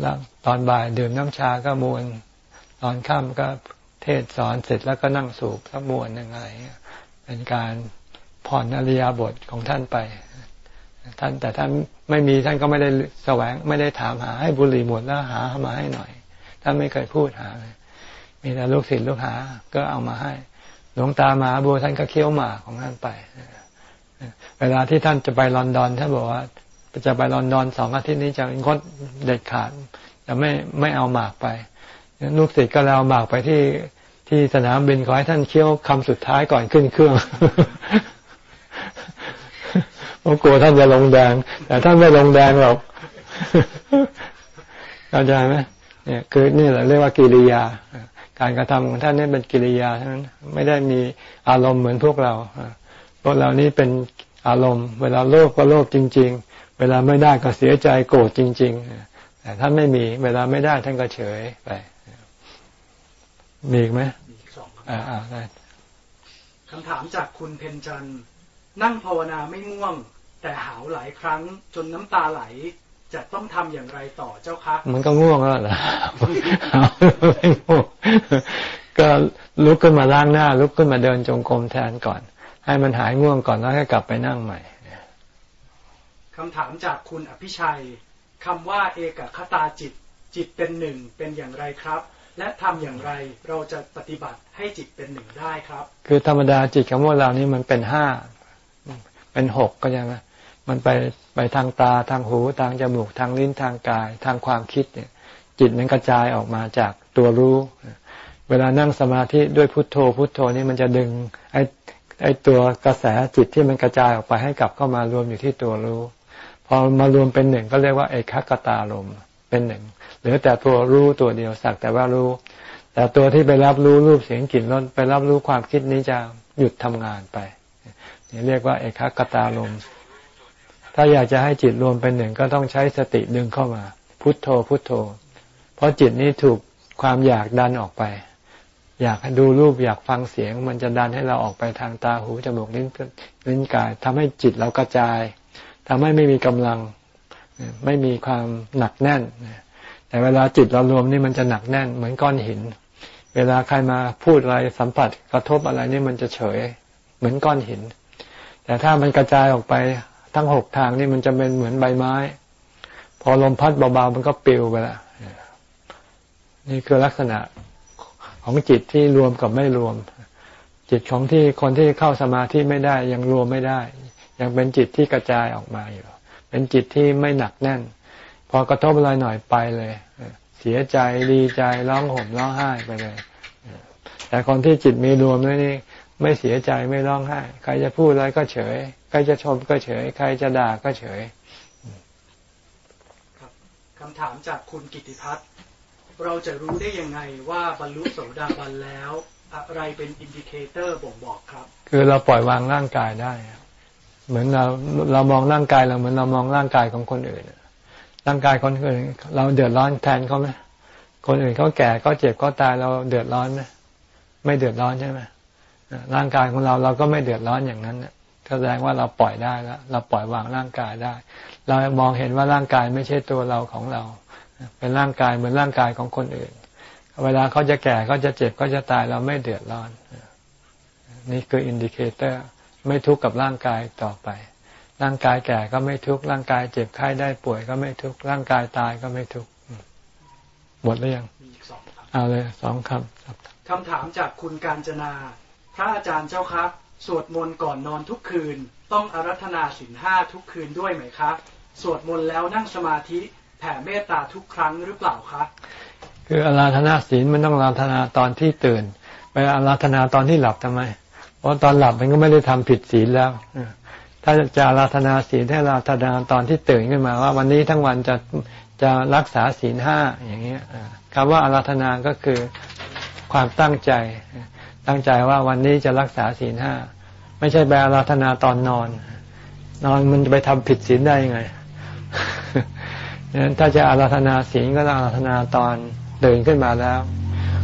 แล้วตอนบ่ายดื่มน้ำชาก็มวนตอนค่ำก็เทศสอนเสร็จแล้วก็นั่งสูบสักมวนหนึ่งอะไรเป็นการผ่อนอริยบทของท่านไป ท่านแต่ท่านไม่มีท่านก็ไม่ได้แสวงไม่ได้ถามหาให้บุหรี่หมดแล้วหามาให้หน่อย ท่านไม่เคยพูดหาเลยมีแต่ลูกศิษย์ลูกหา ก็เอามาให้ หลวงตามาบัวท่านก็เคี้ยวหมากของท่านไป เวลาที่ท่านจะไปลอนดอนท่านบอกว่า จะไปลอนดอนสองอาทิตย์นี้จะงดเด็ดขาดจะไม่ไม่เอาหมากไป ลูกศิษย์ก็เลยเอาหมากไปที่ที่สนามบินขอให้ท่านเคี้ยวคำสุดท้ายก่อนขึ้นเครื่องเพราะกลัวท่านจะลงแดง แต่ท่านไม่ลงแดงหรอกเข้าใจไหมเนี่ยคือนี่แหละเรียกว่ากิริยา การกระทำของท่านนี่เป็นกิริยาเท่านั้นไม่ได้มีอารมณ์เหมือนพวกเราพวกเรานี่เป็นอารมณ์ เวลาโลภก็โลภจริง เวลาไม่ได้ก็เสียใจโกรธจริง ๆ แต่ท่านไม่มี เวลาไม่ได้ท่านก็เฉยไป มีอีกไหมมีสองอ่าได้คำถามจากคุณเพนจันนั่งภาวนาไม่ง่วง แต่หาวหลายครั้งจนน้ำตาไหลจะต้องทำอย่างไรต่อเจ้าคะมันก็ง่วงแล้วล่ะไม่ง่วงก็ลุกขึ้นมาล้างหน้า ลุกขึ้นมาเดินจงกรมแทนก่อน ให้มันหายง่วงก่อนแล้วให้กลับไปนั่งใหม่ คำถามจากคุณอภิชัยคำว่าเอกคตาจิต จิตเป็นหนึ่งเป็นอย่างไรครับ และทำอย่างไรเราจะปฏิบัติให้จิตเป็นหนึ่งได้ครับ คือธรรมดาจิตของพวกเรานี่มันเป็นห้าเป็นหกก็ยังมันไปไปทางตาทางหูทางจมูกทางลิ้นทางกาย ทางความคิดเนี่ย จิตมันกระจายออกมาจากตัวรู้ เวลานั่งสมาธิด้วยพุทโธ พุทโธนี่มันจะดึงไอ้ไอ้ตัวกระแสจิตที่มันกระจายออกไปให้กลับเข้ามารวมอยู่ที่ตัวรู้ พอมารวมเป็นหนึ่งก็เรียกว่าเอกขตาลมเป็นหนึ่งหรือแต่ตัวรู้ตัวเดียวสักแต่ว่ารู้ แต่ตัวที่ไปรับรู้รูปเสียงกลิ่นรสไปรับรู้ความคิดนี้จะหยุดทำงานไปนี่เรียกว่าเอกขตาลมถ้าอยากจะให้จิตรวมเป็นหนึ่งก็ต้องใช้สติดึงเข้ามา พุทโธพุทโธ เพราะจิตนี้ถูกความอยากดันออกไป อยากดูรูปอยากฟังเสียง มันจะดันให้เราออกไปทางตาหูจมูกลิ้นลิ้นกายทำให้จิตเรากระจาย ทำให้ไม่มีกำลัง ไม่มีความหนักแน่น แต่เวลาจิตเรารวมนี่มันจะหนักแน่น เหมือนก้อนหิน เวลาใครมาพูดอะไรสัมผัสกระทบอะไรนี่มันจะเฉย เหมือนก้อนหิน แต่ถ้ามันกระจายออกไปทั้งหกทางนี่มันจะเป็นเหมือนใบไม้ พอลมพัดเบาๆมันก็ปลิวไปละนี่คือลักษณะของจิตที่รวมกับไม่รวม จิตของที่คนที่เข้าสมาธิไม่ได้ยังรวมไม่ได้ ยังเป็นจิตที่กระจายออกมาอยู่ เป็นจิตที่ไม่หนักแน่น พอกระทบอะไรหน่อยไปเลย เสียใจดีใจร้องห่มร้องไห้ไปเลย แต่คนที่จิตมีรวมนี่ไม่เสียใจไม่ร้องไห้ ใครจะพูดอะไรก็เฉย ใครจะชมก็เฉย ใครจะด่าก็เฉยครับคำถามจากคุณกิติพัฒน์เราจะรู้ได้ยังไงว่าบรรลุโสดาบันแล้ว อะไรเป็น indicator บ่งบอกครับ คือเราปล่อยวางร่างกายได้ เหมือนเราเรามองร่างกายเราเหมือนเรามองร่างกายของคนอื่นร่างกายคนอื่น เราเดือดร้อนแทนเขาไหมคนอื่นเขาแก่เขาเจ็บเขาตายเราเดือดร้อนไหมไม่เดือดร้อนใช่ไหมร่างกายของเราเราก็ไม่เดือดร้อนอย่างนั้นแสดงว่าเราปล่อยได้แล้วเราปล่อยวางร่างกายได้ เรามองเห็นว่าร่างกายไม่ใช่ตัวเราของเรา เป็นร่างกายเหมือนร่างกายของคนอื่น เวลาเขาจะแก่เขาจะเจ็บเขาจะตายเราไม่เดือดร้อน นี่คือ indicator ไม่ทุกข์กับร่างกายต่อไป ร่างกายแก่ก็ไม่ทุกข์ร่างกายเจ็บไข้ได้ป่วยก็ไม่ทุกข์ร่างกายตายก็ไม่ทุกข์หมดหรือยังเอาเลยสองคคำถามจากคุณกาญจนาพระอาจารย์เจ้าครับสวดมนต์ก่อนนอนทุกคืน ต้องอารัธนาสินห้าทุกคืนด้วยไหมคะสวดมนต์แล้วนั่งสมาธิแผ่เมตตาทุกครั้งหรือเปล่าคะคืออาราธนาศีลมันต้องอาราธนาตอนที่ตื่น ไปอาราธนาตอนที่หลับทำไม เพราะตอนหลับมันก็ไม่ได้ทำผิดศีลแล้วถ้าจะอาราธนาศีลให้อาราธนาตอนที่ตื่นขึ้นมาว่า วันนี้ทั้งวันจะจะรักษาศีลห้าอย่างเงี้ยคำว่าอาราธนาก็คือความตั้งใจ ตั้งใจว่าวันนี้จะรักษาศีลห้าไม่ใช่ไปอาราธนาตอนนอน นอนมันจะไปทำผิดศีลได้ยังไงนั้นถ้าจะอาราธนาศีลก็ต้องอาราธนาตอนตื่นขึ้นมาแล้ว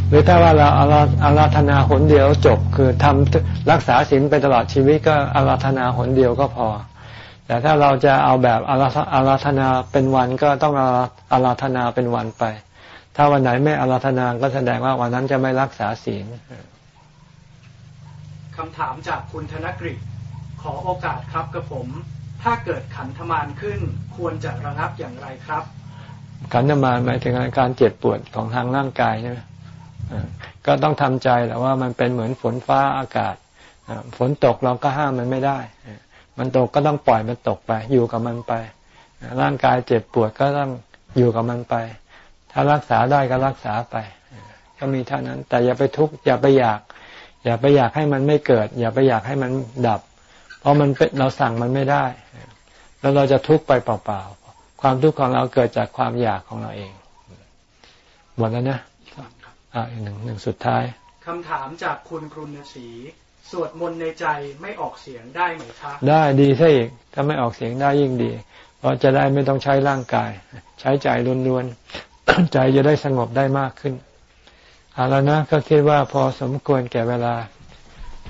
หรือถ้าว่าเราอาราอาราธนาหนเดียวจบ คือทำรักษาศีลไปตลอดชีวิตก็อาราธนาหนเดียวก็พอ แต่ถ้าเราจะเอาแบบอาราอาราธนาเป็นวันก็ต้องอาราธนาเป็นวันไป ถ้าวันไหนไม่อาราธนาก็แสดงว่าวันนั้นจะไม่รักษาศีลคำถามจากคุณธนกฤษขอโอกาสครับกับผม ถ้าเกิดขันธมานขึ้นควรจะระงับอย่างไรครับ ขันธมานหมายถึงการเจ็บปวดของทางร่างกายใช่ไหม ก็ต้องทำใจแหละว่ามันเป็นเหมือนฝนฟ้าอากาศฝนตกเราก็ห้ามมันไม่ได้ มันตกก็ต้องปล่อยมันตกไป อยู่กับมันไปร่างกายเจ็บปวดก็ต้องอยู่กับมันไป ถ้ารักษาได้ก็รักษาไป ก็มีเท่านั้น แต่อย่าไปทุกข์อย่าไปอยาก อย่าไปอยากให้มันไม่เกิด อย่าไปอยากให้มันดับ เพราะมันเราสั่งมันไม่ได้ แล้วเราจะทุกข์ไปเปล่าๆความทุกข์ของเราเกิดจากความอยากของเราเอง หมดแล้วนะ อ่าอีกหนึ่งหนึ่งสุดท้ายคำถามจากคุณครุณศรีสวดมนต์ในใจไม่ออกเสียงได้ไหมครับได้ดีซะอีกถ้าไม่ออกเสียงได้ยิ่งดี เพราะจะได้ไม่ต้องใช้ร่างกาย ใช้ใจล้วนๆใจจะได้สงบได้มากขึ้นเอาแล้วนะก็คิดว่าพอสมควรแก่เวลา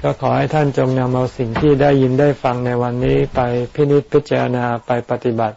ก็ขอให้ท่านจงนำเอาสิ่งที่ได้ยินได้ฟังในวันนี้ไปพินิจพิจารณาไปปฏิบัติ